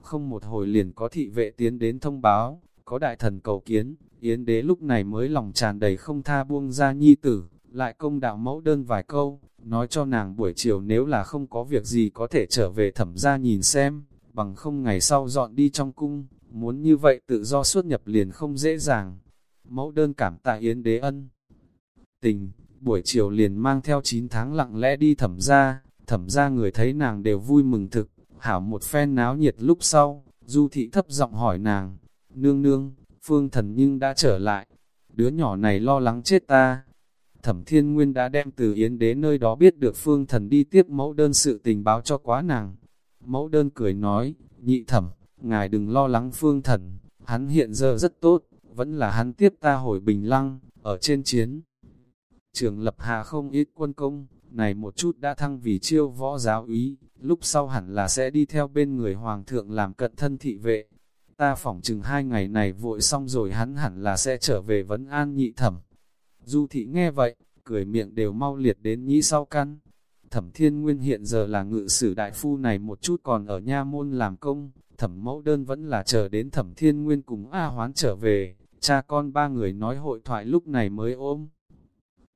S1: Không một hồi liền có thị vệ tiến đến thông báo, có đại thần cầu kiến, Yến đế lúc này mới lòng tràn đầy không tha buông ra nhi tử, lại công đạo mẫu đơn vài câu, nói cho nàng buổi chiều nếu là không có việc gì có thể trở về thẩm ra nhìn xem, bằng không ngày sau dọn đi trong cung, muốn như vậy tự do xuất nhập liền không dễ dàng. Mẫu đơn cảm tạ Yến đế ân. Tình, buổi chiều liền mang theo 9 tháng lặng lẽ đi thẩm ra, thẩm ra người thấy nàng đều vui mừng thực, hảo một phen náo nhiệt lúc sau, du thị thấp giọng hỏi nàng, nương nương, phương thần nhưng đã trở lại, đứa nhỏ này lo lắng chết ta. Thẩm thiên nguyên đã đem từ yến đế nơi đó biết được phương thần đi tiếp mẫu đơn sự tình báo cho quá nàng. Mẫu đơn cười nói, nhị thẩm, ngài đừng lo lắng phương thần, hắn hiện giờ rất tốt, vẫn là hắn tiếp ta hồi bình lăng, ở trên chiến. Trường lập hạ không ít quân công, này một chút đã thăng vì chiêu võ giáo úy, lúc sau hẳn là sẽ đi theo bên người hoàng thượng làm cận thân thị vệ. Ta phỏng chừng hai ngày này vội xong rồi hắn hẳn là sẽ trở về vấn an nhị thẩm. Du thị nghe vậy, cười miệng đều mau liệt đến nhĩ sau căn. Thẩm thiên nguyên hiện giờ là ngự sử đại phu này một chút còn ở nha môn làm công, thẩm mẫu đơn vẫn là chờ đến thẩm thiên nguyên cùng A hoán trở về, cha con ba người nói hội thoại lúc này mới ôm.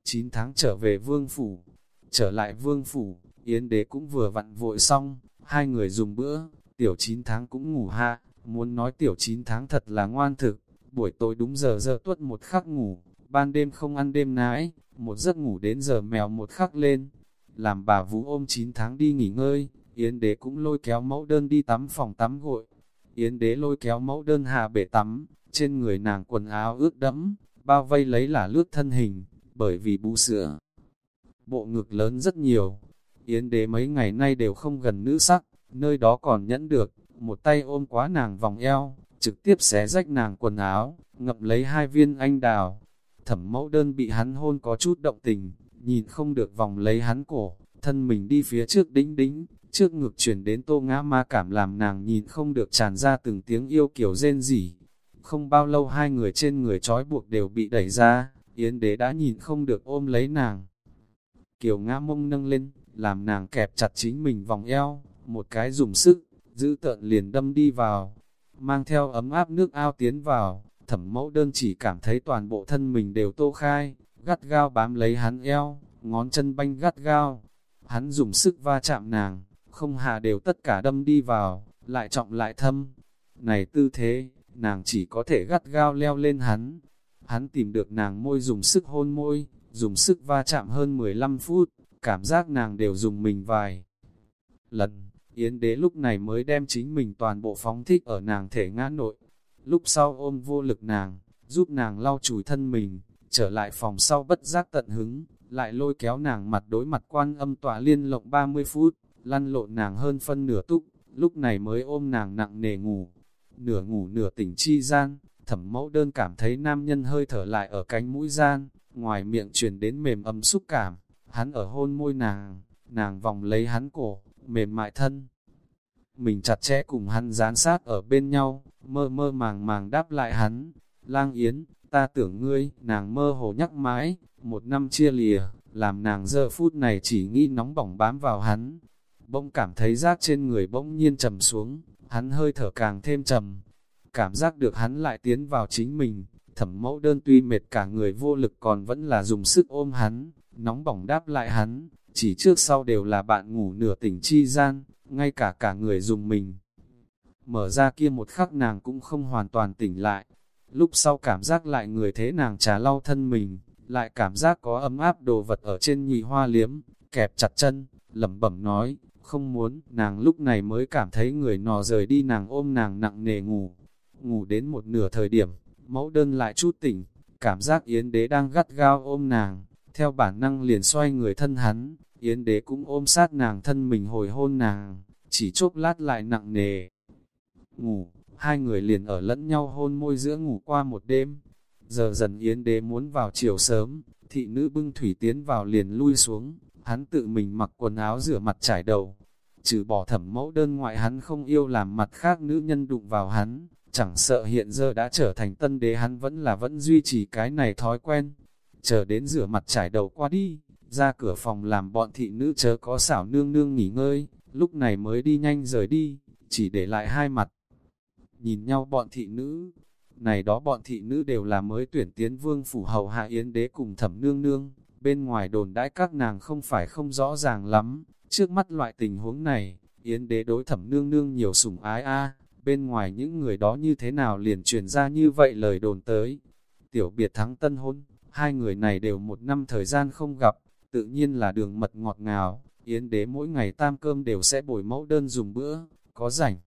S1: 9 tháng trở về vương phủ, trở lại vương phủ, yến đế cũng vừa vặn vội xong, hai người dùng bữa, tiểu 9 tháng cũng ngủ hạ, muốn nói tiểu 9 tháng thật là ngoan thực, buổi tối đúng giờ giờ tuất một khắc ngủ, ban đêm không ăn đêm nãi, một giấc ngủ đến giờ mèo một khắc lên, làm bà vũ ôm 9 tháng đi nghỉ ngơi, Yến đế cũng lôi kéo mẫu đơn đi tắm phòng tắm gội. Yến đế lôi kéo mẫu đơn hà bể tắm, trên người nàng quần áo ướt đẫm, bao vây lấy là lướt thân hình, bởi vì bú sữa. Bộ ngực lớn rất nhiều, Yến đế mấy ngày nay đều không gần nữ sắc, nơi đó còn nhẫn được, một tay ôm quá nàng vòng eo, trực tiếp xé rách nàng quần áo, ngập lấy hai viên anh đào. Thẩm mẫu đơn bị hắn hôn có chút động tình, nhìn không được vòng lấy hắn cổ, thân mình đi phía trước đính đính, trước ngực chuyển đến tô ngã ma cảm làm nàng nhìn không được tràn ra từng tiếng yêu kiểu rên rỉ. Không bao lâu hai người trên người trói buộc đều bị đẩy ra, Yến đế đã nhìn không được ôm lấy nàng. Kiều ngã mông nâng lên, làm nàng kẹp chặt chính mình vòng eo, một cái dùng sức, giữ tợn liền đâm đi vào, mang theo ấm áp nước ao tiến vào, thẩm mẫu đơn chỉ cảm thấy toàn bộ thân mình đều tô khai, gắt gao bám lấy hắn eo, ngón chân banh gắt gao, hắn dùng sức va chạm nàng, không hà đều tất cả đâm đi vào, lại trọng lại thâm. Này tư thế, nàng chỉ có thể gắt gao leo lên hắn. Hắn tìm được nàng môi dùng sức hôn môi, dùng sức va chạm hơn 15 phút, cảm giác nàng đều dùng mình vài lần. Yến đế lúc này mới đem chính mình toàn bộ phóng thích ở nàng thể ngã nội. Lúc sau ôm vô lực nàng, giúp nàng lau chùi thân mình, trở lại phòng sau bất giác tận hứng, lại lôi kéo nàng mặt đối mặt quan âm tỏa liên lộng 30 phút lăn lộn nàng hơn phân nửa túc, lúc này mới ôm nàng nặng nề ngủ. Nửa ngủ nửa tỉnh chi gian, thẩm mẫu đơn cảm thấy nam nhân hơi thở lại ở cánh mũi gian, ngoài miệng truyền đến mềm ấm xúc cảm, hắn ở hôn môi nàng, nàng vòng lấy hắn cổ, mềm mại thân. Mình chặt chẽ cùng hắn dán sát ở bên nhau, mơ mơ màng màng đáp lại hắn, lang yến, ta tưởng ngươi, nàng mơ hồ nhắc mãi, một năm chia lìa, làm nàng giờ phút này chỉ nghĩ nóng bỏng bám vào hắn, bỗng cảm thấy rác trên người bỗng nhiên trầm xuống, hắn hơi thở càng thêm trầm. Cảm giác được hắn lại tiến vào chính mình, thẩm mẫu đơn tuy mệt cả người vô lực còn vẫn là dùng sức ôm hắn, nóng bỏng đáp lại hắn, chỉ trước sau đều là bạn ngủ nửa tỉnh chi gian, ngay cả cả người dùng mình. Mở ra kia một khắc nàng cũng không hoàn toàn tỉnh lại, lúc sau cảm giác lại người thế nàng trà lau thân mình, lại cảm giác có ấm áp đồ vật ở trên nhị hoa liếm, kẹp chặt chân, lẩm bẩm nói, không muốn, nàng lúc này mới cảm thấy người nò rời đi nàng ôm nàng nặng nề ngủ. Ngủ đến một nửa thời điểm, mẫu đơn lại chút tỉnh, cảm giác Yến đế đang gắt gao ôm nàng, theo bản năng liền xoay người thân hắn, Yến đế cũng ôm sát nàng thân mình hồi hôn nàng, chỉ chốc lát lại nặng nề. Ngủ, hai người liền ở lẫn nhau hôn môi giữa ngủ qua một đêm. Giờ dần Yến đế muốn vào chiều sớm, thị nữ bưng thủy tiến vào liền lui xuống, hắn tự mình mặc quần áo rửa mặt trải đầu. Trừ bỏ thẩm mẫu đơn ngoại hắn không yêu làm mặt khác nữ nhân đụng vào hắn, chẳng sợ hiện giờ đã trở thành tân đế hắn vẫn là vẫn duy trì cái này thói quen. Chờ đến rửa mặt trải đầu qua đi, ra cửa phòng làm bọn thị nữ chớ có xảo nương nương nghỉ ngơi, lúc này mới đi nhanh rời đi, chỉ để lại hai mặt. Nhìn nhau bọn thị nữ, này đó bọn thị nữ đều là mới tuyển tiến vương phủ hầu hạ yến đế cùng thẩm nương nương, bên ngoài đồn đãi các nàng không phải không rõ ràng lắm, trước mắt loại tình huống này, Yến đế đối thẩm nương nương nhiều sủng ái a bên ngoài những người đó như thế nào liền truyền ra như vậy lời đồn tới. Tiểu biệt thắng tân hôn, hai người này đều một năm thời gian không gặp, tự nhiên là đường mật ngọt ngào, Yến đế mỗi ngày tam cơm đều sẽ bồi mẫu đơn dùng bữa, có rảnh.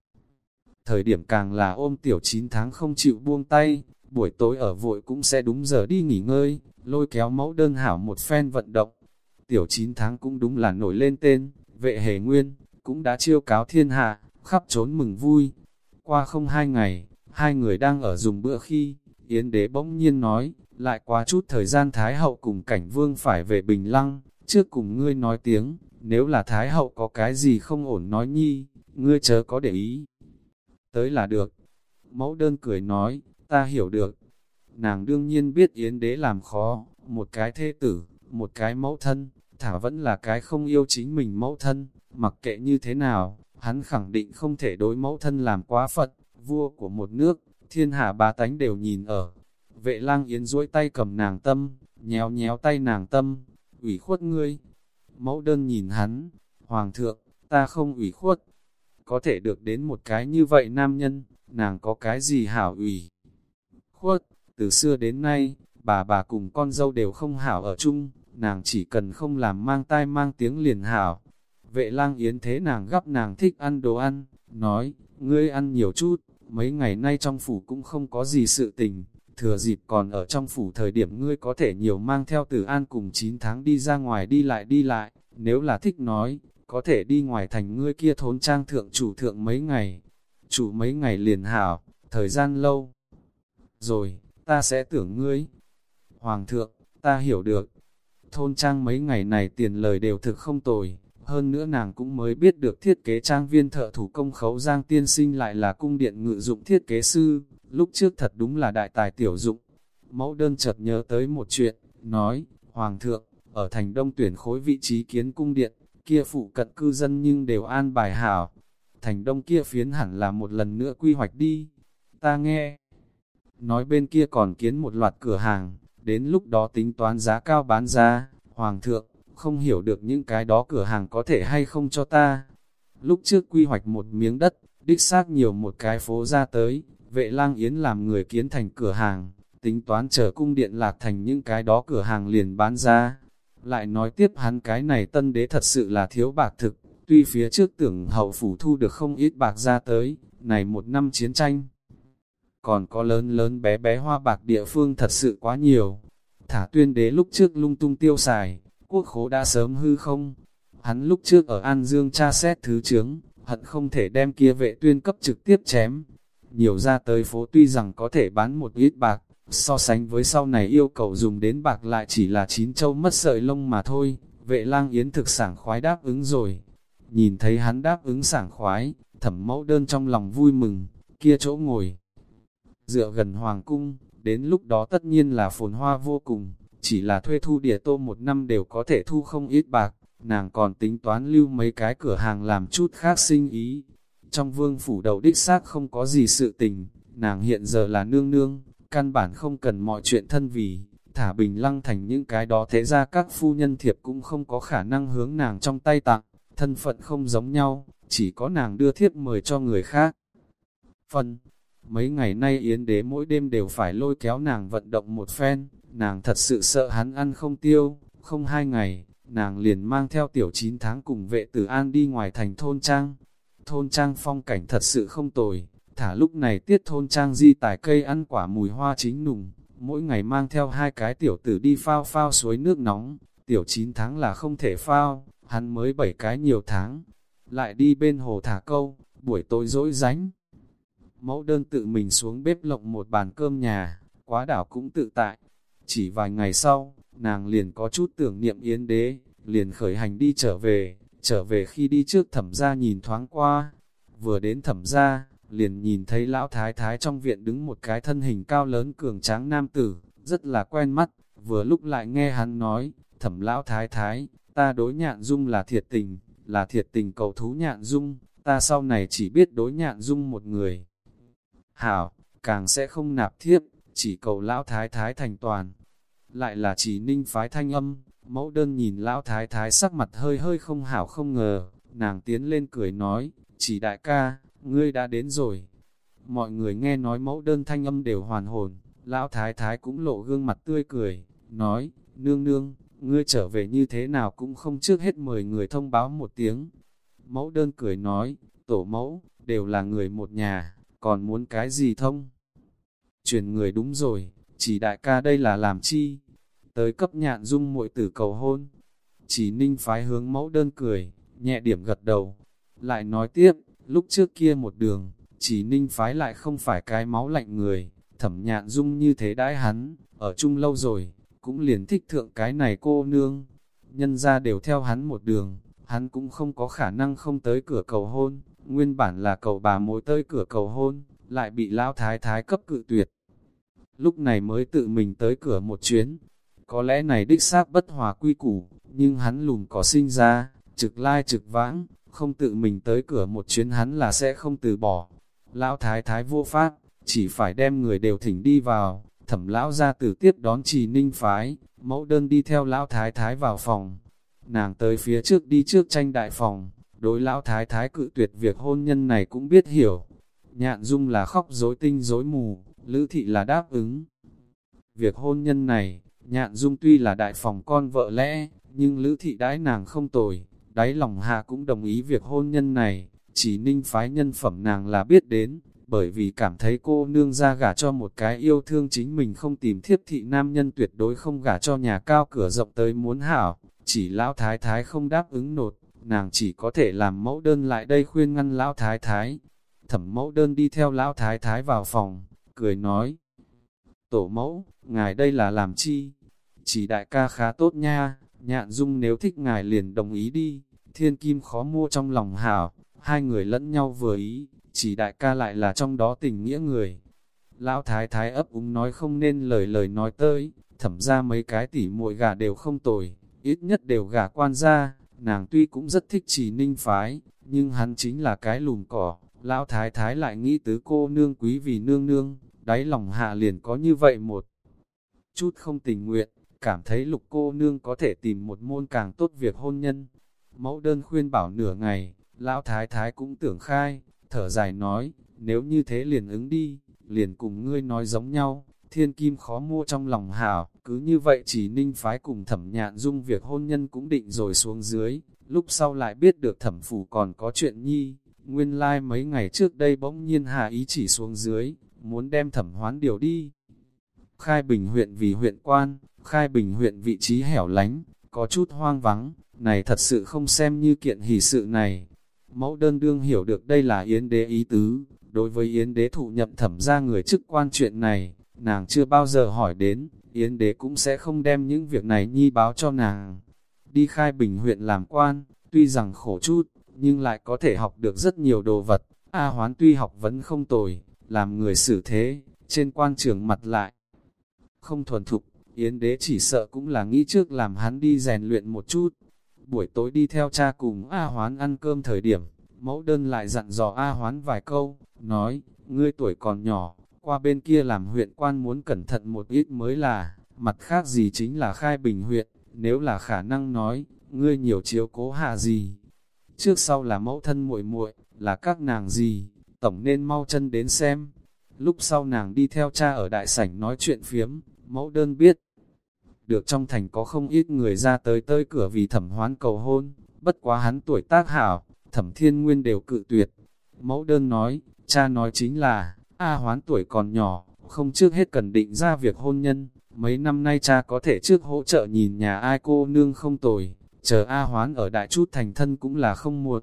S1: Thời điểm càng là ôm tiểu 9 tháng không chịu buông tay, buổi tối ở vội cũng sẽ đúng giờ đi nghỉ ngơi, lôi kéo mẫu đơn hảo một phen vận động. Tiểu 9 tháng cũng đúng là nổi lên tên, vệ hề nguyên, cũng đã chiêu cáo thiên hạ, khắp trốn mừng vui. Qua không hai ngày, hai người đang ở dùng bữa khi, Yến đế bỗng nhiên nói, lại quá chút thời gian Thái hậu cùng cảnh vương phải về Bình Lăng, trước cùng ngươi nói tiếng, nếu là Thái hậu có cái gì không ổn nói nhi, ngươi chớ có để ý. Tới là được. Mẫu đơn cười nói, ta hiểu được. Nàng đương nhiên biết Yến đế làm khó, một cái thê tử, một cái mẫu thân, thả vẫn là cái không yêu chính mình mẫu thân, mặc kệ như thế nào, hắn khẳng định không thể đối mẫu thân làm quá phật, vua của một nước, thiên hạ ba tánh đều nhìn ở. Vệ lang yến duỗi tay cầm nàng tâm, nhéo nhéo tay nàng tâm, ủy khuất ngươi. Mẫu đơn nhìn hắn, hoàng thượng, ta không ủy khuất. Có thể được đến một cái như vậy nam nhân, nàng có cái gì hảo ủy. Khuất, từ xưa đến nay, bà bà cùng con dâu đều không hảo ở chung, nàng chỉ cần không làm mang tai mang tiếng liền hảo. Vệ lang yến thế nàng gấp nàng thích ăn đồ ăn, nói, ngươi ăn nhiều chút, mấy ngày nay trong phủ cũng không có gì sự tình, thừa dịp còn ở trong phủ thời điểm ngươi có thể nhiều mang theo từ an cùng 9 tháng đi ra ngoài đi lại đi lại, nếu là thích nói, có thể đi ngoài thành ngươi kia thốn trang thượng chủ thượng mấy ngày, chủ mấy ngày liền hảo, thời gian lâu. Rồi, ta sẽ tưởng ngươi. Hoàng thượng, ta hiểu được. Thôn trang mấy ngày này tiền lời đều thực không tồi, hơn nữa nàng cũng mới biết được thiết kế trang viên thợ thủ công khấu giang tiên sinh lại là cung điện ngự dụng thiết kế sư, lúc trước thật đúng là đại tài tiểu dụng. Mẫu đơn chợt nhớ tới một chuyện, nói, Hoàng thượng, ở thành đông tuyển khối vị trí kiến cung điện, kia phụ cận cư dân nhưng đều an bài hảo. Thành đông kia phiến hẳn là một lần nữa quy hoạch đi. Ta nghe, nói bên kia còn kiến một loạt cửa hàng, đến lúc đó tính toán giá cao bán ra, Hoàng thượng, không hiểu được những cái đó cửa hàng có thể hay không cho ta. Lúc trước quy hoạch một miếng đất, đích xác nhiều một cái phố ra tới, vệ lang yến làm người kiến thành cửa hàng, tính toán chờ cung điện lạc thành những cái đó cửa hàng liền bán ra. Lại nói tiếp hắn cái này tân đế thật sự là thiếu bạc thực, tuy phía trước tưởng hậu phủ thu được không ít bạc ra tới, này một năm chiến tranh. Còn có lớn lớn bé bé hoa bạc địa phương thật sự quá nhiều. Thả tuyên đế lúc trước lung tung tiêu xài, quốc khố đã sớm hư không. Hắn lúc trước ở An Dương tra xét thứ chướng, hận không thể đem kia vệ tuyên cấp trực tiếp chém. Nhiều ra tới phố tuy rằng có thể bán một ít bạc, so sánh với sau này yêu cầu dùng đến bạc lại chỉ là chín châu mất sợi lông mà thôi. Vệ lang yến thực sảng khoái đáp ứng rồi. Nhìn thấy hắn đáp ứng sảng khoái, thẩm mẫu đơn trong lòng vui mừng, kia chỗ ngồi. Dựa gần hoàng cung, đến lúc đó tất nhiên là phồn hoa vô cùng chỉ là thuê thu địa tô một năm đều có thể thu không ít bạc, nàng còn tính toán lưu mấy cái cửa hàng làm chút khác sinh ý. Trong vương phủ đầu đích xác không có gì sự tình, nàng hiện giờ là nương nương, căn bản không cần mọi chuyện thân vì, thả bình lăng thành những cái đó thế ra các phu nhân thiệp cũng không có khả năng hướng nàng trong tay tặng, thân phận không giống nhau, chỉ có nàng đưa thiếp mời cho người khác. Phần Mấy ngày nay Yến đế mỗi đêm đều phải lôi kéo nàng vận động một phen, nàng thật sự sợ hắn ăn không tiêu, không hai ngày, nàng liền mang theo tiểu 9 tháng cùng vệ tử an đi ngoài thành thôn trang. Thôn trang phong cảnh thật sự không tồi, thả lúc này tiết thôn trang di tải cây ăn quả mùi hoa chính nùng, mỗi ngày mang theo hai cái tiểu tử đi phao phao suối nước nóng, tiểu 9 tháng là không thể phao, hắn mới 7 cái nhiều tháng, lại đi bên hồ thả câu, buổi tối dỗi ránh. Mẫu đơn tự mình xuống bếp lộng một bàn cơm nhà, quá đảo cũng tự tại, chỉ vài ngày sau, nàng liền có chút tưởng niệm yến đế, liền khởi hành đi trở về, trở về khi đi trước thẩm gia nhìn thoáng qua. Vừa đến thẩm gia, liền nhìn thấy lão thái thái trong viện đứng một cái thân hình cao lớn cường tráng nam tử, rất là quen mắt, vừa lúc lại nghe hắn nói, thẩm lão thái thái, ta đối nhạn dung là thiệt tình, là thiệt tình cầu thú nhạn dung, ta sau này chỉ biết đối nhạn dung một người. Hảo, càng sẽ không nạp thiếp, chỉ cầu lão thái thái thành toàn. Lại là chỉ ninh phái thanh âm, mẫu đơn nhìn lão thái thái sắc mặt hơi hơi không hảo không ngờ, nàng tiến lên cười nói, chỉ đại ca, ngươi đã đến rồi. Mọi người nghe nói mẫu đơn thanh âm đều hoàn hồn, lão thái thái cũng lộ gương mặt tươi cười, nói, nương nương, ngươi trở về như thế nào cũng không trước hết mời người thông báo một tiếng. Mẫu đơn cười nói, tổ mẫu, đều là người một nhà, còn muốn cái gì thông? Chuyển người đúng rồi, chỉ đại ca đây là làm chi? Tới cấp nhạn dung muội tử cầu hôn. Chỉ ninh phái hướng mẫu đơn cười, nhẹ điểm gật đầu. Lại nói tiếp, lúc trước kia một đường, chỉ ninh phái lại không phải cái máu lạnh người, thẩm nhạn dung như thế đãi hắn, ở chung lâu rồi, cũng liền thích thượng cái này cô nương. Nhân ra đều theo hắn một đường, hắn cũng không có khả năng không tới cửa cầu hôn, nguyên bản là cầu bà mối tới cửa cầu hôn, lại bị lão thái thái cấp cự tuyệt. Lúc này mới tự mình tới cửa một chuyến, có lẽ này đích xác bất hòa quy củ, nhưng hắn lùn có sinh ra, trực lai trực vãng, không tự mình tới cửa một chuyến hắn là sẽ không từ bỏ. Lão thái thái vô pháp, chỉ phải đem người đều thỉnh đi vào, thẩm lão ra tử tiếp đón trì ninh phái, mẫu đơn đi theo lão thái thái vào phòng. Nàng tới phía trước đi trước tranh đại phòng, đối lão thái thái cự tuyệt việc hôn nhân này cũng biết hiểu. Nhạn dung là khóc dối tinh dối mù, lữ thị là đáp ứng. Việc hôn nhân này, nhạn dung tuy là đại phòng con vợ lẽ, nhưng lữ thị đãi nàng không tồi, đáy lòng hạ cũng đồng ý việc hôn nhân này, chỉ ninh phái nhân phẩm nàng là biết đến, bởi vì cảm thấy cô nương ra gả cho một cái yêu thương chính mình không tìm thiếp thị nam nhân tuyệt đối không gả cho nhà cao cửa rộng tới muốn hảo, chỉ lão thái thái không đáp ứng nột, nàng chỉ có thể làm mẫu đơn lại đây khuyên ngăn lão thái thái. Thẩm mẫu đơn đi theo lão thái thái vào phòng, cười nói, tổ mẫu, ngài đây là làm chi? Chỉ đại ca khá tốt nha, nhạn dung nếu thích ngài liền đồng ý đi, thiên kim khó mua trong lòng hảo, hai người lẫn nhau vừa ý, chỉ đại ca lại là trong đó tình nghĩa người. Lão thái thái ấp úng nói không nên lời lời nói tới, thẩm ra mấy cái tỉ muội gà đều không tồi, ít nhất đều gà quan ra, nàng tuy cũng rất thích chỉ ninh phái, nhưng hắn chính là cái lùm cỏ, lão thái thái lại nghĩ tứ cô nương quý vì nương nương, đáy lòng hạ liền có như vậy một chút không tình nguyện, cảm thấy lục cô nương có thể tìm một môn càng tốt việc hôn nhân. Mẫu đơn khuyên bảo nửa ngày, lão thái thái cũng tưởng khai, thở dài nói, nếu như thế liền ứng đi, liền cùng ngươi nói giống nhau, thiên kim khó mua trong lòng hảo, cứ như vậy chỉ ninh phái cùng thẩm nhạn dung việc hôn nhân cũng định rồi xuống dưới, lúc sau lại biết được thẩm phủ còn có chuyện nhi, nguyên lai like mấy ngày trước đây bỗng nhiên hạ ý chỉ xuống dưới, muốn đem thẩm hoán điều đi. Khai Bình huyện vì huyện quan, Khai Bình huyện vị trí hẻo lánh, có chút hoang vắng, này thật sự không xem như kiện hỷ sự này. Mẫu đơn đương hiểu được đây là Yến đế ý tứ, đối với Yến đế thụ nhậm thẩm ra người chức quan chuyện này, nàng chưa bao giờ hỏi đến, Yến đế cũng sẽ không đem những việc này nhi báo cho nàng. Đi khai bình huyện làm quan, tuy rằng khổ chút, nhưng lại có thể học được rất nhiều đồ vật. A hoán tuy học vẫn không tồi, làm người xử thế, trên quan trường mặt lại. Không thuần thục, Yến đế chỉ sợ cũng là nghĩ trước làm hắn đi rèn luyện một chút. Buổi tối đi theo cha cùng A hoán ăn cơm thời điểm, mẫu đơn lại dặn dò A hoán vài câu, nói, ngươi tuổi còn nhỏ, qua bên kia làm huyện quan muốn cẩn thận một ít mới là, mặt khác gì chính là khai bình huyện, nếu là khả năng nói, ngươi nhiều chiếu cố hạ gì. Trước sau là mẫu thân muội muội là các nàng gì, tổng nên mau chân đến xem. Lúc sau nàng đi theo cha ở đại sảnh nói chuyện phiếm, mẫu đơn biết. Được trong thành có không ít người ra tới tới cửa vì thẩm hoán cầu hôn, bất quá hắn tuổi tác hảo, thẩm thiên nguyên đều cự tuyệt. Mẫu đơn nói, cha nói chính là, A hoán tuổi còn nhỏ, không trước hết cần định ra việc hôn nhân, mấy năm nay cha có thể trước hỗ trợ nhìn nhà ai cô nương không tồi, chờ A hoán ở đại chút thành thân cũng là không muộn.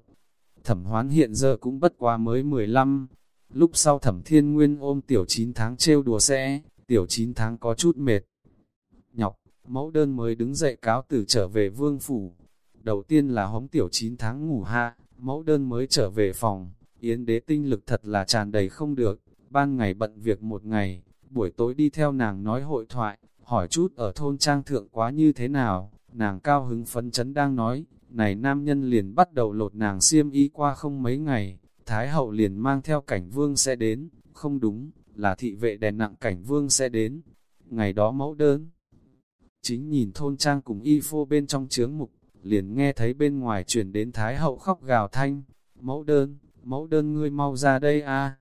S1: Thẩm hoán hiện giờ cũng bất quá mới 15, lúc sau thẩm thiên nguyên ôm tiểu 9 tháng trêu đùa sẽ, tiểu 9 tháng có chút mệt. Nhọc, mẫu đơn mới đứng dậy cáo từ trở về vương phủ. Đầu tiên là hống tiểu 9 tháng ngủ hạ, mẫu đơn mới trở về phòng, yến đế tinh lực thật là tràn đầy không được, ban ngày bận việc một ngày, buổi tối đi theo nàng nói hội thoại, hỏi chút ở thôn trang thượng quá như thế nào, nàng cao hứng phấn chấn đang nói, này nam nhân liền bắt đầu lột nàng xiêm y qua không mấy ngày, Thái hậu liền mang theo cảnh vương sẽ đến, không đúng, là thị vệ đèn nặng cảnh vương sẽ đến, ngày đó mẫu đơn. Chính nhìn thôn trang cùng y phô bên trong chướng mục, liền nghe thấy bên ngoài chuyển đến Thái hậu khóc gào thanh, mẫu đơn, mẫu đơn ngươi mau ra đây a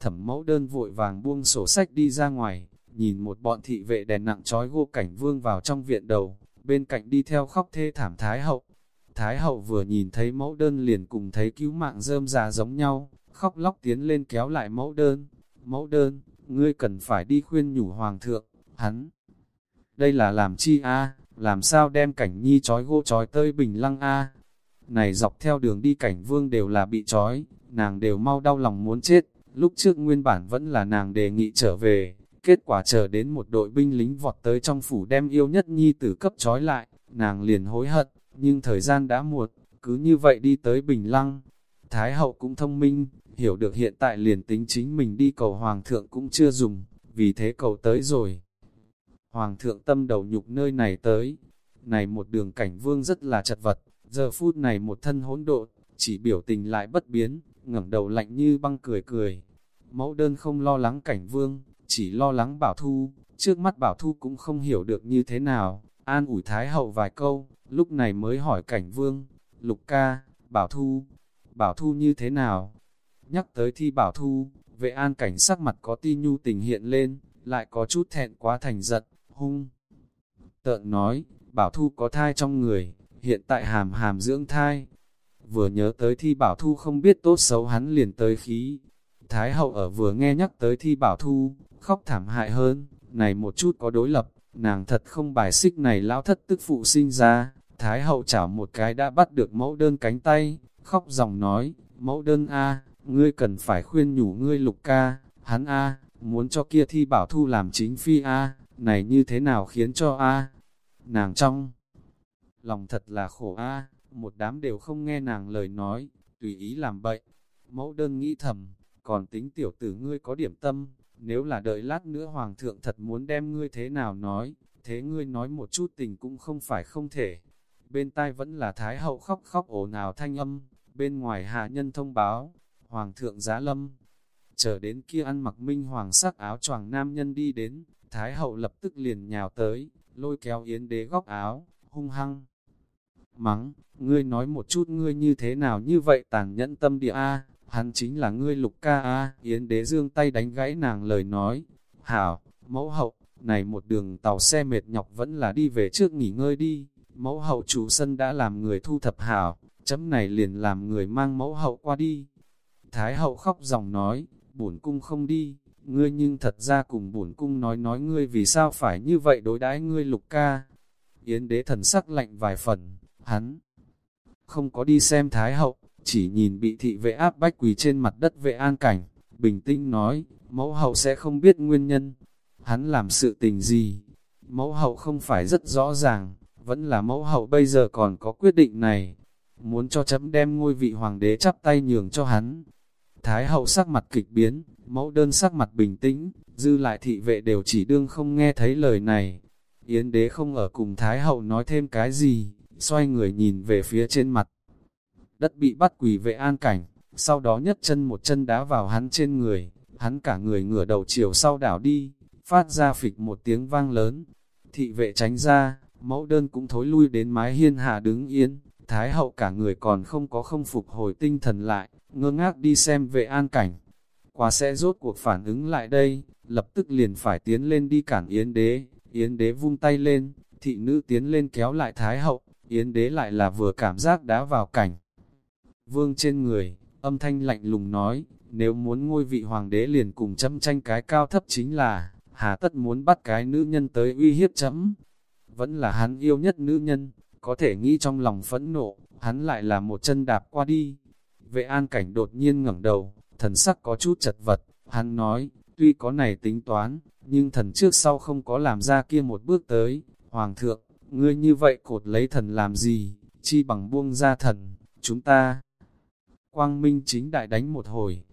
S1: Thẩm mẫu đơn vội vàng buông sổ sách đi ra ngoài, nhìn một bọn thị vệ đèn nặng trói gô cảnh vương vào trong viện đầu, bên cạnh đi theo khóc thê thảm Thái hậu. Thái hậu vừa nhìn thấy mẫu đơn liền cùng thấy cứu mạng rơm già giống nhau, khóc lóc tiến lên kéo lại mẫu đơn. Mẫu đơn, ngươi cần phải đi khuyên nhủ hoàng thượng, hắn. Đây là làm chi a làm sao đem cảnh nhi trói gô trói tơi bình lăng a này dọc theo đường đi cảnh vương đều là bị trói, nàng đều mau đau lòng muốn chết, lúc trước nguyên bản vẫn là nàng đề nghị trở về, kết quả chờ đến một đội binh lính vọt tới trong phủ đem yêu nhất nhi tử cấp trói lại, nàng liền hối hận, nhưng thời gian đã muộn, cứ như vậy đi tới Bình Lăng. Thái hậu cũng thông minh, hiểu được hiện tại liền tính chính mình đi cầu hoàng thượng cũng chưa dùng, vì thế cầu tới rồi. Hoàng thượng tâm đầu nhục nơi này tới, này một đường cảnh vương rất là chật vật, giờ phút này một thân hỗn độn, chỉ biểu tình lại bất biến, ngẩng đầu lạnh như băng cười cười. Mẫu đơn không lo lắng cảnh vương, chỉ lo lắng bảo thu, trước mắt bảo thu cũng không hiểu được như thế nào, an ủi thái hậu vài câu, lúc này mới hỏi cảnh vương, lục ca, bảo thu, bảo thu như thế nào? Nhắc tới thi bảo thu, vệ an cảnh sắc mặt có ti nhu tình hiện lên, lại có chút thẹn quá thành giật, hung. Tợn nói, bảo thu có thai trong người, hiện tại hàm hàm dưỡng thai. Vừa nhớ tới thi bảo thu không biết tốt xấu hắn liền tới khí. Thái hậu ở vừa nghe nhắc tới thi bảo thu, khóc thảm hại hơn, này một chút có đối lập, nàng thật không bài xích này lão thất tức phụ sinh ra. Thái hậu chảo một cái đã bắt được mẫu đơn cánh tay, khóc dòng nói, mẫu đơn A, ngươi cần phải khuyên nhủ ngươi lục ca, hắn A, muốn cho kia thi bảo thu làm chính phi A, này như thế nào khiến cho A, nàng trong lòng thật là khổ A, một đám đều không nghe nàng lời nói, tùy ý làm bậy, mẫu đơn nghĩ thầm, còn tính tiểu tử ngươi có điểm tâm, nếu là đợi lát nữa hoàng thượng thật muốn đem ngươi thế nào nói, thế ngươi nói một chút tình cũng không phải không thể. Bên tai vẫn là thái hậu khóc khóc ồn ào thanh âm, bên ngoài hạ nhân thông báo, hoàng thượng giá lâm. Chờ đến kia ăn mặc minh hoàng sắc áo choàng nam nhân đi đến, thái hậu lập tức liền nhào tới, lôi kéo yến đế góc áo, hung hăng. Mắng, ngươi nói một chút ngươi như thế nào như vậy tàn nhẫn tâm địa A, hắn chính là ngươi lục ca A, yến đế dương tay đánh gãy nàng lời nói. Hảo, mẫu hậu, này một đường tàu xe mệt nhọc vẫn là đi về trước nghỉ ngơi đi, mẫu hậu chủ sân đã làm người thu thập hảo, chấm này liền làm người mang mẫu hậu qua đi. Thái hậu khóc dòng nói, bổn cung không đi, ngươi nhưng thật ra cùng bổn cung nói nói ngươi vì sao phải như vậy đối đãi ngươi lục ca. Yến đế thần sắc lạnh vài phần, hắn. Không có đi xem Thái hậu, chỉ nhìn bị thị vệ áp bách quỳ trên mặt đất vệ an cảnh, bình tĩnh nói, mẫu hậu sẽ không biết nguyên nhân, hắn làm sự tình gì, mẫu hậu không phải rất rõ ràng, vẫn là mẫu hậu bây giờ còn có quyết định này, muốn cho chấm đem ngôi vị hoàng đế chắp tay nhường cho hắn. Thái hậu sắc mặt kịch biến, mẫu đơn sắc mặt bình tĩnh, dư lại thị vệ đều chỉ đương không nghe thấy lời này. Yến đế không ở cùng Thái hậu nói thêm cái gì, xoay người nhìn về phía trên mặt. Đất bị bắt quỳ vệ an cảnh, sau đó nhất chân một chân đá vào hắn trên người, hắn cả người ngửa đầu chiều sau đảo đi, phát ra phịch một tiếng vang lớn. Thị vệ tránh ra, mẫu đơn cũng thối lui đến mái hiên hạ đứng yên, Thái hậu cả người còn không có không phục hồi tinh thần lại, ngơ ngác đi xem vệ an cảnh. Quá sẽ rốt cuộc phản ứng lại đây, lập tức liền phải tiến lên đi cản Yến đế, Yến đế vung tay lên, thị nữ tiến lên kéo lại Thái hậu, Yến đế lại là vừa cảm giác đã vào cảnh. Vương trên người, âm thanh lạnh lùng nói, nếu muốn ngôi vị hoàng đế liền cùng chấm tranh cái cao thấp chính là, hà tất muốn bắt cái nữ nhân tới uy hiếp chấm. Vẫn là hắn yêu nhất nữ nhân, có thể nghĩ trong lòng phẫn nộ, hắn lại là một chân đạp qua đi. Vệ an cảnh đột nhiên ngẩng đầu, thần sắc có chút chật vật, hắn nói, tuy có này tính toán, nhưng thần trước sau không có làm ra kia một bước tới. Hoàng thượng, ngươi như vậy cột lấy thần làm gì, chi bằng buông ra thần, chúng ta. Quang Minh chính đại đánh một hồi.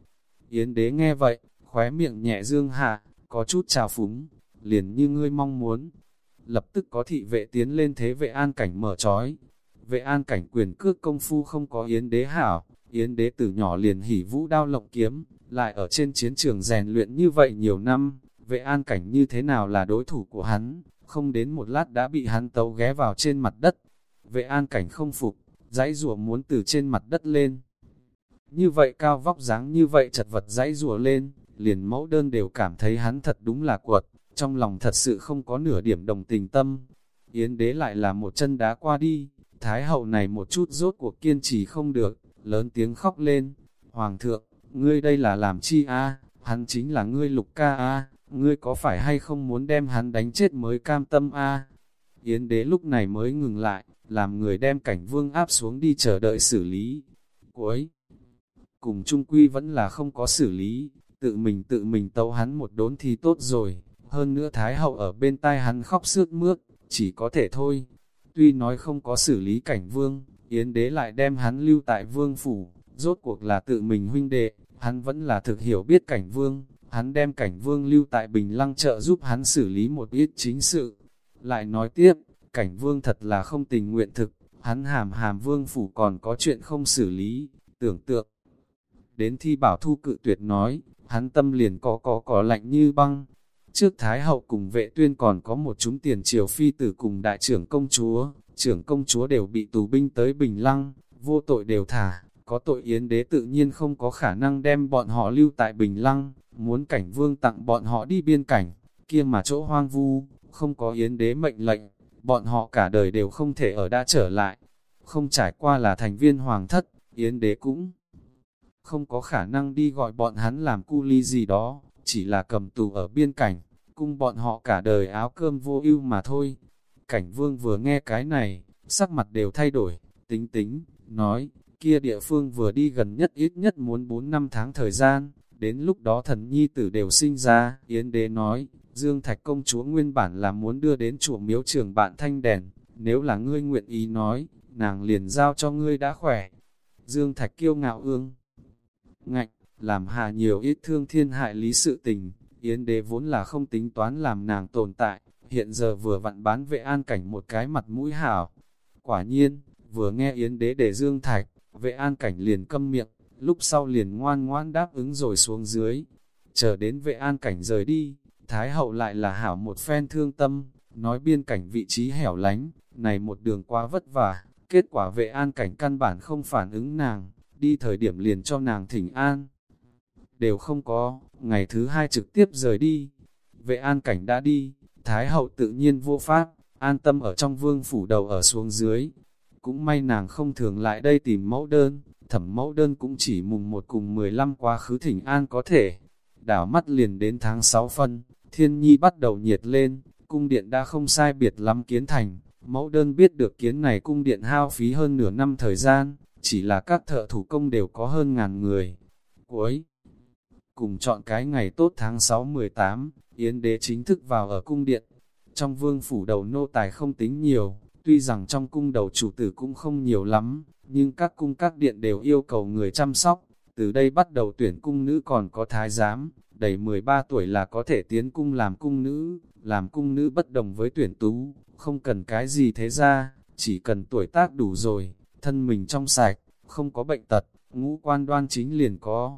S1: Yến đế nghe vậy, khóe miệng nhẹ dương hạ, có chút trào phúng, liền như ngươi mong muốn, lập tức có thị vệ tiến lên thế vệ an cảnh mở trói. Vệ an cảnh quyền cước công phu không có yến đế hảo, yến đế từ nhỏ liền hỉ vũ đao lộng kiếm, lại ở trên chiến trường rèn luyện như vậy nhiều năm, vệ an cảnh như thế nào là đối thủ của hắn, không đến một lát đã bị hắn tấu ghé vào trên mặt đất. Vệ an cảnh không phục, dãy rùa muốn từ trên mặt đất lên. Như vậy cao vóc dáng như vậy chật vật dãy rùa lên, liền mẫu đơn đều cảm thấy hắn thật đúng là cuột trong lòng thật sự không có nửa điểm đồng tình tâm. Yến đế lại là một chân đá qua đi, thái hậu này một chút rốt cuộc kiên trì không được, lớn tiếng khóc lên. Hoàng thượng, ngươi đây là làm chi a? Hắn chính là ngươi lục ca a, ngươi có phải hay không muốn đem hắn đánh chết mới cam tâm a? Yến đế lúc này mới ngừng lại, làm người đem cảnh vương áp xuống đi chờ đợi xử lý. Cuối cùng trung quy vẫn là không có xử lý, tự mình tự mình tấu hắn một đốn thì tốt rồi, hơn nữa Thái Hậu ở bên tai hắn khóc sướt mướt, chỉ có thể thôi. Tuy nói không có xử lý cảnh vương, Yến đế lại đem hắn lưu tại vương phủ, rốt cuộc là tự mình huynh đệ, hắn vẫn là thực hiểu biết cảnh vương, hắn đem cảnh vương lưu tại Bình Lăng chợ giúp hắn xử lý một ít chính sự. Lại nói tiếp, cảnh vương thật là không tình nguyện thực, hắn hàm hàm vương phủ còn có chuyện không xử lý, tưởng tượng. Đến thi bảo thu cự tuyệt nói, hắn tâm liền có có có lạnh như băng. Trước Thái hậu cùng vệ tuyên còn có một chúng tiền triều phi tử cùng đại trưởng công chúa, trưởng công chúa đều bị tù binh tới Bình Lăng, vô tội đều thả, có tội yến đế tự nhiên không có khả năng đem bọn họ lưu tại Bình Lăng, muốn cảnh vương tặng bọn họ đi biên cảnh, kia mà chỗ hoang vu, không có yến đế mệnh lệnh, bọn họ cả đời đều không thể ở đã trở lại, không trải qua là thành viên hoàng thất, yến đế cũng không có khả năng đi gọi bọn hắn làm cu ly gì đó, chỉ là cầm tù ở biên cảnh, cung bọn họ cả đời áo cơm vô ưu mà thôi. Cảnh vương vừa nghe cái này, sắc mặt đều thay đổi, tính tính, nói, kia địa phương vừa đi gần nhất ít nhất muốn 4 năm tháng thời gian, đến lúc đó thần nhi tử đều sinh ra, Yến đế nói, Dương Thạch công chúa nguyên bản là muốn đưa đến chùa miếu trường bạn thanh đèn, nếu là ngươi nguyện ý nói, nàng liền giao cho ngươi đã khỏe. Dương Thạch kiêu ngạo ương, ngạnh, làm hà nhiều ít thương thiên hại lý sự tình, Yến đế vốn là không tính toán làm nàng tồn tại, hiện giờ vừa vặn bán vệ an cảnh một cái mặt mũi hảo. Quả nhiên, vừa nghe Yến đế để Dương Thạch, vệ an cảnh liền câm miệng, lúc sau liền ngoan ngoan đáp ứng rồi xuống dưới. Chờ đến vệ an cảnh rời đi, Thái hậu lại là hảo một phen thương tâm, nói biên cảnh vị trí hẻo lánh, này một đường quá vất vả, kết quả vệ an cảnh căn bản không phản ứng nàng, đi thời điểm liền cho nàng thỉnh an. Đều không có, ngày thứ hai trực tiếp rời đi, vệ an cảnh đã đi, Thái hậu tự nhiên vô pháp, an tâm ở trong vương phủ đầu ở xuống dưới. Cũng may nàng không thường lại đây tìm mẫu đơn, thẩm mẫu đơn cũng chỉ mùng một cùng 15 quá khứ thỉnh an có thể. Đảo mắt liền đến tháng 6 phân, thiên nhi bắt đầu nhiệt lên, cung điện đã không sai biệt lắm kiến thành. Mẫu đơn biết được kiến này cung điện hao phí hơn nửa năm thời gian, chỉ là các thợ thủ công đều có hơn ngàn người. Cuối cùng chọn cái ngày tốt tháng 6-18, Yến đế chính thức vào ở cung điện. Trong vương phủ đầu nô tài không tính nhiều, tuy rằng trong cung đầu chủ tử cũng không nhiều lắm, nhưng các cung các điện đều yêu cầu người chăm sóc. Từ đây bắt đầu tuyển cung nữ còn có thái giám, đầy 13 tuổi là có thể tiến cung làm cung nữ, làm cung nữ bất đồng với tuyển tú, không cần cái gì thế ra, chỉ cần tuổi tác đủ rồi, thân mình trong sạch, không có bệnh tật, ngũ quan đoan chính liền có.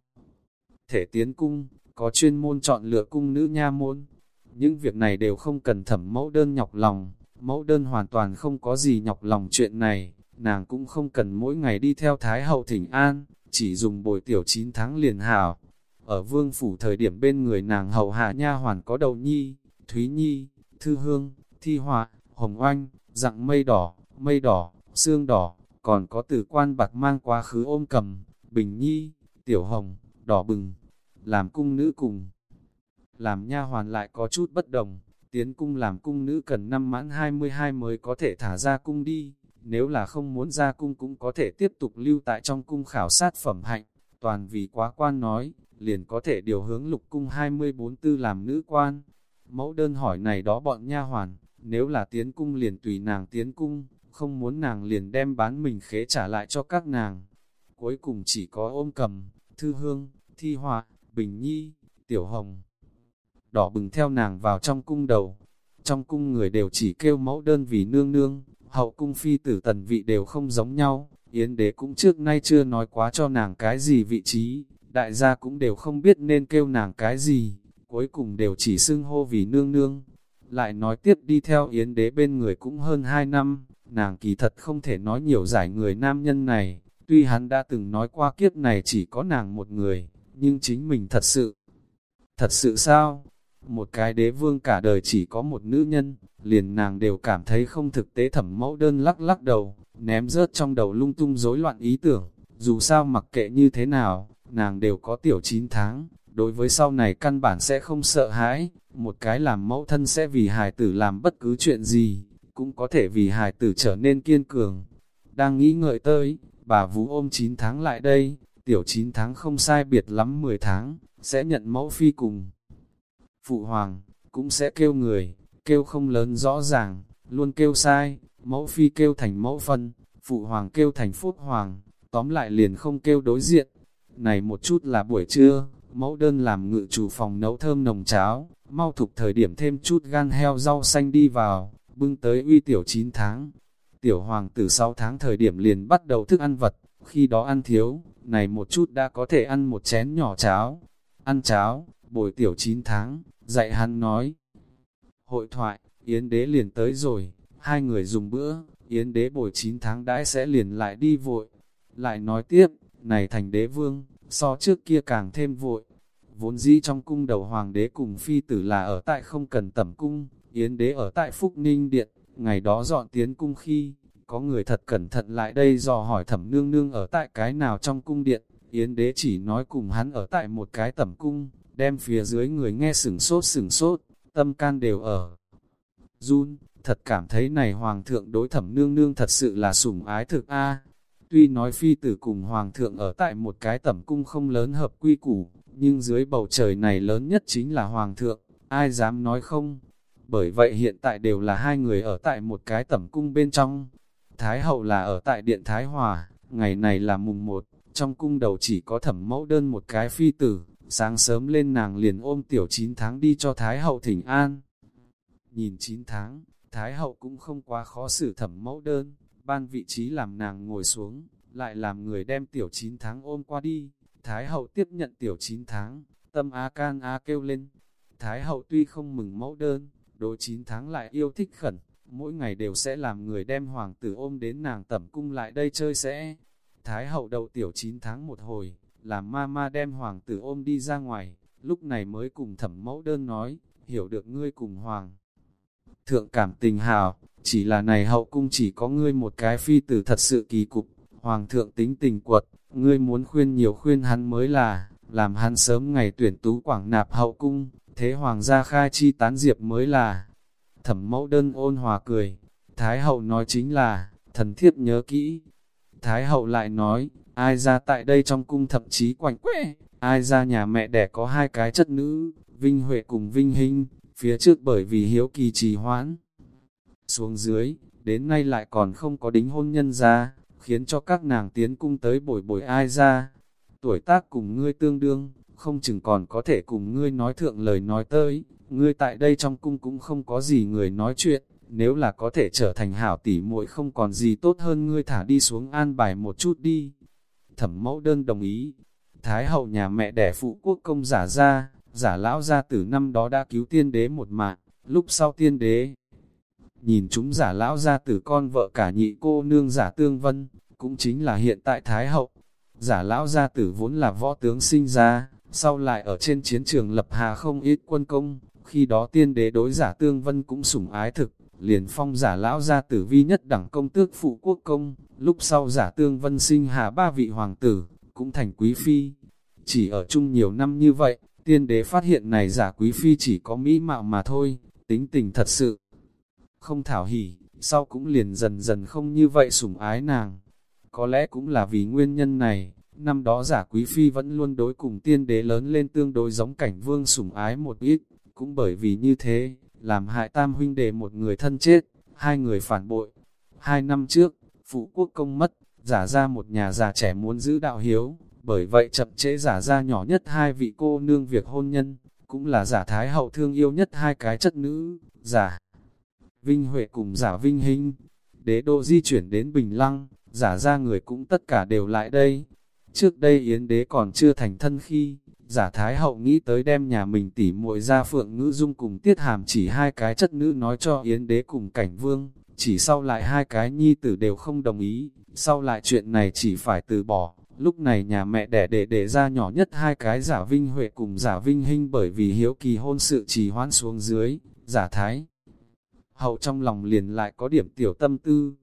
S1: Thể tiến cung, có chuyên môn chọn lựa cung nữ nha môn. Những việc này đều không cần thẩm mẫu đơn nhọc lòng, mẫu đơn hoàn toàn không có gì nhọc lòng chuyện này, nàng cũng không cần mỗi ngày đi theo Thái hậu thỉnh an, chỉ dùng bồi tiểu 9 tháng liền hảo. Ở vương phủ thời điểm bên người nàng hậu hạ nha hoàn có đầu nhi, Thúy Nhi, Thư Hương, Thi Họa, Hồng Oanh, dặng mây đỏ, mây đỏ, xương đỏ, còn có từ quan bạc mang quá khứ ôm cầm, Bình Nhi, Tiểu Hồng, Đỏ Bừng, làm cung nữ cùng. Làm nha hoàn lại có chút bất đồng, tiến cung làm cung nữ cần năm mãn 22 mới có thể thả ra cung đi, nếu là không muốn ra cung cũng có thể tiếp tục lưu tại trong cung khảo sát phẩm hạnh, toàn vì quá quan nói, liền có thể điều hướng lục cung 24 tư làm nữ quan. Mẫu đơn hỏi này đó bọn nha hoàn, nếu là tiến cung liền tùy nàng tiến cung, không muốn nàng liền đem bán mình khế trả lại cho các nàng. Cuối cùng chỉ có ôm cầm, thư hương, thi họa, bình nhi, tiểu hồng. Đỏ bừng theo nàng vào trong cung đầu. Trong cung người đều chỉ kêu mẫu đơn vì nương nương, hậu cung phi tử tần vị đều không giống nhau. Yến đế cũng trước nay chưa nói quá cho nàng cái gì vị trí, đại gia cũng đều không biết nên kêu nàng cái gì, cuối cùng đều chỉ xưng hô vì nương nương. Lại nói tiếp đi theo Yến đế bên người cũng hơn 2 năm, nàng kỳ thật không thể nói nhiều giải người nam nhân này, tuy hắn đã từng nói qua kiếp này chỉ có nàng một người, nhưng chính mình thật sự, thật sự sao? Một cái đế vương cả đời chỉ có một nữ nhân, liền nàng đều cảm thấy không thực tế thẩm mẫu đơn lắc lắc đầu, ném rớt trong đầu lung tung rối loạn ý tưởng, dù sao mặc kệ như thế nào, nàng đều có tiểu 9 tháng, đối với sau này căn bản sẽ không sợ hãi, một cái làm mẫu thân sẽ vì hài tử làm bất cứ chuyện gì, cũng có thể vì hài tử trở nên kiên cường. Đang nghĩ ngợi tới, bà Vũ ôm 9 tháng lại đây, tiểu 9 tháng không sai biệt lắm 10 tháng, sẽ nhận mẫu phi cùng. Phụ hoàng, cũng sẽ kêu người, kêu không lớn rõ ràng, luôn kêu sai, mẫu phi kêu thành mẫu phân, phụ hoàng kêu thành phúc hoàng, tóm lại liền không kêu đối diện. Này một chút là buổi trưa, mẫu đơn làm ngự chủ phòng nấu thơm nồng cháo, mau thục thời điểm thêm chút gan heo rau xanh đi vào, bưng tới uy tiểu 9 tháng. Tiểu hoàng từ 6 tháng thời điểm liền bắt đầu thức ăn vật, khi đó ăn thiếu, này một chút đã có thể ăn một chén nhỏ cháo. Ăn cháo, bồi tiểu 9 tháng, dạy hắn nói. Hội thoại, Yến đế liền tới rồi, hai người dùng bữa, Yến đế bồi 9 tháng đãi sẽ liền lại đi vội. Lại nói tiếp, này thành đế vương, so trước kia càng thêm vội. Vốn dĩ trong cung đầu hoàng đế cùng phi tử là ở tại không cần tẩm cung, Yến đế ở tại Phúc Ninh Điện, ngày đó dọn tiến cung khi, có người thật cẩn thận lại đây dò hỏi thẩm nương nương ở tại cái nào trong cung điện, Yến đế chỉ nói cùng hắn ở tại một cái tẩm cung, đem phía dưới người nghe sửng sốt sửng sốt, tâm can đều ở. Jun, thật cảm thấy này hoàng thượng đối thẩm nương nương thật sự là sủng ái thực a. Tuy nói phi tử cùng hoàng thượng ở tại một cái tẩm cung không lớn hợp quy củ, nhưng dưới bầu trời này lớn nhất chính là hoàng thượng, ai dám nói không? Bởi vậy hiện tại đều là hai người ở tại một cái tẩm cung bên trong. Thái hậu là ở tại điện Thái Hòa, ngày này là mùng một, trong cung đầu chỉ có thẩm mẫu đơn một cái phi tử, sáng sớm lên nàng liền ôm tiểu 9 tháng đi cho Thái hậu thỉnh an. Nhìn 9 tháng, Thái hậu cũng không quá khó xử thẩm mẫu đơn, ban vị trí làm nàng ngồi xuống, lại làm người đem tiểu 9 tháng ôm qua đi. Thái hậu tiếp nhận tiểu 9 tháng, tâm á can á kêu lên. Thái hậu tuy không mừng mẫu đơn, đối 9 tháng lại yêu thích khẩn, mỗi ngày đều sẽ làm người đem hoàng tử ôm đến nàng tẩm cung lại đây chơi sẽ. Thái hậu đầu tiểu 9 tháng một hồi, làm ma ma đem hoàng tử ôm đi ra ngoài, lúc này mới cùng thẩm mẫu đơn nói, hiểu được ngươi cùng hoàng. Thượng cảm tình hào, chỉ là này hậu cung chỉ có ngươi một cái phi tử thật sự kỳ cục, hoàng thượng tính tình quật, ngươi muốn khuyên nhiều khuyên hắn mới là, làm hắn sớm ngày tuyển tú quảng nạp hậu cung, thế hoàng gia khai chi tán diệp mới là. Thẩm mẫu đơn ôn hòa cười, Thái hậu nói chính là, thần thiếp nhớ kỹ. Thái hậu lại nói, ai ra tại đây trong cung thậm chí quảnh quẽ, ai ra nhà mẹ đẻ có hai cái chất nữ, Vinh Huệ cùng Vinh Hinh, phía trước bởi vì hiếu kỳ trì hoãn. Xuống dưới, đến nay lại còn không có đính hôn nhân ra, khiến cho các nàng tiến cung tới bồi bồi ai ra. Tuổi tác cùng ngươi tương đương, không chừng còn có thể cùng ngươi nói thượng lời nói tới, ngươi tại đây trong cung cũng không có gì người nói chuyện, nếu là có thể trở thành hảo tỷ muội không còn gì tốt hơn ngươi thả đi xuống an bài một chút đi. Thẩm mẫu đơn đồng ý, Thái hậu nhà mẹ đẻ phụ quốc công giả ra, giả lão ra từ năm đó đã cứu tiên đế một mạng, lúc sau tiên đế. Nhìn chúng giả lão ra từ con vợ cả nhị cô nương giả tương vân, cũng chính là hiện tại Thái hậu. Giả lão gia tử vốn là võ tướng sinh ra, sau lại ở trên chiến trường lập hà không ít quân công, khi đó tiên đế đối giả tương vân cũng sủng ái thực, liền phong giả lão gia tử vi nhất đẳng công tước phụ quốc công, lúc sau giả tương vân sinh hà ba vị hoàng tử, cũng thành quý phi. Chỉ ở chung nhiều năm như vậy, tiên đế phát hiện này giả quý phi chỉ có mỹ mạo mà thôi, tính tình thật sự không thảo hỉ, sau cũng liền dần dần không như vậy sủng ái nàng. Có lẽ cũng là vì nguyên nhân này, năm đó giả quý phi vẫn luôn đối cùng tiên đế lớn lên tương đối giống cảnh vương sủng ái một ít, cũng bởi vì như thế, làm hại tam huynh đệ một người thân chết, hai người phản bội. Hai năm trước, phụ quốc công mất, giả ra một nhà già trẻ muốn giữ đạo hiếu, bởi vậy chậm trễ giả ra nhỏ nhất hai vị cô nương việc hôn nhân, cũng là giả thái hậu thương yêu nhất hai cái chất nữ, giả Vinh Huệ cùng giả Vinh Hinh. Đế đô di chuyển đến Bình Lăng, giả ra người cũng tất cả đều lại đây. Trước đây Yến đế còn chưa thành thân khi, giả Thái hậu nghĩ tới đem nhà mình tỉ muội ra phượng ngữ dung cùng tiết hàm chỉ hai cái chất nữ nói cho Yến đế cùng cảnh vương, chỉ sau lại hai cái nhi tử đều không đồng ý, sau lại chuyện này chỉ phải từ bỏ. Lúc này nhà mẹ đẻ để để ra nhỏ nhất hai cái giả Vinh Huệ cùng giả Vinh Hinh bởi vì hiếu kỳ hôn sự trì hoãn xuống dưới, giả Thái. Hậu trong lòng liền lại có điểm tiểu tâm tư,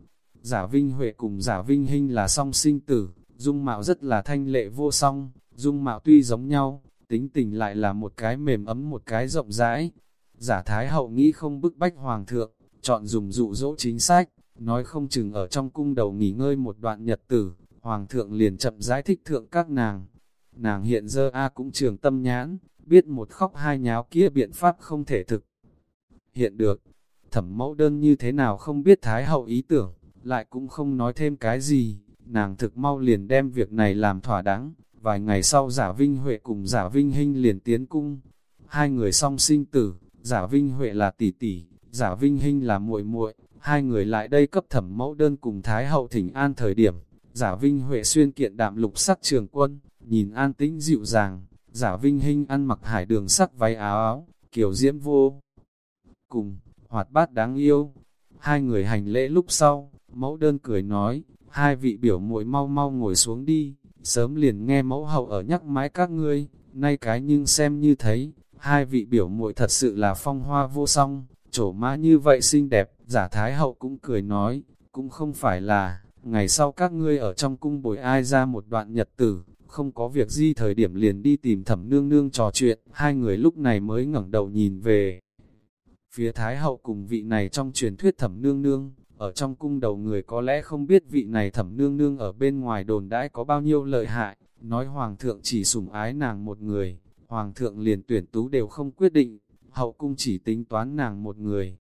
S1: Giả Vinh Huệ cùng Giả Vinh Hinh là song sinh tử, dung mạo rất là thanh lệ vô song, dung mạo tuy giống nhau, tính tình lại là một cái mềm ấm một cái rộng rãi. Giả Thái Hậu nghĩ không bức bách Hoàng thượng, chọn dùng dụ dỗ chính sách, nói không chừng ở trong cung đầu nghỉ ngơi một đoạn nhật tử, hoàng thượng liền chậm giải thích thượng các nàng. Nàng hiện giờ A cũng trường tâm nhãn, biết một khóc hai nháo kia biện pháp không thể thực. Hiện được, thẩm mẫu đơn như thế nào không biết Thái hậu ý tưởng, lại cũng không nói thêm cái gì, nàng thực mau liền đem việc này làm thỏa đáng. Vài ngày sau giả Vinh Huệ cùng giả Vinh Hinh liền tiến cung, hai người song sinh tử, giả Vinh Huệ là tỷ tỷ, giả Vinh Hinh là muội muội, hai người lại đây cấp thẩm mẫu đơn cùng Thái hậu thỉnh an thời điểm, giả Vinh Huệ xuyên kiện đạm lục sắc trường quân, nhìn an tĩnh dịu dàng, giả Vinh Hinh ăn mặc hải đường sắc váy áo áo, kiểu diễm vô. Cùng, hoạt bát đáng yêu, hai người hành lễ lúc sau, mẫu đơn cười nói, hai vị biểu muội mau mau ngồi xuống đi, sớm liền nghe mẫu hậu ở nhắc mãi các ngươi, nay cái nhưng xem như thấy, hai vị biểu muội thật sự là phong hoa vô song, trổ mã như vậy xinh đẹp, giả thái hậu cũng cười nói, cũng không phải là, ngày sau các ngươi ở trong cung bồi ai ra một đoạn nhật tử, không có việc gì thời điểm liền đi tìm thẩm nương nương trò chuyện, hai người lúc này mới ngẩng đầu nhìn về. Phía Thái hậu cùng vị này trong truyền thuyết thẩm nương nương, ở trong cung đầu người có lẽ không biết vị này thẩm nương nương ở bên ngoài đồn đãi có bao nhiêu lợi hại, nói hoàng thượng chỉ sủng ái nàng một người, hoàng thượng liền tuyển tú đều không quyết định, hậu cung chỉ tính toán nàng một người.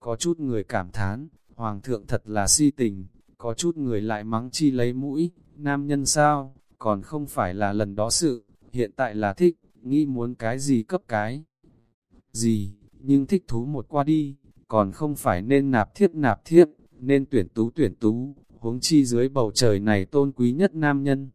S1: Có chút người cảm thán, hoàng thượng thật là si tình, có chút người lại mắng chi lấy mũi, nam nhân sao, còn không phải là lần đó sự, hiện tại là thích, nghĩ muốn cái gì cấp cái. Gì, nhưng thích thú một qua đi, còn không phải nên nạp thiếp nạp thiếp, nên tuyển tú tuyển tú, huống chi dưới bầu trời này tôn quý nhất nam nhân.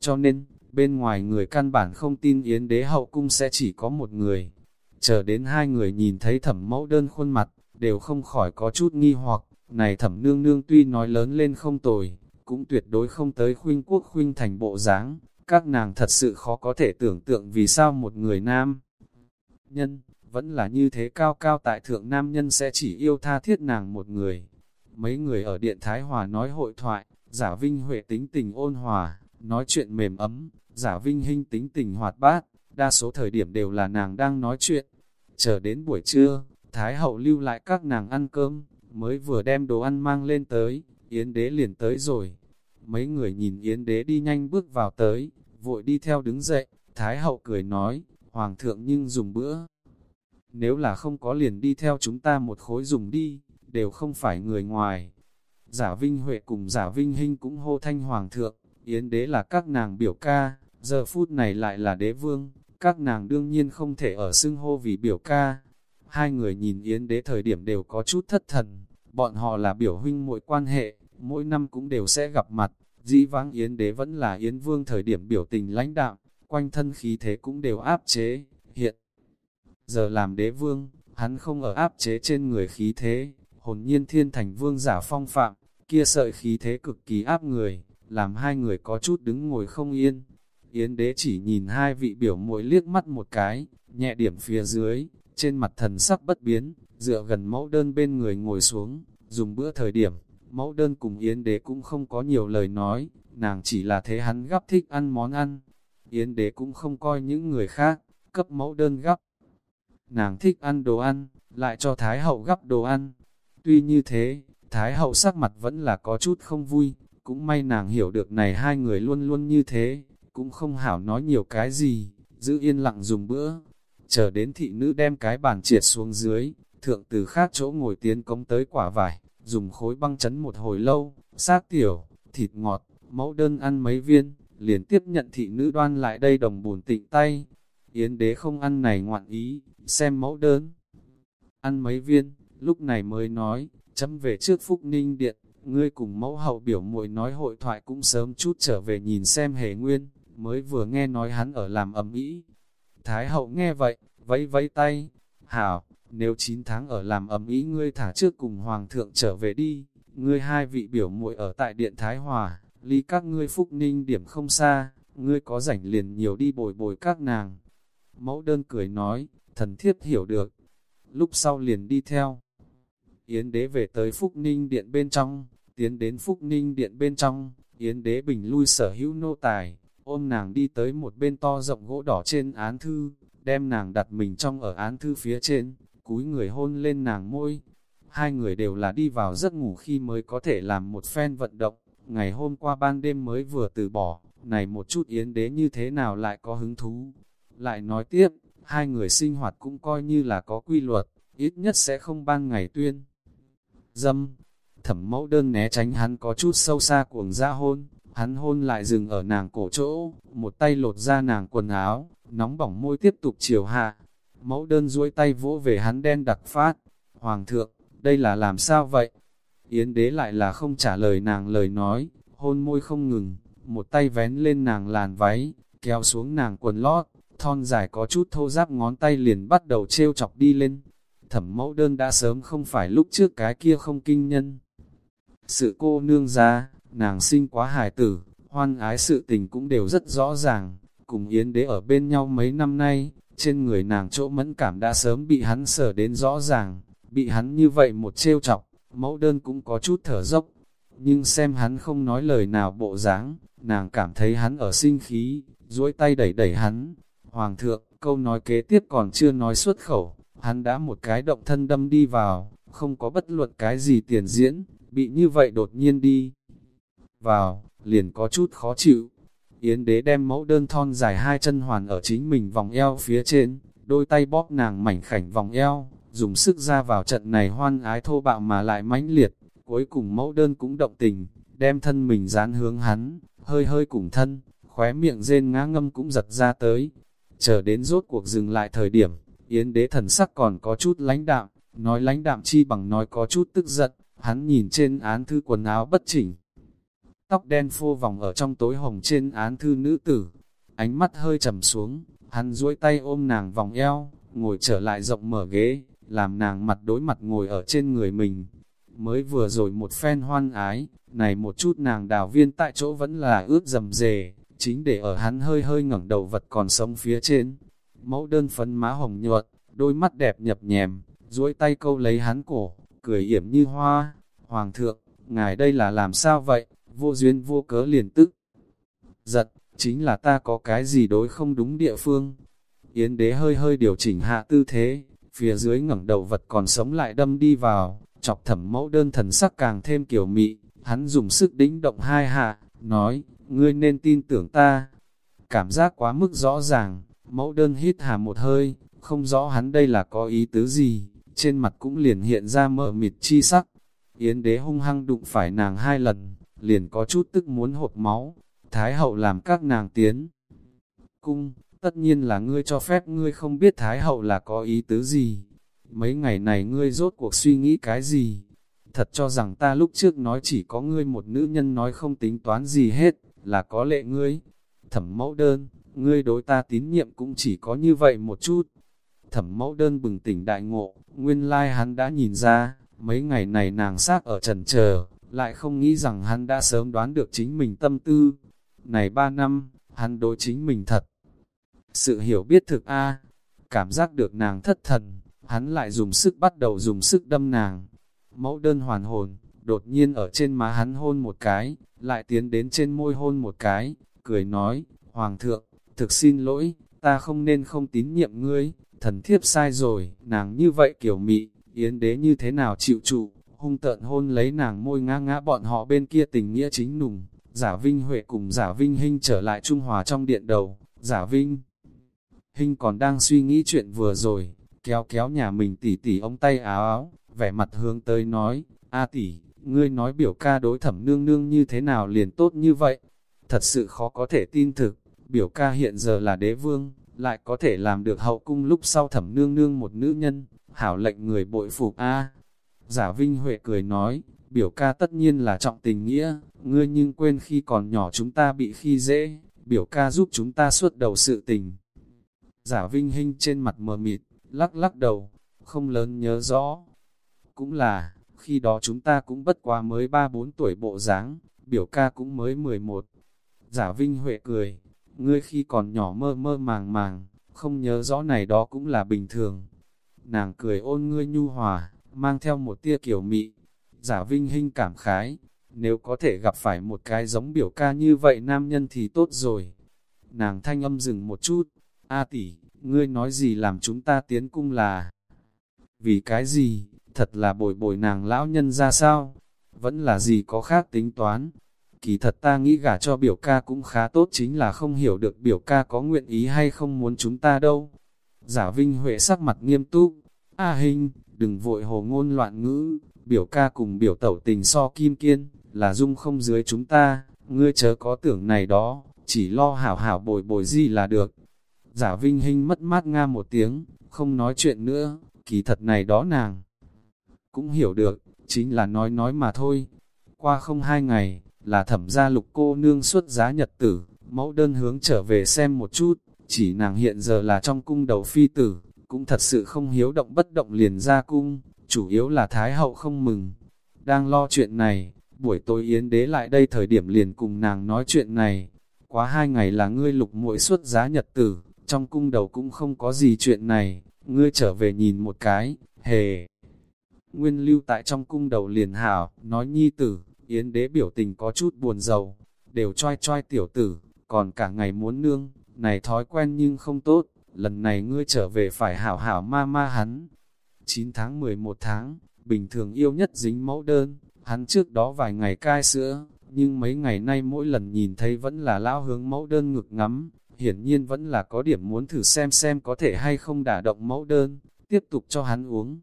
S1: Cho nên, bên ngoài người căn bản không tin Yến đế hậu cung sẽ chỉ có một người. Chờ đến hai người nhìn thấy thẩm mẫu đơn khuôn mặt, đều không khỏi có chút nghi hoặc, này thẩm nương nương tuy nói lớn lên không tồi, cũng tuyệt đối không tới khuynh quốc khuynh thành bộ dáng các nàng thật sự khó có thể tưởng tượng vì sao một người nam nhân, vẫn là như thế cao cao tại thượng nam nhân sẽ chỉ yêu tha thiết nàng một người. Mấy người ở Điện Thái Hòa nói hội thoại, giả Vinh Huệ tính tình ôn hòa, nói chuyện mềm ấm, giả Vinh Hinh tính tình hoạt bát, đa số thời điểm đều là nàng đang nói chuyện. Chờ đến buổi trưa, Thái Hậu lưu lại các nàng ăn cơm, mới vừa đem đồ ăn mang lên tới, Yến Đế liền tới rồi. Mấy người nhìn Yến Đế đi nhanh bước vào tới, vội đi theo đứng dậy, Thái Hậu cười nói, Hoàng thượng nhưng dùng bữa. Nếu là không có liền đi theo chúng ta một khối dùng đi, đều không phải người ngoài. Giả Vinh Huệ cùng Giả Vinh Hinh cũng hô thanh Hoàng thượng, Yến Đế là các nàng biểu ca, giờ phút này lại là đế vương, các nàng đương nhiên không thể ở xưng hô vì biểu ca. Hai người nhìn Yến Đế thời điểm đều có chút thất thần, bọn họ là biểu huynh mỗi quan hệ, mỗi năm cũng đều sẽ gặp mặt, dĩ vãng Yến Đế vẫn là Yến Vương thời điểm biểu tình lãnh đạm quanh thân khí thế cũng đều áp chế, hiện giờ làm đế vương, hắn không ở áp chế trên người khí thế, hồn nhiên thiên thành vương giả phong phạm, kia sợi khí thế cực kỳ áp người, làm hai người có chút đứng ngồi không yên. Yến đế chỉ nhìn hai vị biểu mỗi liếc mắt một cái, nhẹ điểm phía dưới, trên mặt thần sắc bất biến, dựa gần mẫu đơn bên người ngồi xuống, dùng bữa thời điểm, mẫu đơn cùng Yến đế cũng không có nhiều lời nói, nàng chỉ là thế hắn gấp thích ăn món ăn. Yến đế cũng không coi những người khác, cấp mẫu đơn gấp. Nàng thích ăn đồ ăn, lại cho Thái hậu gấp đồ ăn. Tuy như thế, Thái hậu sắc mặt vẫn là có chút không vui, cũng may nàng hiểu được này hai người luôn luôn như thế, cũng không hảo nói nhiều cái gì, giữ yên lặng dùng bữa. Chờ đến thị nữ đem cái bàn triệt xuống dưới, thượng từ khác chỗ ngồi tiến cống tới quả vải, dùng khối băng chấn một hồi lâu, xác tiểu, thịt ngọt, mẫu đơn ăn mấy viên, liền tiếp nhận thị nữ đoan lại đây đồng bùn tịnh tay. Yến đế không ăn này ngoạn ý, xem mẫu đơn. Ăn mấy viên, lúc này mới nói, chấm về trước Phúc Ninh Điện, ngươi cùng mẫu hậu biểu muội nói hội thoại cũng sớm chút trở về nhìn xem hề nguyên, mới vừa nghe nói hắn ở làm ầm ĩ. Thái hậu nghe vậy, vẫy vẫy tay, hảo, nếu 9 tháng ở làm ầm ĩ ngươi thả trước cùng hoàng thượng trở về đi, ngươi hai vị biểu muội ở tại điện Thái Hòa, ly các ngươi Phúc Ninh điểm không xa, ngươi có rảnh liền nhiều đi bồi bồi các nàng. Mẫu đơn cười nói, thần thiếp hiểu được, lúc sau liền đi theo. Yến đế về tới Phúc Ninh điện bên trong, tiến đến Phúc Ninh điện bên trong, Yến đế bình lui sở hữu nô tài, ôm nàng đi tới một bên to rộng gỗ đỏ trên án thư, đem nàng đặt mình trong ở án thư phía trên, cúi người hôn lên nàng môi. hai người đều là đi vào giấc ngủ khi mới có thể làm một phen vận động, ngày hôm qua ban đêm mới vừa từ bỏ, này một chút yến đế như thế nào lại có hứng thú. Lại nói tiếp, hai người sinh hoạt cũng coi như là có quy luật, ít nhất sẽ không ban ngày tuyên. Dâm, thẩm mẫu đơn né tránh hắn có chút sâu xa cuồng ra hôn, hắn hôn lại dừng ở nàng cổ chỗ, một tay lột ra nàng quần áo, nóng bỏng môi tiếp tục chiều hạ. Mẫu đơn duỗi tay vỗ về hắn đen đặc phát. Hoàng thượng, đây là làm sao vậy? Yến đế lại là không trả lời nàng lời nói, hôn môi không ngừng, một tay vén lên nàng làn váy, kéo xuống nàng quần lót, thon dài có chút thô giáp ngón tay liền bắt đầu trêu chọc đi lên. Thẩm mẫu đơn đã sớm không phải lúc trước cái kia không kinh nhân. Sự cô nương ra, nàng sinh quá hài tử, hoan ái sự tình cũng đều rất rõ ràng, cùng Yến đế ở bên nhau mấy năm nay, trên người nàng chỗ mẫn cảm đã sớm bị hắn sở đến rõ ràng, bị hắn như vậy một trêu chọc, mẫu đơn cũng có chút thở dốc, nhưng xem hắn không nói lời nào bộ dáng, nàng cảm thấy hắn ở sinh khí, duỗi tay đẩy đẩy hắn. Hoàng thượng, câu nói kế tiếp còn chưa nói xuất khẩu, hắn đã một cái động thân đâm đi vào, không có bất luận cái gì tiền diễn, bị như vậy đột nhiên đi vào, liền có chút khó chịu. Yến đế đem mẫu đơn thon dài hai chân hoàn ở chính mình vòng eo phía trên, đôi tay bóp nàng mảnh khảnh vòng eo, dùng sức ra vào trận này hoan ái thô bạo mà lại mãnh liệt, cuối cùng mẫu đơn cũng động tình, đem thân mình dán hướng hắn, hơi hơi cùng thân, khóe miệng rên ngã ngâm cũng giật ra tới. Chờ đến rốt cuộc dừng lại thời điểm, Yến đế thần sắc còn có chút lãnh đạm, nói lãnh đạm chi bằng nói có chút tức giận, hắn nhìn trên án thư quần áo bất chỉnh, tóc đen phô vòng ở trong tối hồng trên án thư nữ tử. Ánh mắt hơi trầm xuống, hắn duỗi tay ôm nàng vòng eo, ngồi trở lại rộng mở ghế, làm nàng mặt đối mặt ngồi ở trên người mình. Mới vừa rồi một phen hoan ái, này một chút nàng đào viên tại chỗ vẫn là ướt dầm dề, chính để ở hắn hơi hơi ngẩng đầu vật còn sống phía trên. Mẫu đơn phấn má hồng nhuận, đôi mắt đẹp nhập nhèm, duỗi tay câu lấy hắn cổ, cười yểm như hoa. Hoàng thượng, ngài đây là làm sao vậy? vô duyên vô cớ liền tức. Giật, chính là ta có cái gì đối không đúng địa phương. Yến đế hơi hơi điều chỉnh hạ tư thế, phía dưới ngẩng đầu vật còn sống lại đâm đi vào, chọc thẩm mẫu đơn thần sắc càng thêm kiểu mị, hắn dùng sức đĩnh động hai hạ, nói, ngươi nên tin tưởng ta. Cảm giác quá mức rõ ràng, mẫu đơn hít hà một hơi, không rõ hắn đây là có ý tứ gì, trên mặt cũng liền hiện ra mờ mịt chi sắc. Yến đế hung hăng đụng phải nàng hai lần, liền có chút tức muốn hộp máu. Thái hậu làm các nàng tiến. Cung, tất nhiên là ngươi cho phép ngươi không biết Thái hậu là có ý tứ gì. Mấy ngày này ngươi rốt cuộc suy nghĩ cái gì? Thật cho rằng ta lúc trước nói chỉ có ngươi một nữ nhân nói không tính toán gì hết, là có lệ ngươi. Thẩm mẫu đơn, ngươi đối ta tín nhiệm cũng chỉ có như vậy một chút. Thẩm mẫu đơn bừng tỉnh đại ngộ, nguyên lai hắn đã nhìn ra, mấy ngày này nàng xác ở trần chờ lại không nghĩ rằng hắn đã sớm đoán được chính mình tâm tư. Này ba năm, hắn đối chính mình thật. Sự hiểu biết thực A, cảm giác được nàng thất thần, hắn lại dùng sức bắt đầu dùng sức đâm nàng. Mẫu đơn hoàn hồn, đột nhiên ở trên má hắn hôn một cái, lại tiến đến trên môi hôn một cái, cười nói, Hoàng thượng, thực xin lỗi, ta không nên không tín nhiệm ngươi, thần thiếp sai rồi, nàng như vậy kiểu mị, yến đế như thế nào chịu trụ, hung tợn hôn lấy nàng môi ngã ngã bọn họ bên kia tình nghĩa chính nùng. Giả Vinh Huệ cùng Giả Vinh Hinh trở lại Trung Hòa trong điện đầu, Giả Vinh Hinh còn đang suy nghĩ chuyện vừa rồi, kéo kéo nhà mình tỉ tỉ ông tay áo áo, vẻ mặt hướng tới nói, A tỷ, ngươi nói biểu ca đối thẩm nương nương như thế nào liền tốt như vậy? Thật sự khó có thể tin thực, biểu ca hiện giờ là đế vương, lại có thể làm được hậu cung lúc sau thẩm nương nương một nữ nhân, hảo lệnh người bội phục A, Giả Vinh Huệ cười nói, biểu ca tất nhiên là trọng tình nghĩa, ngươi nhưng quên khi còn nhỏ chúng ta bị khi dễ, biểu ca giúp chúng ta suốt đầu sự tình. Giả Vinh Hinh trên mặt mờ mịt, lắc lắc đầu, không lớn nhớ rõ. Cũng là, khi đó chúng ta cũng bất quá mới 3-4 tuổi bộ dáng, biểu ca cũng mới 11. Giả Vinh Huệ cười, ngươi khi còn nhỏ mơ mơ màng màng, không nhớ rõ này đó cũng là bình thường. Nàng cười ôn ngươi nhu hòa, mang theo một tia kiểu mị. Giả Vinh Hinh cảm khái, nếu có thể gặp phải một cái giống biểu ca như vậy nam nhân thì tốt rồi. Nàng thanh âm dừng một chút, A tỷ, ngươi nói gì làm chúng ta tiến cung là? Vì cái gì? thật là bồi bồi nàng lão nhân ra sao, vẫn là gì có khác tính toán. Kỳ thật ta nghĩ gả cho biểu ca cũng khá tốt chính là không hiểu được biểu ca có nguyện ý hay không muốn chúng ta đâu. Giả Vinh Huệ sắc mặt nghiêm túc, A Hình, đừng vội hồ ngôn loạn ngữ, biểu ca cùng biểu tẩu tình so kim kiên, là dung không dưới chúng ta, ngươi chớ có tưởng này đó, chỉ lo hảo hảo bồi bồi gì là được. Giả Vinh Hinh mất mát nga một tiếng, không nói chuyện nữa, kỳ thật này đó nàng. Cũng hiểu được, chính là nói nói mà thôi. Qua không hai ngày, là thẩm gia lục cô nương xuất giá nhật tử, mẫu đơn hướng trở về xem một chút, chỉ nàng hiện giờ là trong cung đầu phi tử, cũng thật sự không hiếu động bất động liền ra cung, chủ yếu là Thái hậu không mừng. Đang lo chuyện này, buổi tối Yến đế lại đây thời điểm liền cùng nàng nói chuyện này. Quá hai ngày là ngươi lục muội xuất giá nhật tử, trong cung đầu cũng không có gì chuyện này, ngươi trở về nhìn một cái, hề. Nguyên lưu tại trong cung đầu liền hảo, nói nhi tử, Yến đế biểu tình có chút buồn giàu, đều choi choi tiểu tử, còn cả ngày muốn nương, này thói quen nhưng không tốt, lần này ngươi trở về phải hảo hảo ma ma hắn. 9 tháng 11 tháng, bình thường yêu nhất dính mẫu đơn, hắn trước đó vài ngày cai sữa, nhưng mấy ngày nay mỗi lần nhìn thấy vẫn là lão hướng mẫu đơn ngực ngắm, hiển nhiên vẫn là có điểm muốn thử xem xem có thể hay không đả động mẫu đơn, tiếp tục cho hắn uống.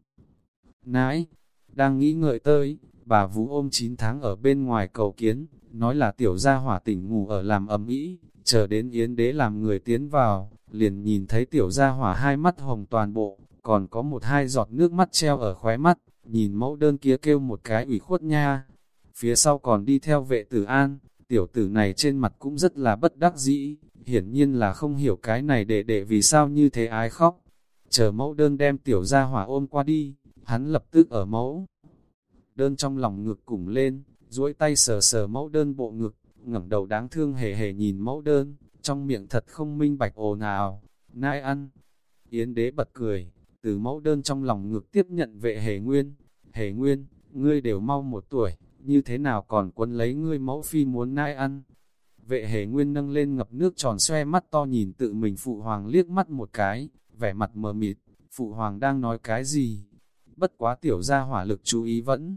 S1: Nãi, đang nghĩ ngợi tới, bà Vũ ôm 9 tháng ở bên ngoài cầu kiến, nói là tiểu gia hỏa tỉnh ngủ ở làm ấm ý, chờ đến Yến đế làm người tiến vào, liền nhìn thấy tiểu gia hỏa hai mắt hồng toàn bộ, còn có một hai giọt nước mắt treo ở khóe mắt, nhìn mẫu đơn kia kêu một cái ủy khuất nha. Phía sau còn đi theo vệ tử an, tiểu tử này trên mặt cũng rất là bất đắc dĩ, hiển nhiên là không hiểu cái này để để vì sao như thế ai khóc. Chờ mẫu đơn đem tiểu gia hỏa ôm qua đi, hắn lập tức ở mẫu. Đơn trong lòng ngực cùng lên, duỗi tay sờ sờ mẫu đơn bộ ngực, ngẩng đầu đáng thương hề hề nhìn mẫu đơn, trong miệng thật không minh bạch ồ nào, nai ăn. Yến đế bật cười, từ mẫu đơn trong lòng ngực tiếp nhận vệ hề nguyên. Hề nguyên, ngươi đều mau một tuổi, như thế nào còn quấn lấy ngươi mẫu phi muốn nai ăn. Vệ hề nguyên nâng lên ngập nước tròn xoe mắt to nhìn tự mình phụ hoàng liếc mắt một cái, vẻ mặt mờ mịt, phụ hoàng đang nói cái gì? Bất quá tiểu gia hỏa lực chú ý vẫn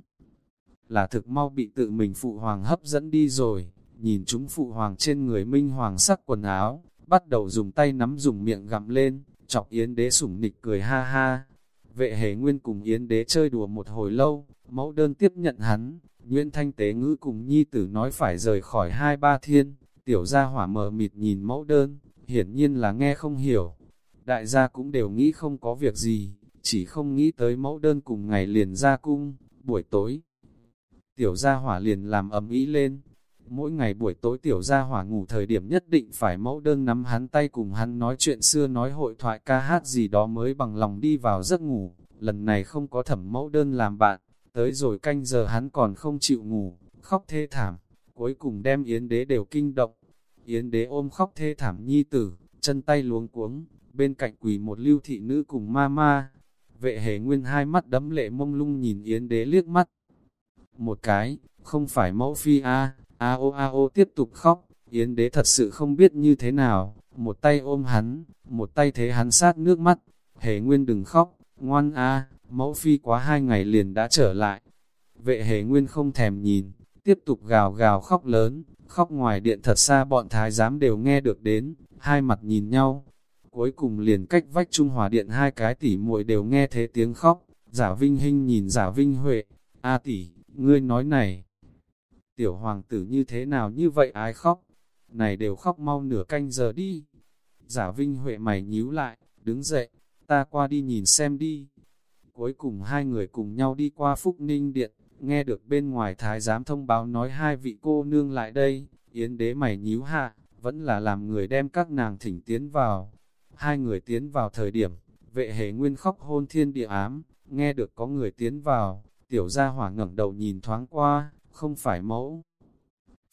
S1: là thực mau bị tự mình phụ hoàng hấp dẫn đi rồi, nhìn chúng phụ hoàng trên người minh hoàng sắc quần áo, bắt đầu dùng tay nắm dùng miệng gặm lên, chọc Yến đế sủng nịch cười ha ha. Vệ hề nguyên cùng Yến đế chơi đùa một hồi lâu, mẫu đơn tiếp nhận hắn, Nguyễn Thanh Tế ngữ cùng nhi tử nói phải rời khỏi hai ba thiên, tiểu gia hỏa mờ mịt nhìn mẫu đơn, hiển nhiên là nghe không hiểu. Đại gia cũng đều nghĩ không có việc gì, chỉ không nghĩ tới mẫu đơn cùng ngày liền ra cung, buổi tối. Tiểu gia hỏa liền làm ấm ý lên, Mỗi ngày buổi tối tiểu gia hỏa ngủ thời điểm nhất định phải mẫu đơn nắm hắn tay cùng hắn nói chuyện xưa nói hội thoại ca hát gì đó mới bằng lòng đi vào giấc ngủ. Lần này không có thẩm mẫu đơn làm bạn, tới rồi canh giờ hắn còn không chịu ngủ, khóc thê thảm, cuối cùng đem Yến đế đều kinh động. Yến đế ôm khóc thê thảm nhi tử, chân tay luống cuống, bên cạnh quỳ một lưu thị nữ cùng ma ma. Vệ hề nguyên hai mắt đấm lệ mông lung nhìn Yến đế liếc mắt. Một cái, không phải mẫu phi a A o a o tiếp tục khóc, Yến đế thật sự không biết như thế nào, một tay ôm hắn, một tay thế hắn sát nước mắt, hề nguyên đừng khóc, ngoan a, mẫu phi quá hai ngày liền đã trở lại. Vệ hề nguyên không thèm nhìn, tiếp tục gào gào khóc lớn, khóc ngoài điện thật xa bọn thái giám đều nghe được đến, hai mặt nhìn nhau. Cuối cùng liền cách vách Trung Hòa Điện hai cái tỷ muội đều nghe thế tiếng khóc, giả Vinh Hinh nhìn giả Vinh Huệ, A tỷ, ngươi nói này, Tiểu hoàng tử như thế nào như vậy ai khóc? Này đều khóc mau nửa canh giờ đi. Giả Vinh Huệ mày nhíu lại, đứng dậy, ta qua đi nhìn xem đi. Cuối cùng hai người cùng nhau đi qua Phúc Ninh Điện, nghe được bên ngoài thái giám thông báo nói hai vị cô nương lại đây, yến đế mày nhíu hạ, vẫn là làm người đem các nàng thỉnh tiến vào. Hai người tiến vào thời điểm, vệ hề nguyên khóc hôn thiên địa ám, nghe được có người tiến vào, tiểu gia hỏa ngẩng đầu nhìn thoáng qua, không phải mẫu.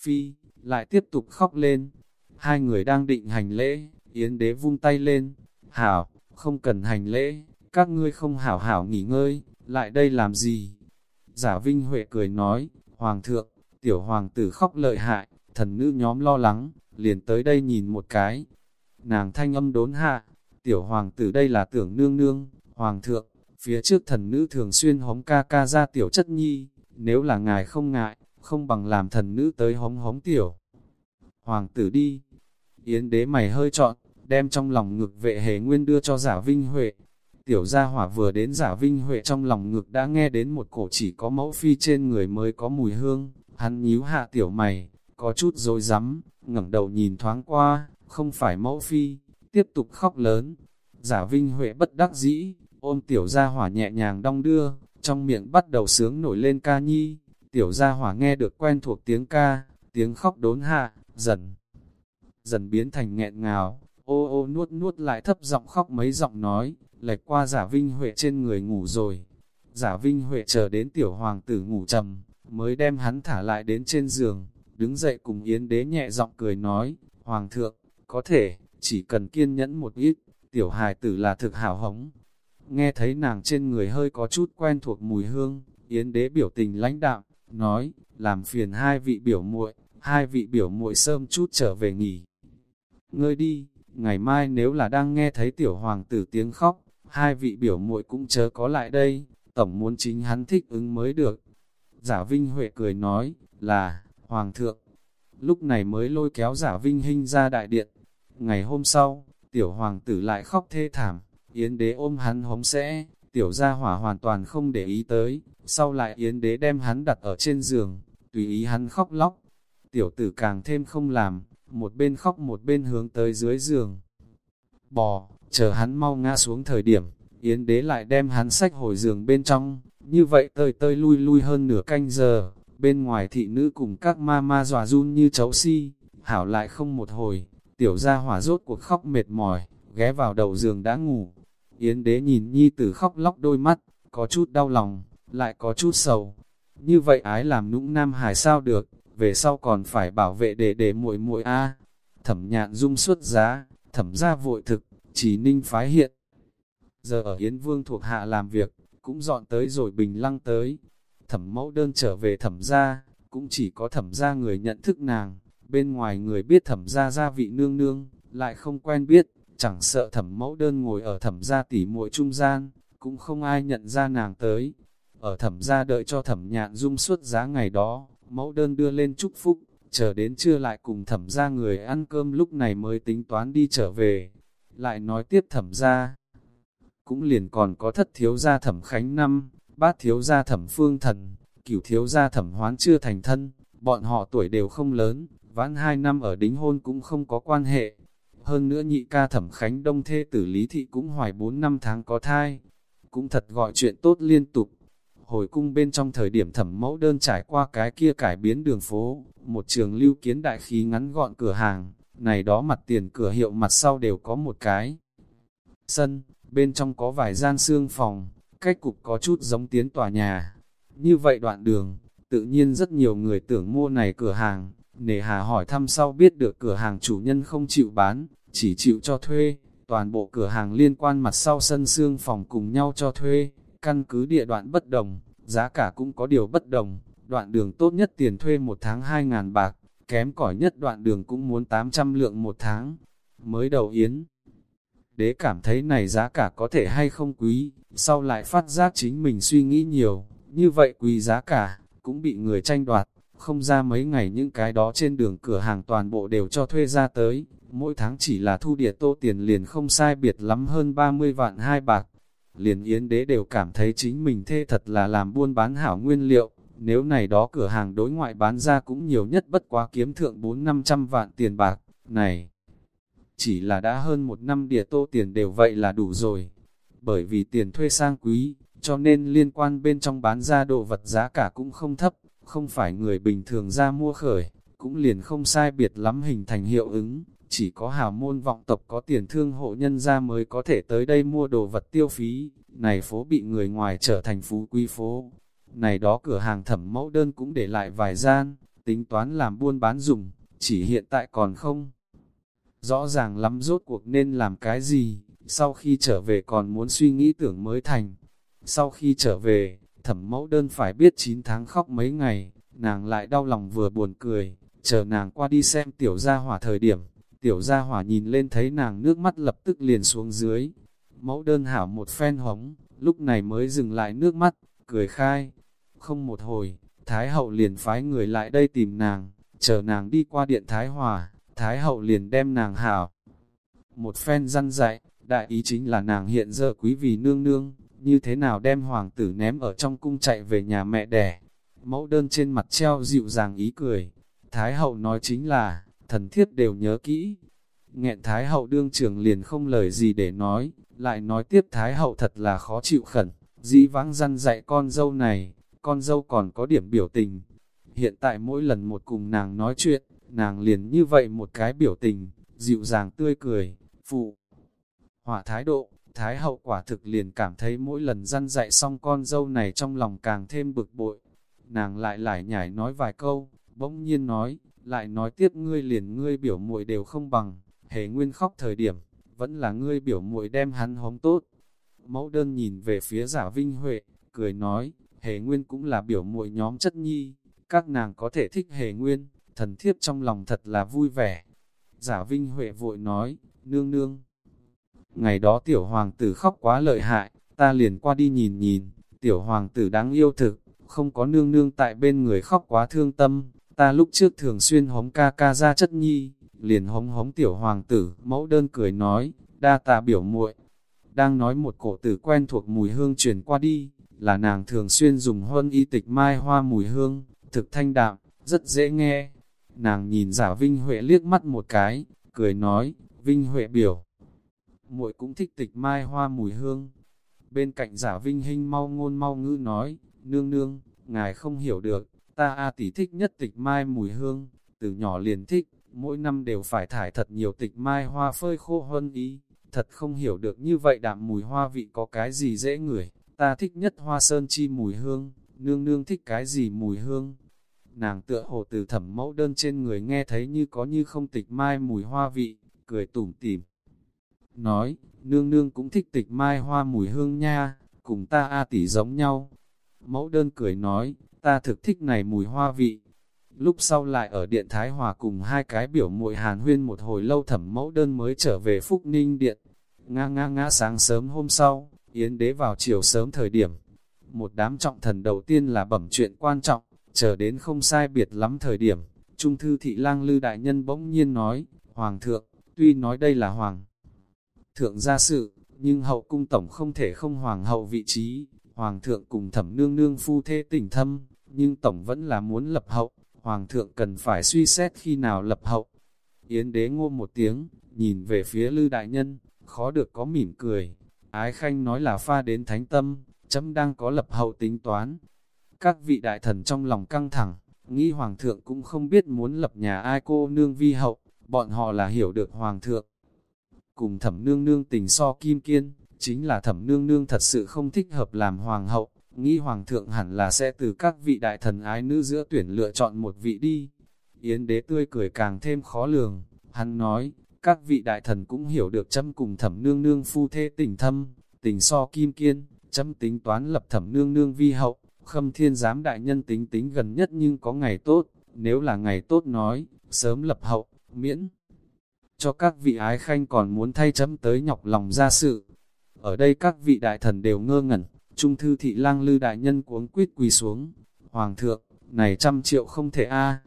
S1: Phi, lại tiếp tục khóc lên. Hai người đang định hành lễ, Yến đế vung tay lên. Hảo, không cần hành lễ, các ngươi không hảo hảo nghỉ ngơi, lại đây làm gì? Giả Vinh Huệ cười nói, Hoàng thượng, tiểu hoàng tử khóc lợi hại, thần nữ nhóm lo lắng, liền tới đây nhìn một cái. Nàng thanh âm đốn hạ, tiểu hoàng tử đây là tưởng nương nương, hoàng thượng, Phía trước thần nữ thường xuyên hóng ca ca ra tiểu chất nhi, nếu là ngài không ngại, không bằng làm thần nữ tới hóng hóng tiểu. Hoàng tử đi, Yến đế mày hơi trọn, đem trong lòng ngực vệ hề nguyên đưa cho giả vinh huệ. Tiểu gia hỏa vừa đến giả vinh huệ trong lòng ngực đã nghe đến một cổ chỉ có mẫu phi trên người mới có mùi hương, hắn nhíu hạ tiểu mày, có chút dối rắm ngẩng đầu nhìn thoáng qua, không phải mẫu phi, tiếp tục khóc lớn. Giả vinh huệ bất đắc dĩ, ôm tiểu gia hỏa nhẹ nhàng đong đưa, trong miệng bắt đầu sướng nổi lên ca nhi, tiểu gia hỏa nghe được quen thuộc tiếng ca, tiếng khóc đốn hạ, dần, dần biến thành nghẹn ngào, ô ô nuốt nuốt lại thấp giọng khóc mấy giọng nói, lệch qua giả vinh huệ trên người ngủ rồi. Giả vinh huệ chờ đến tiểu hoàng tử ngủ trầm, mới đem hắn thả lại đến trên giường, đứng dậy cùng yến đế nhẹ giọng cười nói, hoàng thượng, có thể, chỉ cần kiên nhẫn một ít, tiểu hài tử là thực hảo hống. Nghe thấy nàng trên người hơi có chút quen thuộc mùi hương, yến đế biểu tình lãnh đạm, nói, làm phiền hai vị biểu muội, hai vị biểu muội sớm chút trở về nghỉ. Ngươi đi, ngày mai nếu là đang nghe thấy tiểu hoàng tử tiếng khóc, hai vị biểu muội cũng chớ có lại đây, tổng muốn chính hắn thích ứng mới được. Giả Vinh Huệ cười nói, là, Hoàng thượng. Lúc này mới lôi kéo giả Vinh Hinh ra đại điện. Ngày hôm sau, tiểu hoàng tử lại khóc thê thảm, Yến đế ôm hắn hống sẽ, tiểu gia hỏa hoàn toàn không để ý tới, sau lại Yến đế đem hắn đặt ở trên giường, tùy ý hắn khóc lóc. Tiểu tử càng thêm không làm, một bên khóc một bên hướng tới dưới giường. Bò, chờ hắn mau ngã xuống thời điểm, Yến đế lại đem hắn sách hồi giường bên trong, như vậy tơi tơi lui lui hơn nửa canh giờ, bên ngoài thị nữ cùng các ma ma dòa run như chấu si, hảo lại không một hồi, tiểu gia hỏa rốt cuộc khóc mệt mỏi, ghé vào đầu giường đã ngủ. Yến đế nhìn nhi tử khóc lóc đôi mắt, có chút đau lòng, lại có chút sầu. Như vậy ái làm nũng nam hải sao được, về sau còn phải bảo vệ để để muội muội a. Thẩm nhạn dung xuất giá, thẩm gia vội thực, chỉ ninh phái hiện. Giờ ở Yến Vương thuộc hạ làm việc, cũng dọn tới rồi bình lăng tới. Thẩm mẫu đơn trở về thẩm gia, cũng chỉ có thẩm gia người nhận thức nàng, bên ngoài người biết thẩm gia gia vị nương nương, lại không quen biết, chẳng sợ thẩm mẫu đơn ngồi ở thẩm gia tỉ muội trung gian, cũng không ai nhận ra nàng tới. Ở thẩm gia đợi cho thẩm nhạn dung suốt giá ngày đó, mẫu đơn đưa lên chúc phúc, chờ đến trưa lại cùng thẩm gia người ăn cơm lúc này mới tính toán đi trở về. Lại nói tiếp thẩm gia, cũng liền còn có thất thiếu gia thẩm khánh năm, bát thiếu gia thẩm phương thần, cửu thiếu gia thẩm hoán chưa thành thân, bọn họ tuổi đều không lớn, vãn hai năm ở đính hôn cũng không có quan hệ. Hơn nữa nhị ca thẩm khánh đông thê tử lý thị cũng hoài 4 năm tháng có thai, cũng thật gọi chuyện tốt liên tục. Hồi cung bên trong thời điểm thẩm mẫu đơn trải qua cái kia cải biến đường phố, một trường lưu kiến đại khí ngắn gọn cửa hàng, này đó mặt tiền cửa hiệu mặt sau đều có một cái. Sân, bên trong có vài gian xương phòng, cách cục có chút giống tiến tòa nhà. Như vậy đoạn đường, tự nhiên rất nhiều người tưởng mua này cửa hàng, nề hà hỏi thăm sau biết được cửa hàng chủ nhân không chịu bán, chỉ chịu cho thuê, toàn bộ cửa hàng liên quan mặt sau sân xương phòng cùng nhau cho thuê, căn cứ địa đoạn bất đồng, giá cả cũng có điều bất đồng, đoạn đường tốt nhất tiền thuê một tháng 2.000 bạc, kém cỏi nhất đoạn đường cũng muốn 800 lượng một tháng. Mới đầu yến, đế cảm thấy này giá cả có thể hay không quý, sau lại phát giác chính mình suy nghĩ nhiều, như vậy quý giá cả, cũng bị người tranh đoạt, không ra mấy ngày những cái đó trên đường cửa hàng toàn bộ đều cho thuê ra tới, mỗi tháng chỉ là thu địa tô tiền liền không sai biệt lắm hơn 30 vạn hai bạc. Liền yến đế đều cảm thấy chính mình thê thật là làm buôn bán hảo nguyên liệu, nếu này đó cửa hàng đối ngoại bán ra cũng nhiều nhất bất quá kiếm thượng 4-500 vạn tiền bạc, này chỉ là đã hơn một năm địa tô tiền đều vậy là đủ rồi. Bởi vì tiền thuê sang quý, cho nên liên quan bên trong bán ra đồ vật giá cả cũng không thấp, không phải người bình thường ra mua khởi, cũng liền không sai biệt lắm hình thành hiệu ứng, chỉ có hào môn vọng tộc có tiền thương hộ nhân ra mới có thể tới đây mua đồ vật tiêu phí, này phố bị người ngoài trở thành phú quý phố. Này đó cửa hàng thẩm mẫu đơn cũng để lại vài gian, tính toán làm buôn bán dùng, chỉ hiện tại còn không. Rõ ràng lắm rốt cuộc nên làm cái gì, sau khi trở về còn muốn suy nghĩ tưởng mới thành. Sau khi trở về, thẩm mẫu đơn phải biết 9 tháng khóc mấy ngày, nàng lại đau lòng vừa buồn cười, chờ nàng qua đi xem tiểu gia hỏa thời điểm. Tiểu gia hỏa nhìn lên thấy nàng nước mắt lập tức liền xuống dưới. Mẫu đơn hảo một phen hống, lúc này mới dừng lại nước mắt, cười khai. Không một hồi, Thái hậu liền phái người lại đây tìm nàng, chờ nàng đi qua điện Thái Hòa, Thái hậu liền đem nàng hảo. Một phen răn dạy, đại ý chính là nàng hiện giờ quý vì nương nương, như thế nào đem hoàng tử ném ở trong cung chạy về nhà mẹ đẻ. Mẫu đơn trên mặt treo dịu dàng ý cười, Thái hậu nói chính là, thần thiếp đều nhớ kỹ. Nghẹn Thái hậu đương trường liền không lời gì để nói, lại nói tiếp Thái hậu thật là khó chịu khẩn, dĩ vãng răn dạy con dâu này, con dâu còn có điểm biểu tình. Hiện tại mỗi lần một cùng nàng nói chuyện, nàng liền như vậy một cái biểu tình, dịu dàng tươi cười, phụ. Hỏa thái độ, thái hậu quả thực liền cảm thấy mỗi lần răn dạy xong con dâu này trong lòng càng thêm bực bội. Nàng lại lại nhảy nói vài câu, bỗng nhiên nói, lại nói tiếp ngươi liền ngươi biểu muội đều không bằng, hề nguyên khóc thời điểm, vẫn là ngươi biểu muội đem hắn hống tốt. Mẫu đơn nhìn về phía giả vinh huệ, cười nói, hề nguyên cũng là biểu muội nhóm chất nhi, các nàng có thể thích hề nguyên, thần thiếp trong lòng thật là vui vẻ. Giả vinh huệ vội nói, nương nương. Ngày đó tiểu hoàng tử khóc quá lợi hại, ta liền qua đi nhìn nhìn, tiểu hoàng tử đáng yêu thực, không có nương nương tại bên người khóc quá thương tâm, ta lúc trước thường xuyên hống ca ca ra chất nhi, liền hống hống tiểu hoàng tử, mẫu đơn cười nói, đa tạ biểu muội đang nói một cổ tử quen thuộc mùi hương truyền qua đi, là nàng thường xuyên dùng huân y tịch mai hoa mùi hương, thực thanh đạm, rất dễ nghe. Nàng nhìn giả Vinh Huệ liếc mắt một cái, cười nói, Vinh Huệ biểu muội cũng thích tịch mai hoa mùi hương. Bên cạnh giả Vinh hình mau ngôn mau ngữ nói, nương nương, ngài không hiểu được, ta A tỷ thích nhất tịch mai mùi hương, từ nhỏ liền thích, mỗi năm đều phải thải thật nhiều tịch mai hoa phơi khô hơn ý, thật không hiểu được như vậy đạm mùi hoa vị có cái gì dễ ngửi, ta thích nhất hoa sơn chi mùi hương, nương nương thích cái gì mùi hương. Nàng tựa hồ từ thẩm mẫu đơn trên người nghe thấy như có như không tịch mai mùi hoa vị, cười tủm tỉm. Nói, nương nương cũng thích tịch mai hoa mùi hương nha, cùng ta A tỷ giống nhau. Mẫu đơn cười nói, ta thực thích này mùi hoa vị. Lúc sau lại ở Điện Thái Hòa cùng hai cái biểu muội hàn huyên một hồi lâu thẩm mẫu đơn mới trở về Phúc Ninh Điện. Nga nga nga sáng sớm hôm sau, Yến đế vào chiều sớm thời điểm. Một đám trọng thần đầu tiên là bẩm chuyện quan trọng, chờ đến không sai biệt lắm thời điểm. Trung thư thị lang lư đại nhân bỗng nhiên nói, Hoàng thượng, tuy nói đây là Hoàng thượng gia sự, nhưng hậu cung tổng không thể không Hoàng hậu vị trí. Hoàng thượng cùng thẩm nương nương phu thê tình thâm, nhưng tổng vẫn là muốn lập hậu. Hoàng thượng cần phải suy xét khi nào lập hậu. Yến đế ngô một tiếng, nhìn về phía lư đại nhân, khó được có mỉm cười, Ái Khanh nói là pha đến thánh tâm, chấm đang có lập hậu tính toán. Các vị đại thần trong lòng căng thẳng, nghĩ Hoàng thượng cũng không biết muốn lập nhà ai cô nương vi hậu, bọn họ là hiểu được Hoàng thượng. Cùng thẩm nương nương tình so kim kiên, chính là thẩm nương nương thật sự không thích hợp làm Hoàng hậu, nghĩ Hoàng thượng hẳn là sẽ từ các vị đại thần ái nữ giữa tuyển lựa chọn một vị đi. Yến đế tươi cười càng thêm khó lường, hắn nói, các vị đại thần cũng hiểu được châm cùng thẩm nương nương phu thê tình thâm, tình so kim kiên, châm tính toán lập thẩm nương nương vi hậu, khâm thiên giám đại nhân tính tính gần nhất nhưng có ngày tốt, nếu là ngày tốt nói, sớm lập hậu, miễn. Cho các vị ái khanh còn muốn thay chấm tới nhọc lòng ra sự. Ở đây các vị đại thần đều ngơ ngẩn, trung thư thị lang lư đại nhân cuống quýt quỳ xuống. Hoàng thượng, này trăm triệu không thể a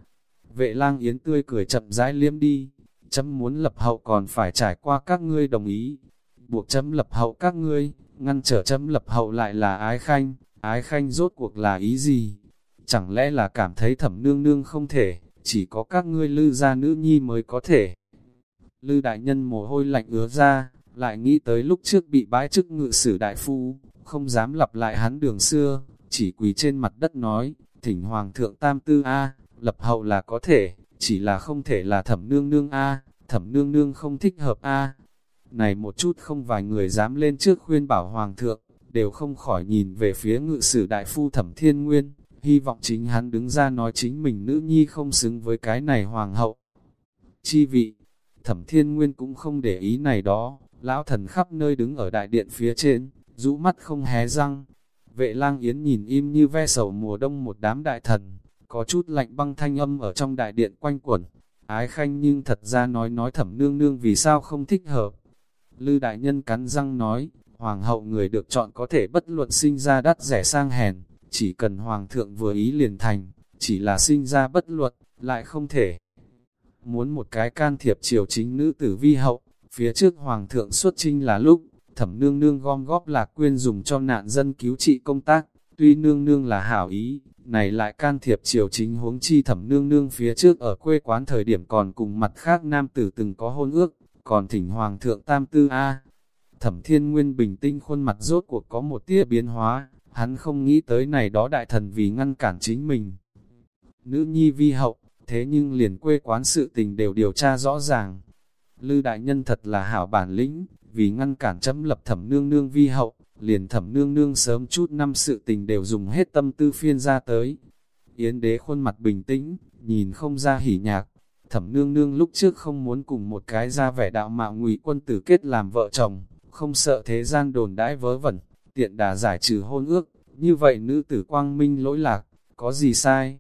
S1: Vệ lang yến tươi cười chậm rãi liếm đi, chấm muốn lập hậu còn phải trải qua các ngươi đồng ý. Buộc chấm lập hậu các ngươi, ngăn trở chấm lập hậu lại là ái khanh, ái khanh rốt cuộc là ý gì? Chẳng lẽ là cảm thấy thẩm nương nương không thể, chỉ có các ngươi lư gia nữ nhi mới có thể. Lư đại nhân mồ hôi lạnh ứa ra, lại nghĩ tới lúc trước bị bái chức ngự sử đại phu, không dám lặp lại hắn đường xưa, chỉ quỳ trên mặt đất nói, thỉnh hoàng thượng tam tư A, lập hậu là có thể, chỉ là không thể là thẩm nương nương A, thẩm nương nương không thích hợp A. Này một chút không vài người dám lên trước khuyên bảo hoàng thượng, đều không khỏi nhìn về phía ngự sử đại phu thẩm thiên nguyên, hy vọng chính hắn đứng ra nói chính mình nữ nhi không xứng với cái này hoàng hậu. Chi vị, thẩm thiên nguyên cũng không để ý này đó, lão thần khắp nơi đứng ở đại điện phía trên, rũ mắt không hé răng. Vệ lang yến nhìn im như ve sầu mùa đông một đám đại thần, có chút lạnh băng thanh âm ở trong đại điện quanh quẩn. Ái khanh nhưng thật ra nói nói thẩm nương nương vì sao không thích hợp. Lư đại nhân cắn răng nói, Hoàng hậu người được chọn có thể bất luận sinh ra đắt rẻ sang hèn, chỉ cần Hoàng thượng vừa ý liền thành, chỉ là sinh ra bất luận, lại không thể. Muốn một cái can thiệp triều chính nữ tử vi hậu, phía trước Hoàng thượng xuất trinh là lúc, thẩm nương nương gom góp lạc quyên dùng cho nạn dân cứu trị công tác, tuy nương nương là hảo ý, này lại can thiệp triều chính huống chi thẩm nương nương phía trước ở quê quán thời điểm còn cùng mặt khác nam tử từng có hôn ước, còn thỉnh hoàng thượng tam tư A. Thẩm thiên nguyên bình tinh khuôn mặt rốt cuộc có một tia biến hóa, hắn không nghĩ tới này đó đại thần vì ngăn cản chính mình. Nữ nhi vi hậu, thế nhưng liền quê quán sự tình đều điều tra rõ ràng. Lư đại nhân thật là hảo bản lĩnh, vì ngăn cản chấm lập thẩm nương nương vi hậu, liền thẩm nương nương sớm chút năm sự tình đều dùng hết tâm tư phiên ra tới. Yến đế khuôn mặt bình tĩnh, nhìn không ra hỉ nhạc, thẩm nương nương lúc trước không muốn cùng một cái ra vẻ đạo mạo ngụy quân tử kết làm vợ chồng, không sợ thế gian đồn đãi vớ vẩn, tiện đà giải trừ hôn ước, như vậy nữ tử quang minh lỗi lạc, có gì sai?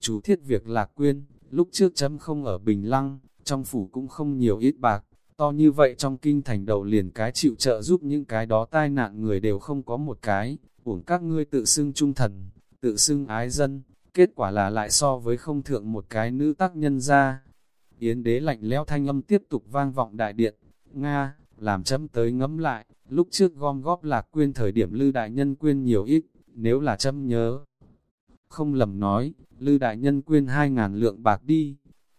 S1: Chú thiết việc lạc quyên, lúc trước chấm không ở Bình Lăng, trong phủ cũng không nhiều ít bạc, to như vậy trong kinh thành đầu liền cái chịu trợ giúp những cái đó tai nạn người đều không có một cái, uổng các ngươi tự xưng trung thần, tự xưng ái dân, kết quả là lại so với không thượng một cái nữ tác nhân ra. Yến đế lạnh lẽo thanh âm tiếp tục vang vọng đại điện, Nga, làm chấm tới ngẫm lại, lúc trước gom góp lạc quyên thời điểm lư đại nhân quyên nhiều ít, nếu là chấm nhớ. Không lầm nói, lư đại nhân quyên hai ngàn lượng bạc đi,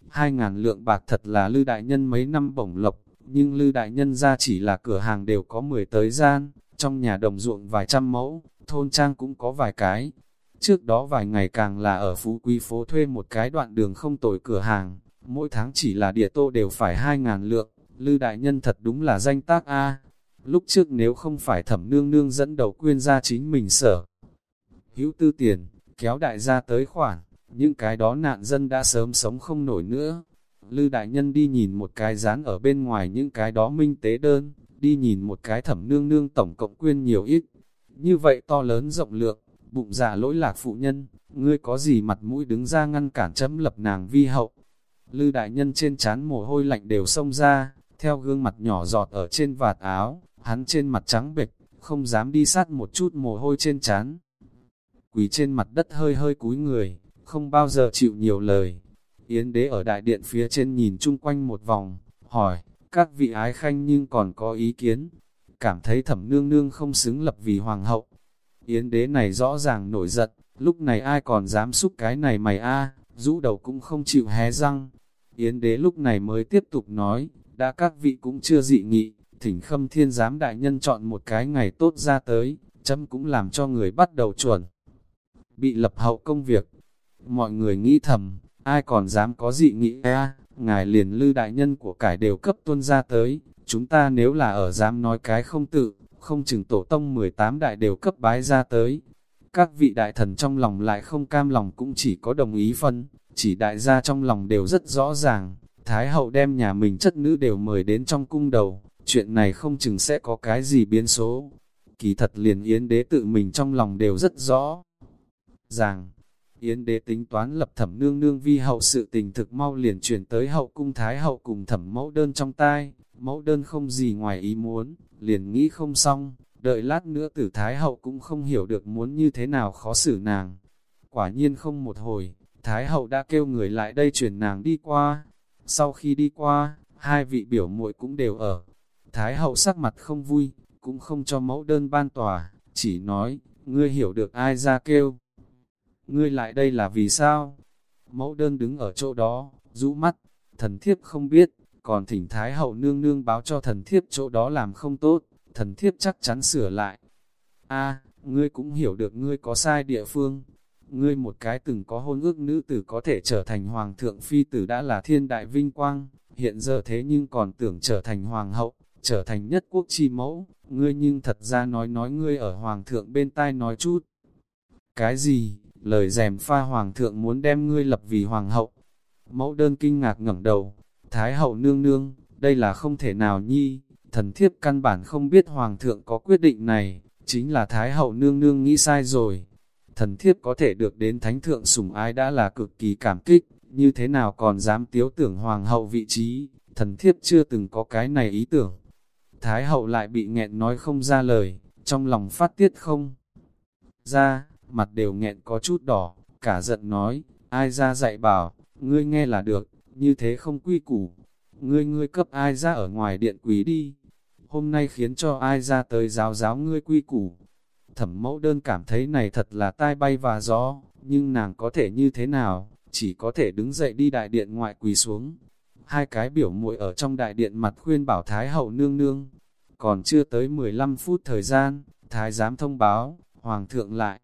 S1: hai ngàn lượng bạc thật là lư đại nhân mấy năm bổng lộc, nhưng Lư Đại Nhân ra chỉ là cửa hàng đều có 10 tới gian, trong nhà đồng ruộng vài trăm mẫu, thôn trang cũng có vài cái. Trước đó vài ngày càng là ở Phú Quý phố thuê một cái đoạn đường không tồi cửa hàng, mỗi tháng chỉ là địa tô đều phải hai ngàn lượng, Lư Đại Nhân thật đúng là danh tác A. Lúc trước nếu không phải thẩm nương nương dẫn đầu quyên ra chính mình sở. Hữu tư tiền, kéo đại gia tới khoản, những cái đó nạn dân đã sớm sống không nổi nữa. Lư đại nhân đi nhìn một cái dán ở bên ngoài những cái đó minh tế đơn, đi nhìn một cái thẩm nương nương tổng cộng quyên nhiều ít. Như vậy to lớn rộng lượng, bụng dạ lỗi lạc phụ nhân, ngươi có gì mặt mũi đứng ra ngăn cản chấm lập nàng vi hậu. Lư đại nhân trên chán mồ hôi lạnh đều xông ra, theo gương mặt nhỏ giọt ở trên vạt áo, hắn trên mặt trắng bệch, không dám đi sát một chút mồ hôi trên chán. Quỳ trên mặt đất hơi hơi cúi người, không bao giờ chịu nhiều lời, Yến đế ở đại điện phía trên nhìn chung quanh một vòng, hỏi, các vị ái khanh nhưng còn có ý kiến, cảm thấy thẩm nương nương không xứng lập vì hoàng hậu. Yến đế này rõ ràng nổi giận, lúc này ai còn dám xúc cái này mày a rũ đầu cũng không chịu hé răng. Yến đế lúc này mới tiếp tục nói, đã các vị cũng chưa dị nghị, thỉnh khâm thiên giám đại nhân chọn một cái ngày tốt ra tới, chấm cũng làm cho người bắt đầu chuẩn. Bị lập hậu công việc, mọi người nghĩ thầm, ai còn dám có dị nghị a ngài liền lư đại nhân của cải đều cấp tuân ra tới, chúng ta nếu là ở dám nói cái không tự, không chừng tổ tông 18 đại đều cấp bái ra tới. Các vị đại thần trong lòng lại không cam lòng cũng chỉ có đồng ý phân, chỉ đại gia trong lòng đều rất rõ ràng, Thái hậu đem nhà mình chất nữ đều mời đến trong cung đầu, chuyện này không chừng sẽ có cái gì biến số. Kỳ thật liền yến đế tự mình trong lòng đều rất rõ ràng, Yến đế tính toán lập thẩm nương nương vi hậu sự tình thực mau liền chuyển tới hậu cung thái hậu cùng thẩm mẫu đơn trong tai, mẫu đơn không gì ngoài ý muốn, liền nghĩ không xong, đợi lát nữa tử thái hậu cũng không hiểu được muốn như thế nào khó xử nàng. Quả nhiên không một hồi, thái hậu đã kêu người lại đây chuyển nàng đi qua. Sau khi đi qua, hai vị biểu muội cũng đều ở. Thái hậu sắc mặt không vui, cũng không cho mẫu đơn ban tòa, chỉ nói, ngươi hiểu được ai ra kêu ngươi lại đây là vì sao? Mẫu đơn đứng ở chỗ đó, rũ mắt, thần thiếp không biết, còn thỉnh Thái hậu nương nương báo cho thần thiếp chỗ đó làm không tốt, thần thiếp chắc chắn sửa lại. a ngươi cũng hiểu được ngươi có sai địa phương, ngươi một cái từng có hôn ước nữ tử có thể trở thành hoàng thượng phi tử đã là thiên đại vinh quang, hiện giờ thế nhưng còn tưởng trở thành hoàng hậu, trở thành nhất quốc chi mẫu, ngươi nhưng thật ra nói nói ngươi ở hoàng thượng bên tai nói chút. Cái gì? Lời rèm pha hoàng thượng muốn đem ngươi lập vì hoàng hậu. Mẫu đơn kinh ngạc ngẩng đầu, thái hậu nương nương, đây là không thể nào nhi, thần thiếp căn bản không biết hoàng thượng có quyết định này, chính là thái hậu nương nương nghĩ sai rồi. Thần thiếp có thể được đến thánh thượng sủng ái đã là cực kỳ cảm kích, như thế nào còn dám tiếu tưởng hoàng hậu vị trí, thần thiếp chưa từng có cái này ý tưởng. Thái hậu lại bị nghẹn nói không ra lời, trong lòng phát tiết không. Ra, mặt đều nghẹn có chút đỏ, cả giận nói, ai ra dạy bảo, ngươi nghe là được, như thế không quy củ. Ngươi ngươi cấp ai ra ở ngoài điện quý đi. Hôm nay khiến cho ai ra tới giáo giáo ngươi quy củ. Thẩm mẫu đơn cảm thấy này thật là tai bay và gió, nhưng nàng có thể như thế nào, chỉ có thể đứng dậy đi đại điện ngoại quỳ xuống. Hai cái biểu muội ở trong đại điện mặt khuyên bảo Thái hậu nương nương. Còn chưa tới 15 phút thời gian, Thái giám thông báo, Hoàng thượng lại.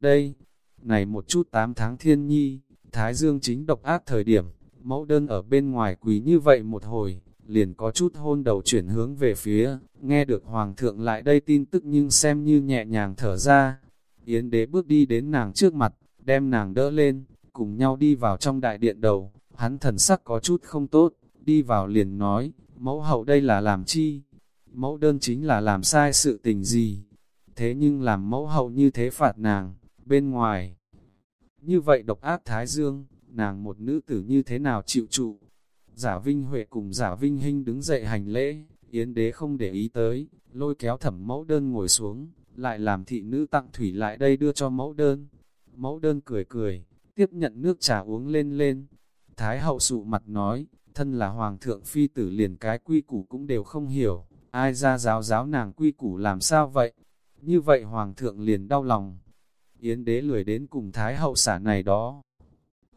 S1: Đây, này một chút tám tháng thiên nhi, Thái dương chính độc ác thời điểm, mẫu đơn ở bên ngoài quỳ như vậy một hồi, liền có chút hôn đầu chuyển hướng về phía, nghe được Hoàng thượng lại đây tin tức nhưng xem như nhẹ nhàng thở ra. Yến đế bước đi đến nàng trước mặt, đem nàng đỡ lên, cùng nhau đi vào trong đại điện đầu, hắn thần sắc có chút không tốt, đi vào liền nói, mẫu hậu đây là làm chi? Mẫu đơn chính là làm sai sự tình gì? Thế nhưng làm mẫu hậu như thế phạt nàng, bên ngoài. Như vậy độc ác Thái Dương, nàng một nữ tử như thế nào chịu trụ? Giả Vinh Huệ cùng Giả Vinh Hinh đứng dậy hành lễ, Yến đế không để ý tới, lôi kéo thẩm mẫu đơn ngồi xuống, lại làm thị nữ tặng thủy lại đây đưa cho mẫu đơn. Mẫu đơn cười cười, tiếp nhận nước trà uống lên lên. Thái hậu sụ mặt nói, thân là hoàng thượng phi tử liền cái quy củ cũng đều không hiểu, ai ra giáo giáo nàng quy củ làm sao vậy? Như vậy hoàng thượng liền đau lòng. Yến đế lười đến cùng thái hậu xả này đó.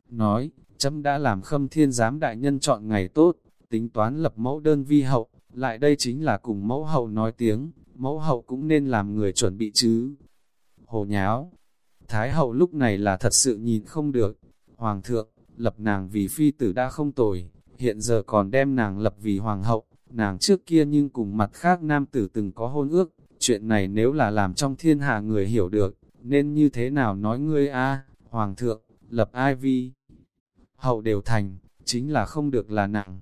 S1: Nói, chấm đã làm khâm thiên giám đại nhân chọn ngày tốt, tính toán lập mẫu đơn vi hậu, lại đây chính là cùng mẫu hậu nói tiếng, mẫu hậu cũng nên làm người chuẩn bị chứ. Hồ nháo, Thái hậu lúc này là thật sự nhìn không được. Hoàng thượng, lập nàng vì phi tử đã không tồi, hiện giờ còn đem nàng lập vì hoàng hậu, nàng trước kia nhưng cùng mặt khác nam tử từng có hôn ước, chuyện này nếu là làm trong thiên hạ người hiểu được, nên như thế nào nói ngươi a hoàng thượng, lập ai vi. Hậu đều thành, chính là không được là nặng.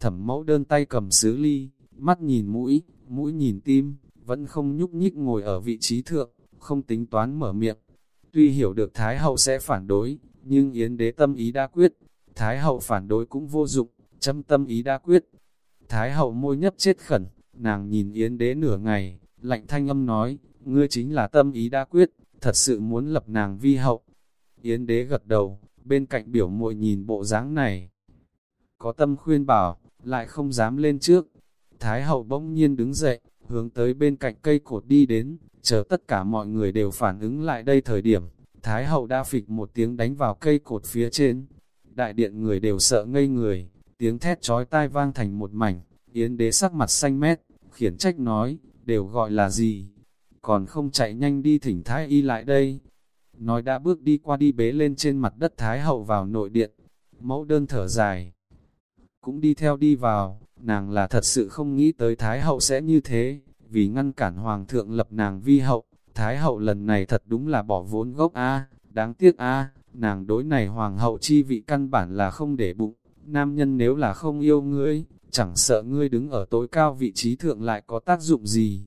S1: Thẩm mẫu đơn tay cầm sứ ly, mắt nhìn mũi, mũi nhìn tim, vẫn không nhúc nhích ngồi ở vị trí thượng, không tính toán mở miệng, Tuy hiểu được Thái Hậu sẽ phản đối, nhưng Yến đế tâm ý đã quyết. Thái Hậu phản đối cũng vô dụng, châm tâm ý đã quyết. Thái Hậu môi nhấp chết khẩn, nàng nhìn Yến đế nửa ngày, lạnh thanh âm nói, ngươi chính là tâm ý đã quyết, thật sự muốn lập nàng vi hậu. Yến đế gật đầu, bên cạnh biểu muội nhìn bộ dáng này. Có tâm khuyên bảo, lại không dám lên trước. Thái hậu bỗng nhiên đứng dậy, hướng tới bên cạnh cây cột đi đến, Chờ tất cả mọi người đều phản ứng lại đây thời điểm, Thái hậu đã phịch một tiếng đánh vào cây cột phía trên. Đại điện người đều sợ ngây người, tiếng thét trói tai vang thành một mảnh, yến đế sắc mặt xanh mét, khiển trách nói, đều gọi là gì? Còn không chạy nhanh đi thỉnh Thái y lại đây. Nói đã bước đi qua đi bế lên trên mặt đất Thái hậu vào nội điện, mẫu đơn thở dài. Cũng đi theo đi vào, nàng là thật sự không nghĩ tới Thái hậu sẽ như thế, vì ngăn cản hoàng thượng lập nàng vi hậu, thái hậu lần này thật đúng là bỏ vốn gốc a, đáng tiếc a, nàng đối này hoàng hậu chi vị căn bản là không để bụng, nam nhân nếu là không yêu ngươi, chẳng sợ ngươi đứng ở tối cao vị trí thượng lại có tác dụng gì.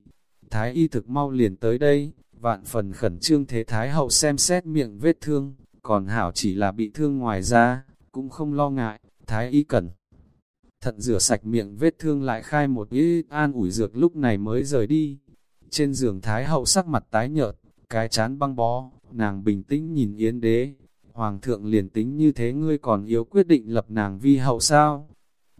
S1: Thái y thực mau liền tới đây, vạn phần khẩn trương thế thái hậu xem xét miệng vết thương, còn hảo chỉ là bị thương ngoài ra, cũng không lo ngại, thái y cẩn thận rửa sạch miệng vết thương lại khai một ít an ủi dược lúc này mới rời đi. Trên giường Thái hậu sắc mặt tái nhợt, cái chán băng bó, nàng bình tĩnh nhìn Yến đế. Hoàng thượng liền tính như thế ngươi còn yếu quyết định lập nàng vi hậu sao?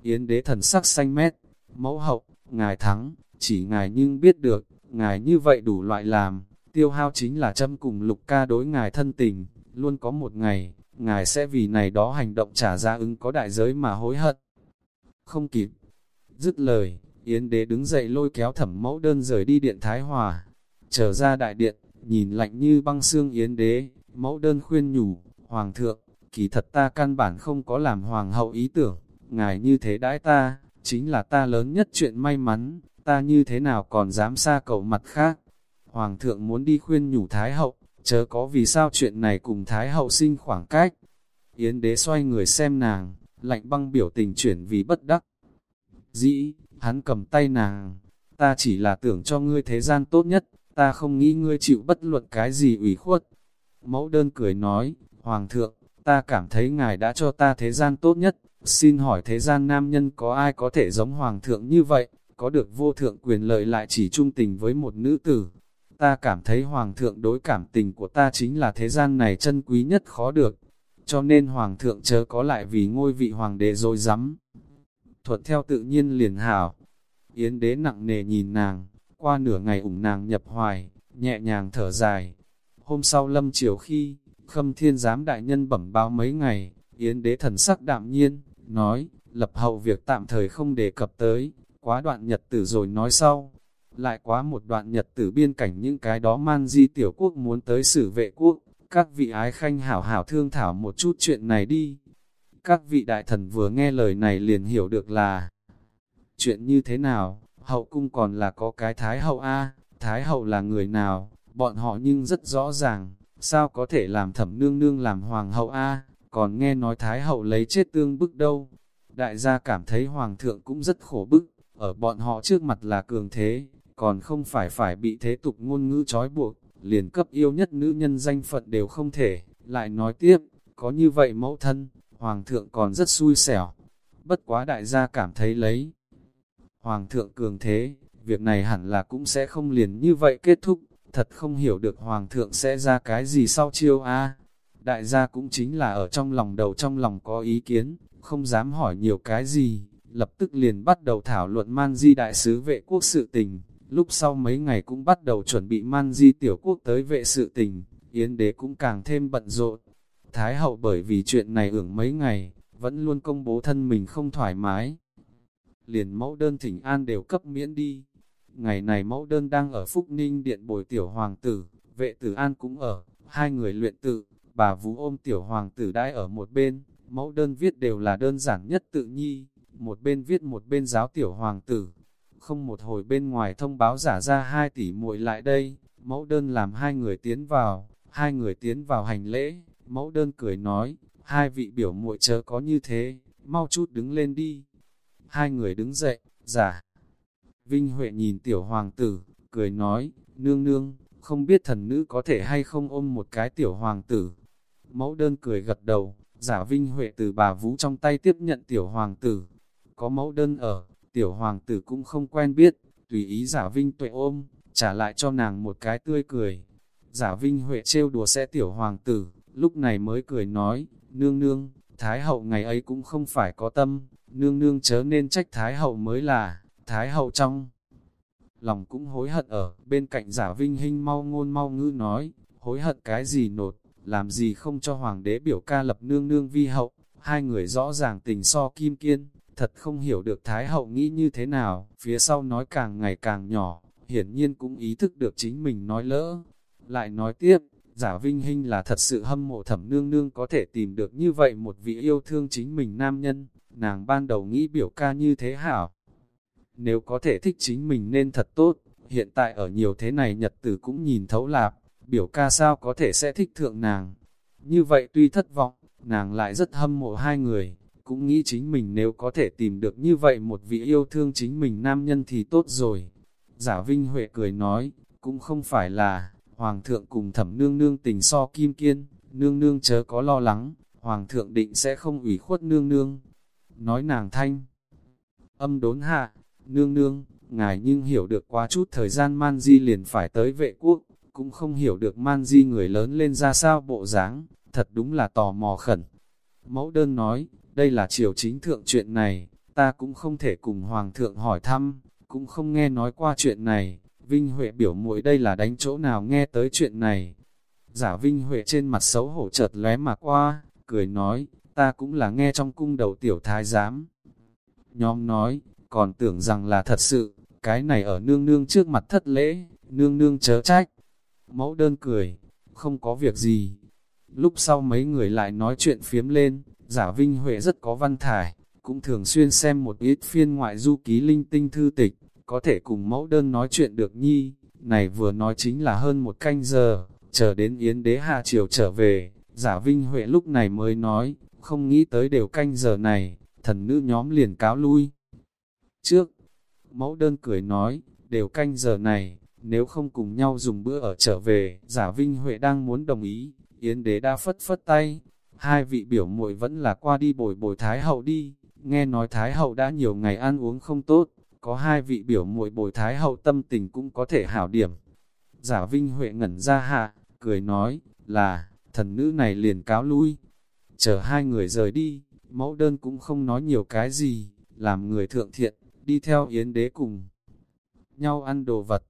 S1: Yến đế thần sắc xanh mét, mẫu hậu, ngài thắng, chỉ ngài nhưng biết được, ngài như vậy đủ loại làm, tiêu hao chính là châm cùng lục ca đối ngài thân tình, luôn có một ngày, ngài sẽ vì này đó hành động trả ra ứng có đại giới mà hối hận không kịp. Dứt lời, Yến đế đứng dậy lôi kéo thẩm mẫu đơn rời đi điện Thái Hòa. Trở ra đại điện, nhìn lạnh như băng xương Yến đế, mẫu đơn khuyên nhủ, Hoàng thượng, kỳ thật ta căn bản không có làm Hoàng hậu ý tưởng, ngài như thế đãi ta, chính là ta lớn nhất chuyện may mắn, ta như thế nào còn dám xa cầu mặt khác. Hoàng thượng muốn đi khuyên nhủ Thái hậu, chớ có vì sao chuyện này cùng Thái hậu sinh khoảng cách. Yến đế xoay người xem nàng, lạnh băng biểu tình chuyển vì bất đắc. Dĩ, hắn cầm tay nàng, ta chỉ là tưởng cho ngươi thế gian tốt nhất, ta không nghĩ ngươi chịu bất luận cái gì ủy khuất. Mẫu đơn cười nói, Hoàng thượng, ta cảm thấy ngài đã cho ta thế gian tốt nhất, xin hỏi thế gian nam nhân có ai có thể giống Hoàng thượng như vậy, có được vô thượng quyền lợi lại chỉ trung tình với một nữ tử. Ta cảm thấy Hoàng thượng đối cảm tình của ta chính là thế gian này chân quý nhất khó được, cho nên Hoàng thượng chớ có lại vì ngôi vị Hoàng đế rồi dám. Thuận theo tự nhiên liền hảo, Yến đế nặng nề nhìn nàng, qua nửa ngày ủng nàng nhập hoài, nhẹ nhàng thở dài. Hôm sau lâm chiều khi, khâm thiên giám đại nhân bẩm báo mấy ngày, Yến đế thần sắc đạm nhiên, nói, lập hậu việc tạm thời không đề cập tới, quá đoạn nhật tử rồi nói sau. Lại quá một đoạn nhật tử biên cảnh những cái đó man di tiểu quốc muốn tới xử vệ quốc, các vị ái khanh hảo hảo thương thảo một chút chuyện này đi. Các vị đại thần vừa nghe lời này liền hiểu được là chuyện như thế nào, hậu cung còn là có cái thái hậu A, thái hậu là người nào, bọn họ nhưng rất rõ ràng, sao có thể làm thẩm nương nương làm hoàng hậu A, còn nghe nói thái hậu lấy chết tương bức đâu. Đại gia cảm thấy hoàng thượng cũng rất khổ bức, ở bọn họ trước mặt là cường thế, còn không phải phải bị thế tục ngôn ngữ trói buộc, liền cấp yêu nhất nữ nhân danh phận đều không thể, lại nói tiếp, có như vậy mẫu thân, hoàng thượng còn rất xui xẻo. Bất quá đại gia cảm thấy lấy Hoàng thượng cường thế, việc này hẳn là cũng sẽ không liền như vậy kết thúc, thật không hiểu được Hoàng thượng sẽ ra cái gì sau chiêu a. Đại gia cũng chính là ở trong lòng đầu trong lòng có ý kiến, không dám hỏi nhiều cái gì, lập tức liền bắt đầu thảo luận man di đại sứ vệ quốc sự tình, lúc sau mấy ngày cũng bắt đầu chuẩn bị man di tiểu quốc tới vệ sự tình, yến đế cũng càng thêm bận rộn. Thái hậu bởi vì chuyện này ưởng mấy ngày, vẫn luôn công bố thân mình không thoải mái, liền mẫu đơn thỉnh an đều cấp miễn đi. Ngày này mẫu đơn đang ở Phúc Ninh Điện bồi tiểu hoàng tử, vệ tử an cũng ở, hai người luyện tự, bà vũ ôm tiểu hoàng tử đãi ở một bên, mẫu đơn viết đều là đơn giản nhất tự nhi, một bên viết một bên giáo tiểu hoàng tử. Không một hồi bên ngoài thông báo giả ra hai tỷ muội lại đây, mẫu đơn làm hai người tiến vào, hai người tiến vào hành lễ, mẫu đơn cười nói, hai vị biểu muội chớ có như thế, mau chút đứng lên đi. Hai người đứng dậy, giả. Vinh Huệ nhìn tiểu hoàng tử, cười nói, nương nương, không biết thần nữ có thể hay không ôm một cái tiểu hoàng tử. Mẫu đơn cười gật đầu, giả Vinh Huệ từ bà Vũ trong tay tiếp nhận tiểu hoàng tử. Có mẫu đơn ở, tiểu hoàng tử cũng không quen biết, tùy ý giả Vinh tuệ ôm, trả lại cho nàng một cái tươi cười. Giả Vinh Huệ trêu đùa sẽ tiểu hoàng tử, lúc này mới cười nói, nương nương, Thái hậu ngày ấy cũng không phải có tâm, nương nương chớ nên trách Thái hậu mới là, Thái hậu trong. Lòng cũng hối hận ở, bên cạnh giả vinh hinh mau ngôn mau ngữ nói, hối hận cái gì nột, làm gì không cho hoàng đế biểu ca lập nương nương vi hậu, hai người rõ ràng tình so kim kiên, thật không hiểu được Thái hậu nghĩ như thế nào, phía sau nói càng ngày càng nhỏ, hiển nhiên cũng ý thức được chính mình nói lỡ. Lại nói tiếp, giả vinh hình là thật sự hâm mộ thẩm nương nương có thể tìm được như vậy một vị yêu thương chính mình nam nhân, nàng ban đầu nghĩ biểu ca như thế hảo. Nếu có thể thích chính mình nên thật tốt, hiện tại ở nhiều thế này nhật tử cũng nhìn thấu lạp, biểu ca sao có thể sẽ thích thượng nàng. Như vậy tuy thất vọng, nàng lại rất hâm mộ hai người, cũng nghĩ chính mình nếu có thể tìm được như vậy một vị yêu thương chính mình nam nhân thì tốt rồi. Giả Vinh Huệ cười nói, cũng không phải là, Hoàng thượng cùng thẩm nương nương tình so kim kiên, nương nương chớ có lo lắng, Hoàng thượng định sẽ không ủy khuất nương nương, nói nàng thanh. Âm đốn hạ, nương nương, ngài nhưng hiểu được quá chút thời gian man di liền phải tới vệ quốc, cũng không hiểu được man di người lớn lên ra sao bộ dáng, thật đúng là tò mò khẩn. Mẫu đơn nói, đây là triều chính thượng chuyện này, ta cũng không thể cùng hoàng thượng hỏi thăm, cũng không nghe nói qua chuyện này, Vinh Huệ biểu muội đây là đánh chỗ nào nghe tới chuyện này. Giả Vinh Huệ trên mặt xấu hổ chợt lóe mà qua, cười nói, ta cũng là nghe trong cung đầu tiểu thái giám. Nhóm nói, còn tưởng rằng là thật sự, cái này ở nương nương trước mặt thất lễ, nương nương chớ trách. Mẫu đơn cười, không có việc gì. Lúc sau mấy người lại nói chuyện phiếm lên, giả Vinh Huệ rất có văn thải, cũng thường xuyên xem một ít phiên ngoại du ký linh tinh thư tịch, có thể cùng mẫu đơn nói chuyện được nhi. Này vừa nói chính là hơn một canh giờ, chờ đến Yến Đế Hạ Triều trở về, giả Vinh Huệ lúc này mới nói, không nghĩ tới đều canh giờ này, thần nữ nhóm liền cáo lui. Trước, mẫu đơn cười nói, đều canh giờ này, nếu không cùng nhau dùng bữa ở trở về, giả Vinh Huệ đang muốn đồng ý, Yến đế đã phất phất tay, hai vị biểu muội vẫn là qua đi bồi bồi Thái hậu đi, nghe nói Thái hậu đã nhiều ngày ăn uống không tốt, có hai vị biểu muội bồi thái hậu tâm tình cũng có thể hảo điểm. Giả Vinh Huệ ngẩn ra hạ, cười nói, là, thần nữ này liền cáo lui. Chờ hai người rời đi, mẫu đơn cũng không nói nhiều cái gì, làm người thượng thiện, đi theo yến đế cùng. Nhau ăn đồ vật.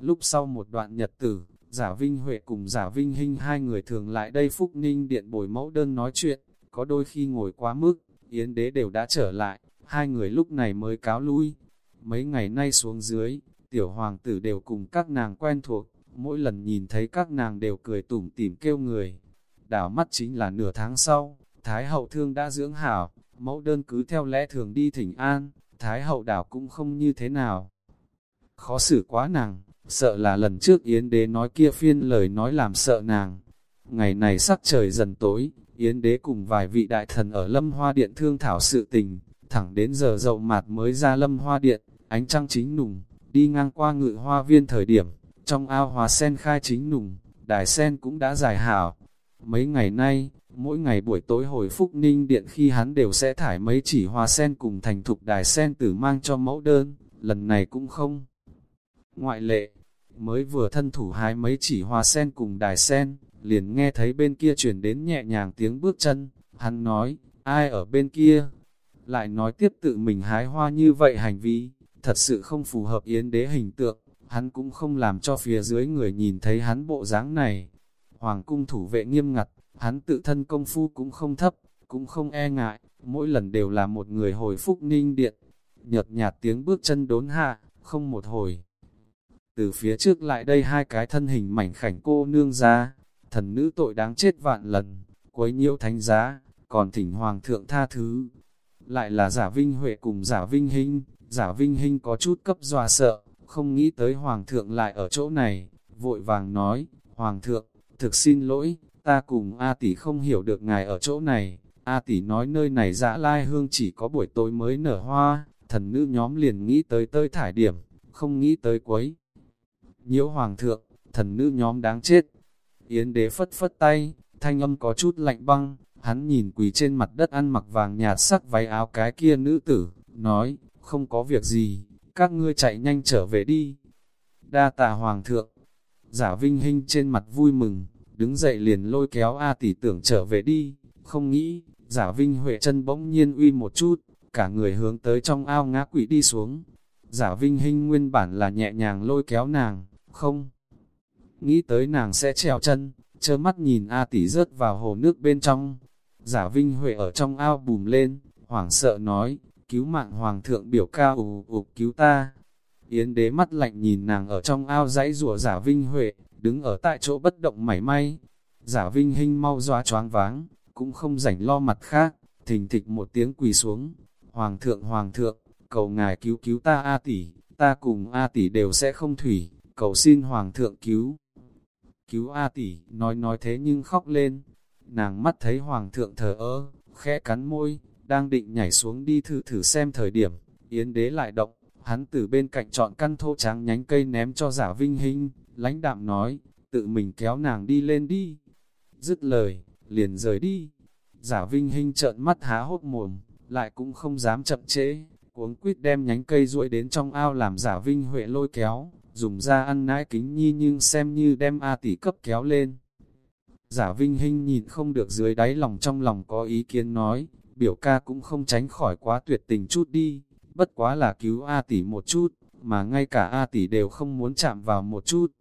S1: Lúc sau một đoạn nhật tử, giả Vinh Huệ cùng giả Vinh Hinh hai người thường lại đây Phúc Ninh Điện bồi mẫu đơn nói chuyện, có đôi khi ngồi quá mức, yến đế đều đã trở lại, hai người lúc này mới cáo lui. Mấy ngày nay xuống dưới, tiểu hoàng tử đều cùng các nàng quen thuộc, mỗi lần nhìn thấy các nàng đều cười tủm tỉm kêu người. Đảo mắt chính là nửa tháng sau, Thái hậu thương đã dưỡng hảo, mẫu đơn cứ theo lẽ thường đi thỉnh an, Thái hậu đảo cũng không như thế nào. Khó xử quá nàng, sợ là lần trước Yến đế nói kia phiên lời nói làm sợ nàng. Ngày này sắc trời dần tối, Yến đế cùng vài vị đại thần ở lâm hoa điện thương thảo sự tình, thẳng đến giờ dậu mạt mới ra lâm hoa điện, ánh trăng chính nùng, đi ngang qua ngự hoa viên thời điểm, trong ao hòa sen khai chính nùng, đài sen cũng đã dài hảo. Mấy ngày nay, mỗi ngày buổi tối hồi phúc ninh điện khi hắn đều sẽ thải mấy chỉ hoa sen cùng thành thục đài sen tử mang cho mẫu đơn, lần này cũng không. Ngoại lệ, mới vừa thân thủ hái mấy chỉ hoa sen cùng đài sen, liền nghe thấy bên kia chuyển đến nhẹ nhàng tiếng bước chân, hắn nói, ai ở bên kia? Lại nói tiếp tự mình hái hoa như vậy hành vi, thật sự không phù hợp yến đế hình tượng, hắn cũng không làm cho phía dưới người nhìn thấy hắn bộ dáng này. Hoàng cung thủ vệ nghiêm ngặt, hắn tự thân công phu cũng không thấp, cũng không e ngại, mỗi lần đều là một người hồi phúc ninh điện. Nhật nhạt tiếng bước chân đốn hạ, không một hồi. Từ phía trước lại đây hai cái thân hình mảnh khảnh cô nương ra, thần nữ tội đáng chết vạn lần, quấy nhiễu thánh giá, còn thỉnh hoàng thượng tha thứ. Lại là giả vinh huệ cùng giả vinh hình, giả vinh hình có chút cấp dọa sợ, không nghĩ tới hoàng thượng lại ở chỗ này, vội vàng nói, hoàng thượng, thực xin lỗi, ta cùng A tỷ không hiểu được ngài ở chỗ này, A tỷ nói nơi này dã lai hương chỉ có buổi tối mới nở hoa, thần nữ nhóm liền nghĩ tới tơi thải điểm, không nghĩ tới quấy. Nhiễu hoàng thượng, thần nữ nhóm đáng chết. Yến đế phất phất tay, thanh âm có chút lạnh băng, hắn nhìn quỳ trên mặt đất ăn mặc vàng nhạt sắc váy áo cái kia nữ tử, nói, không có việc gì, các ngươi chạy nhanh trở về đi. Đa tà hoàng thượng, giả vinh hinh trên mặt vui mừng, đứng dậy liền lôi kéo A tỷ tưởng trở về đi, không nghĩ, giả vinh huệ chân bỗng nhiên uy một chút, cả người hướng tới trong ao ngã quỷ đi xuống. Giả vinh hinh nguyên bản là nhẹ nhàng lôi kéo nàng, không. Nghĩ tới nàng sẽ trèo chân, chớ mắt nhìn A tỷ rớt vào hồ nước bên trong. Giả vinh huệ ở trong ao bùm lên, hoảng sợ nói, cứu mạng hoàng thượng biểu ca ù ục cứu ta. Yến đế mắt lạnh nhìn nàng ở trong ao dãy rùa giả vinh huệ, đứng ở tại chỗ bất động mảy may. Giả vinh hinh mau doa choáng váng, cũng không rảnh lo mặt khác, thình thịch một tiếng quỳ xuống. Hoàng thượng hoàng thượng, cầu ngài cứu cứu ta A tỷ, ta cùng A tỷ đều sẽ không thủy, cầu xin hoàng thượng cứu. Cứu A tỷ, nói nói thế nhưng khóc lên. Nàng mắt thấy hoàng thượng thờ ơ, khẽ cắn môi, đang định nhảy xuống đi thử thử xem thời điểm, yến đế lại động, hắn từ bên cạnh chọn căn thô trắng nhánh cây ném cho giả vinh hình, lãnh đạm nói, tự mình kéo nàng đi lên đi. Dứt lời, liền rời đi. Giả vinh hình trợn mắt há hốt mồm, lại cũng không dám chậm trễ, cuống quýt đem nhánh cây ruội đến trong ao làm giả vinh huệ lôi kéo, dùng ra ăn nãi kính nhi nhưng xem như đem A tỷ cấp kéo lên. Giả vinh hinh nhìn không được dưới đáy lòng trong lòng có ý kiến nói, biểu ca cũng không tránh khỏi quá tuyệt tình chút đi, bất quá là cứu A tỷ một chút, mà ngay cả A tỷ đều không muốn chạm vào một chút.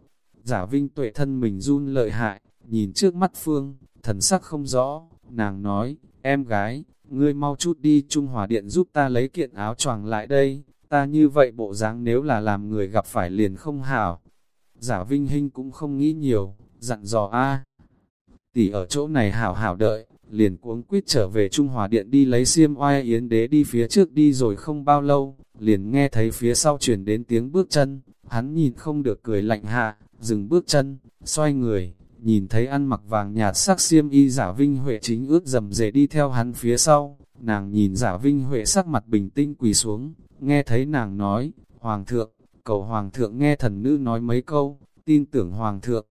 S1: Giả vinh tuệ thân mình run lợi hại, nhìn trước mắt Phương, thần sắc không rõ, nàng nói, em gái, ngươi mau chút đi Trung Hòa Điện giúp ta lấy kiện áo choàng lại đây, ta như vậy bộ dáng nếu là làm người gặp phải liền không hảo. Giả Vinh Hinh cũng không nghĩ nhiều, dặn dò A. Tỷ ở chỗ này hảo hảo đợi, liền cuống quýt trở về Trung Hòa Điện đi lấy xiêm oai yến đế đi phía trước đi rồi không bao lâu, liền nghe thấy phía sau chuyển đến tiếng bước chân, hắn nhìn không được cười lạnh hạ, dừng bước chân, xoay người, nhìn thấy ăn mặc vàng nhạt sắc xiêm y giả vinh huệ chính ướt dầm dề đi theo hắn phía sau, nàng nhìn giả vinh huệ sắc mặt bình tĩnh quỳ xuống, nghe thấy nàng nói, Hoàng thượng, cầu Hoàng thượng nghe thần nữ nói mấy câu, tin tưởng Hoàng thượng.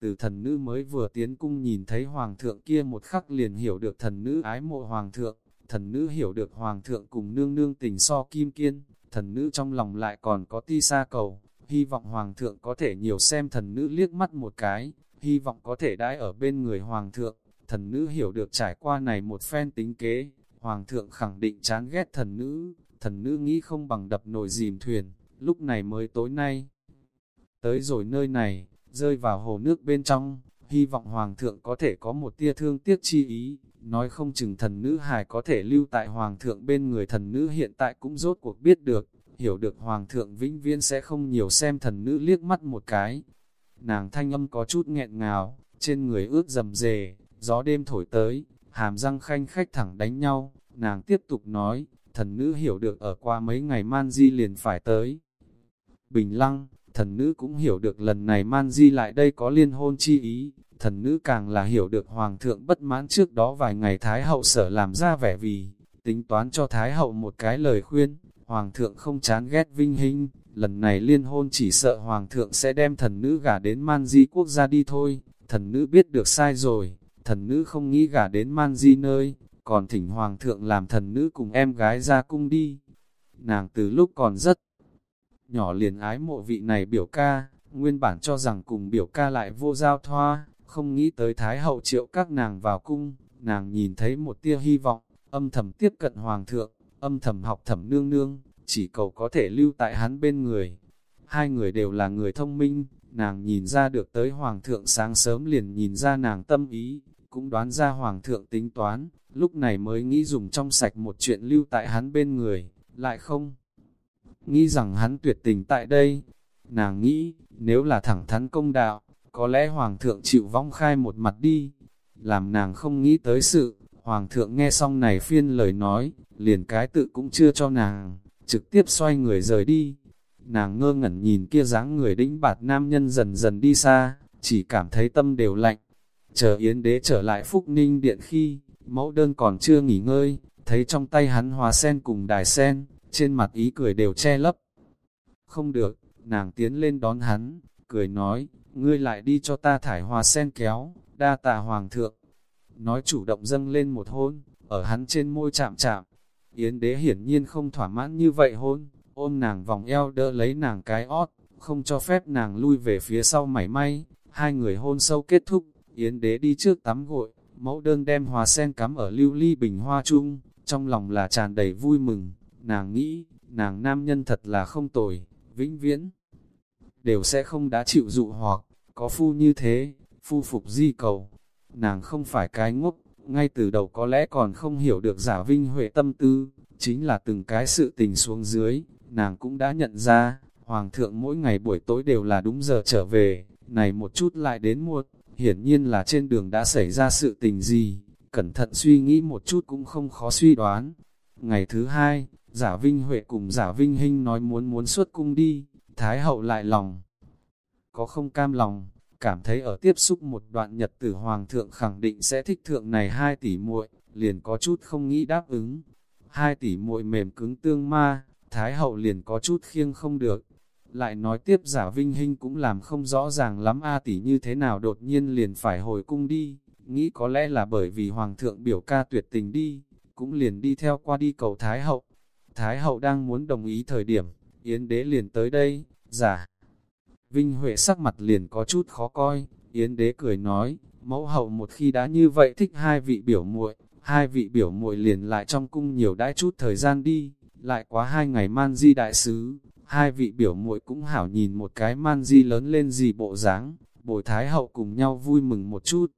S1: Từ thần nữ mới vừa tiến cung nhìn thấy Hoàng thượng kia một khắc liền hiểu được thần nữ ái mộ Hoàng thượng, thần nữ hiểu được Hoàng thượng cùng nương nương tình so kim kiên, thần nữ trong lòng lại còn có ti xa cầu, hy vọng hoàng thượng có thể nhiều xem thần nữ liếc mắt một cái, hy vọng có thể đãi ở bên người hoàng thượng, thần nữ hiểu được trải qua này một phen tính kế, hoàng thượng khẳng định chán ghét thần nữ, thần nữ nghĩ không bằng đập nồi dìm thuyền, lúc này mới tối nay. Tới rồi nơi này, rơi vào hồ nước bên trong, hy vọng hoàng thượng có thể có một tia thương tiếc chi ý, nói không chừng thần nữ hài có thể lưu tại hoàng thượng bên người thần nữ hiện tại cũng rốt cuộc biết được, hiểu được hoàng thượng vĩnh viễn sẽ không nhiều xem thần nữ liếc mắt một cái. Nàng thanh âm có chút nghẹn ngào, trên người ướt dầm dề, gió đêm thổi tới, hàm răng khanh khách thẳng đánh nhau, nàng tiếp tục nói, thần nữ hiểu được ở qua mấy ngày man di liền phải tới. Bình lăng, thần nữ cũng hiểu được lần này man di lại đây có liên hôn chi ý, thần nữ càng là hiểu được hoàng thượng bất mãn trước đó vài ngày Thái hậu sở làm ra vẻ vì, tính toán cho Thái hậu một cái lời khuyên, hoàng thượng không chán ghét vinh hình, lần này liên hôn chỉ sợ hoàng thượng sẽ đem thần nữ gả đến man di quốc gia đi thôi, thần nữ biết được sai rồi, thần nữ không nghĩ gả đến man di nơi, còn thỉnh hoàng thượng làm thần nữ cùng em gái ra cung đi. Nàng từ lúc còn rất nhỏ liền ái mộ vị này biểu ca, nguyên bản cho rằng cùng biểu ca lại vô giao thoa, không nghĩ tới Thái hậu triệu các nàng vào cung, nàng nhìn thấy một tia hy vọng, âm thầm tiếp cận hoàng thượng, âm thầm học thầm nương nương, chỉ cầu có thể lưu tại hắn bên người. Hai người đều là người thông minh, nàng nhìn ra được tới hoàng thượng sáng sớm liền nhìn ra nàng tâm ý, cũng đoán ra hoàng thượng tính toán, lúc này mới nghĩ dùng trong sạch một chuyện lưu tại hắn bên người, lại không. Nghĩ rằng hắn tuyệt tình tại đây, nàng nghĩ, nếu là thẳng thắn công đạo, có lẽ Hoàng thượng chịu vong khai một mặt đi, làm nàng không nghĩ tới sự, Hoàng thượng nghe xong này phiên lời nói, liền cái tự cũng chưa cho nàng, trực tiếp xoay người rời đi. Nàng ngơ ngẩn nhìn kia dáng người đĩnh bạt nam nhân dần dần đi xa, chỉ cảm thấy tâm đều lạnh. Chờ Yến đế trở lại Phúc Ninh Điện khi, mẫu đơn còn chưa nghỉ ngơi, thấy trong tay hắn hòa sen cùng đài sen, trên mặt ý cười đều che lấp. Không được, nàng tiến lên đón hắn, cười nói, ngươi lại đi cho ta thải hòa sen kéo, đa tạ hoàng thượng. Nói chủ động dâng lên một hôn, ở hắn trên môi chạm chạm. Yến đế hiển nhiên không thỏa mãn như vậy hôn, ôm nàng vòng eo đỡ lấy nàng cái ót, không cho phép nàng lui về phía sau mảy may. Hai người hôn sâu kết thúc, Yến đế đi trước tắm gội, mẫu đơn đem hòa sen cắm ở lưu ly bình hoa chung, trong lòng là tràn đầy vui mừng. Nàng nghĩ, nàng nam nhân thật là không tồi, vĩnh viễn đều sẽ không đã chịu dụ hoặc, có phu như thế, phu phục di cầu. Nàng không phải cái ngốc, ngay từ đầu có lẽ còn không hiểu được giả vinh huệ tâm tư, chính là từng cái sự tình xuống dưới, nàng cũng đã nhận ra, Hoàng thượng mỗi ngày buổi tối đều là đúng giờ trở về, này một chút lại đến muộn, hiển nhiên là trên đường đã xảy ra sự tình gì, cẩn thận suy nghĩ một chút cũng không khó suy đoán. Ngày thứ hai, giả Vinh Huệ cùng giả Vinh Hinh nói muốn muốn xuất cung đi, Thái hậu lại lòng. Có không cam lòng, cảm thấy ở tiếp xúc một đoạn nhật tử hoàng thượng khẳng định sẽ thích thượng này hai tỷ muội, liền có chút không nghĩ đáp ứng. Hai tỷ muội mềm cứng tương ma, Thái hậu liền có chút khiêng không được. Lại nói tiếp giả vinh hình cũng làm không rõ ràng lắm A tỷ như thế nào đột nhiên liền phải hồi cung đi, nghĩ có lẽ là bởi vì hoàng thượng biểu ca tuyệt tình đi, cũng liền đi theo qua đi cầu Thái hậu. Thái hậu đang muốn đồng ý thời điểm, Yến đế liền tới đây, giả. Vinh Huệ sắc mặt liền có chút khó coi, Yến đế cười nói, mẫu hậu một khi đã như vậy thích hai vị biểu muội, hai vị biểu muội liền lại trong cung nhiều đãi chút thời gian đi, lại quá hai ngày man di đại sứ, hai vị biểu muội cũng hảo nhìn một cái man di lớn lên gì bộ dáng, bồi thái hậu cùng nhau vui mừng một chút.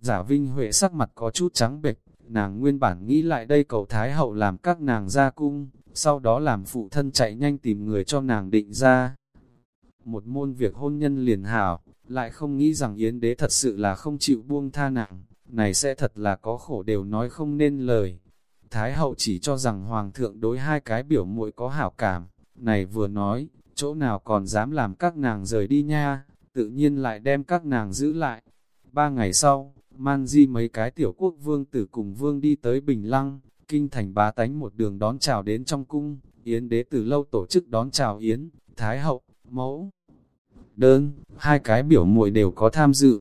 S1: Giả Vinh Huệ sắc mặt có chút trắng bệch, nàng nguyên bản nghĩ lại đây cầu thái hậu làm các nàng ra cung, sau đó làm phụ thân chạy nhanh tìm người cho nàng định ra. Một môn việc hôn nhân liền hảo, lại không nghĩ rằng Yến đế thật sự là không chịu buông tha nặng, này sẽ thật là có khổ đều nói không nên lời. Thái hậu chỉ cho rằng hoàng thượng đối hai cái biểu muội có hảo cảm, này vừa nói, chỗ nào còn dám làm các nàng rời đi nha, tự nhiên lại đem các nàng giữ lại. Ba ngày sau, man di mấy cái tiểu quốc vương tử cùng vương đi tới Bình Lăng, kinh thành bá tánh một đường đón chào đến trong cung, Yến đế từ lâu tổ chức đón chào Yến, Thái hậu, mẫu. Đơn, hai cái biểu muội đều có tham dự,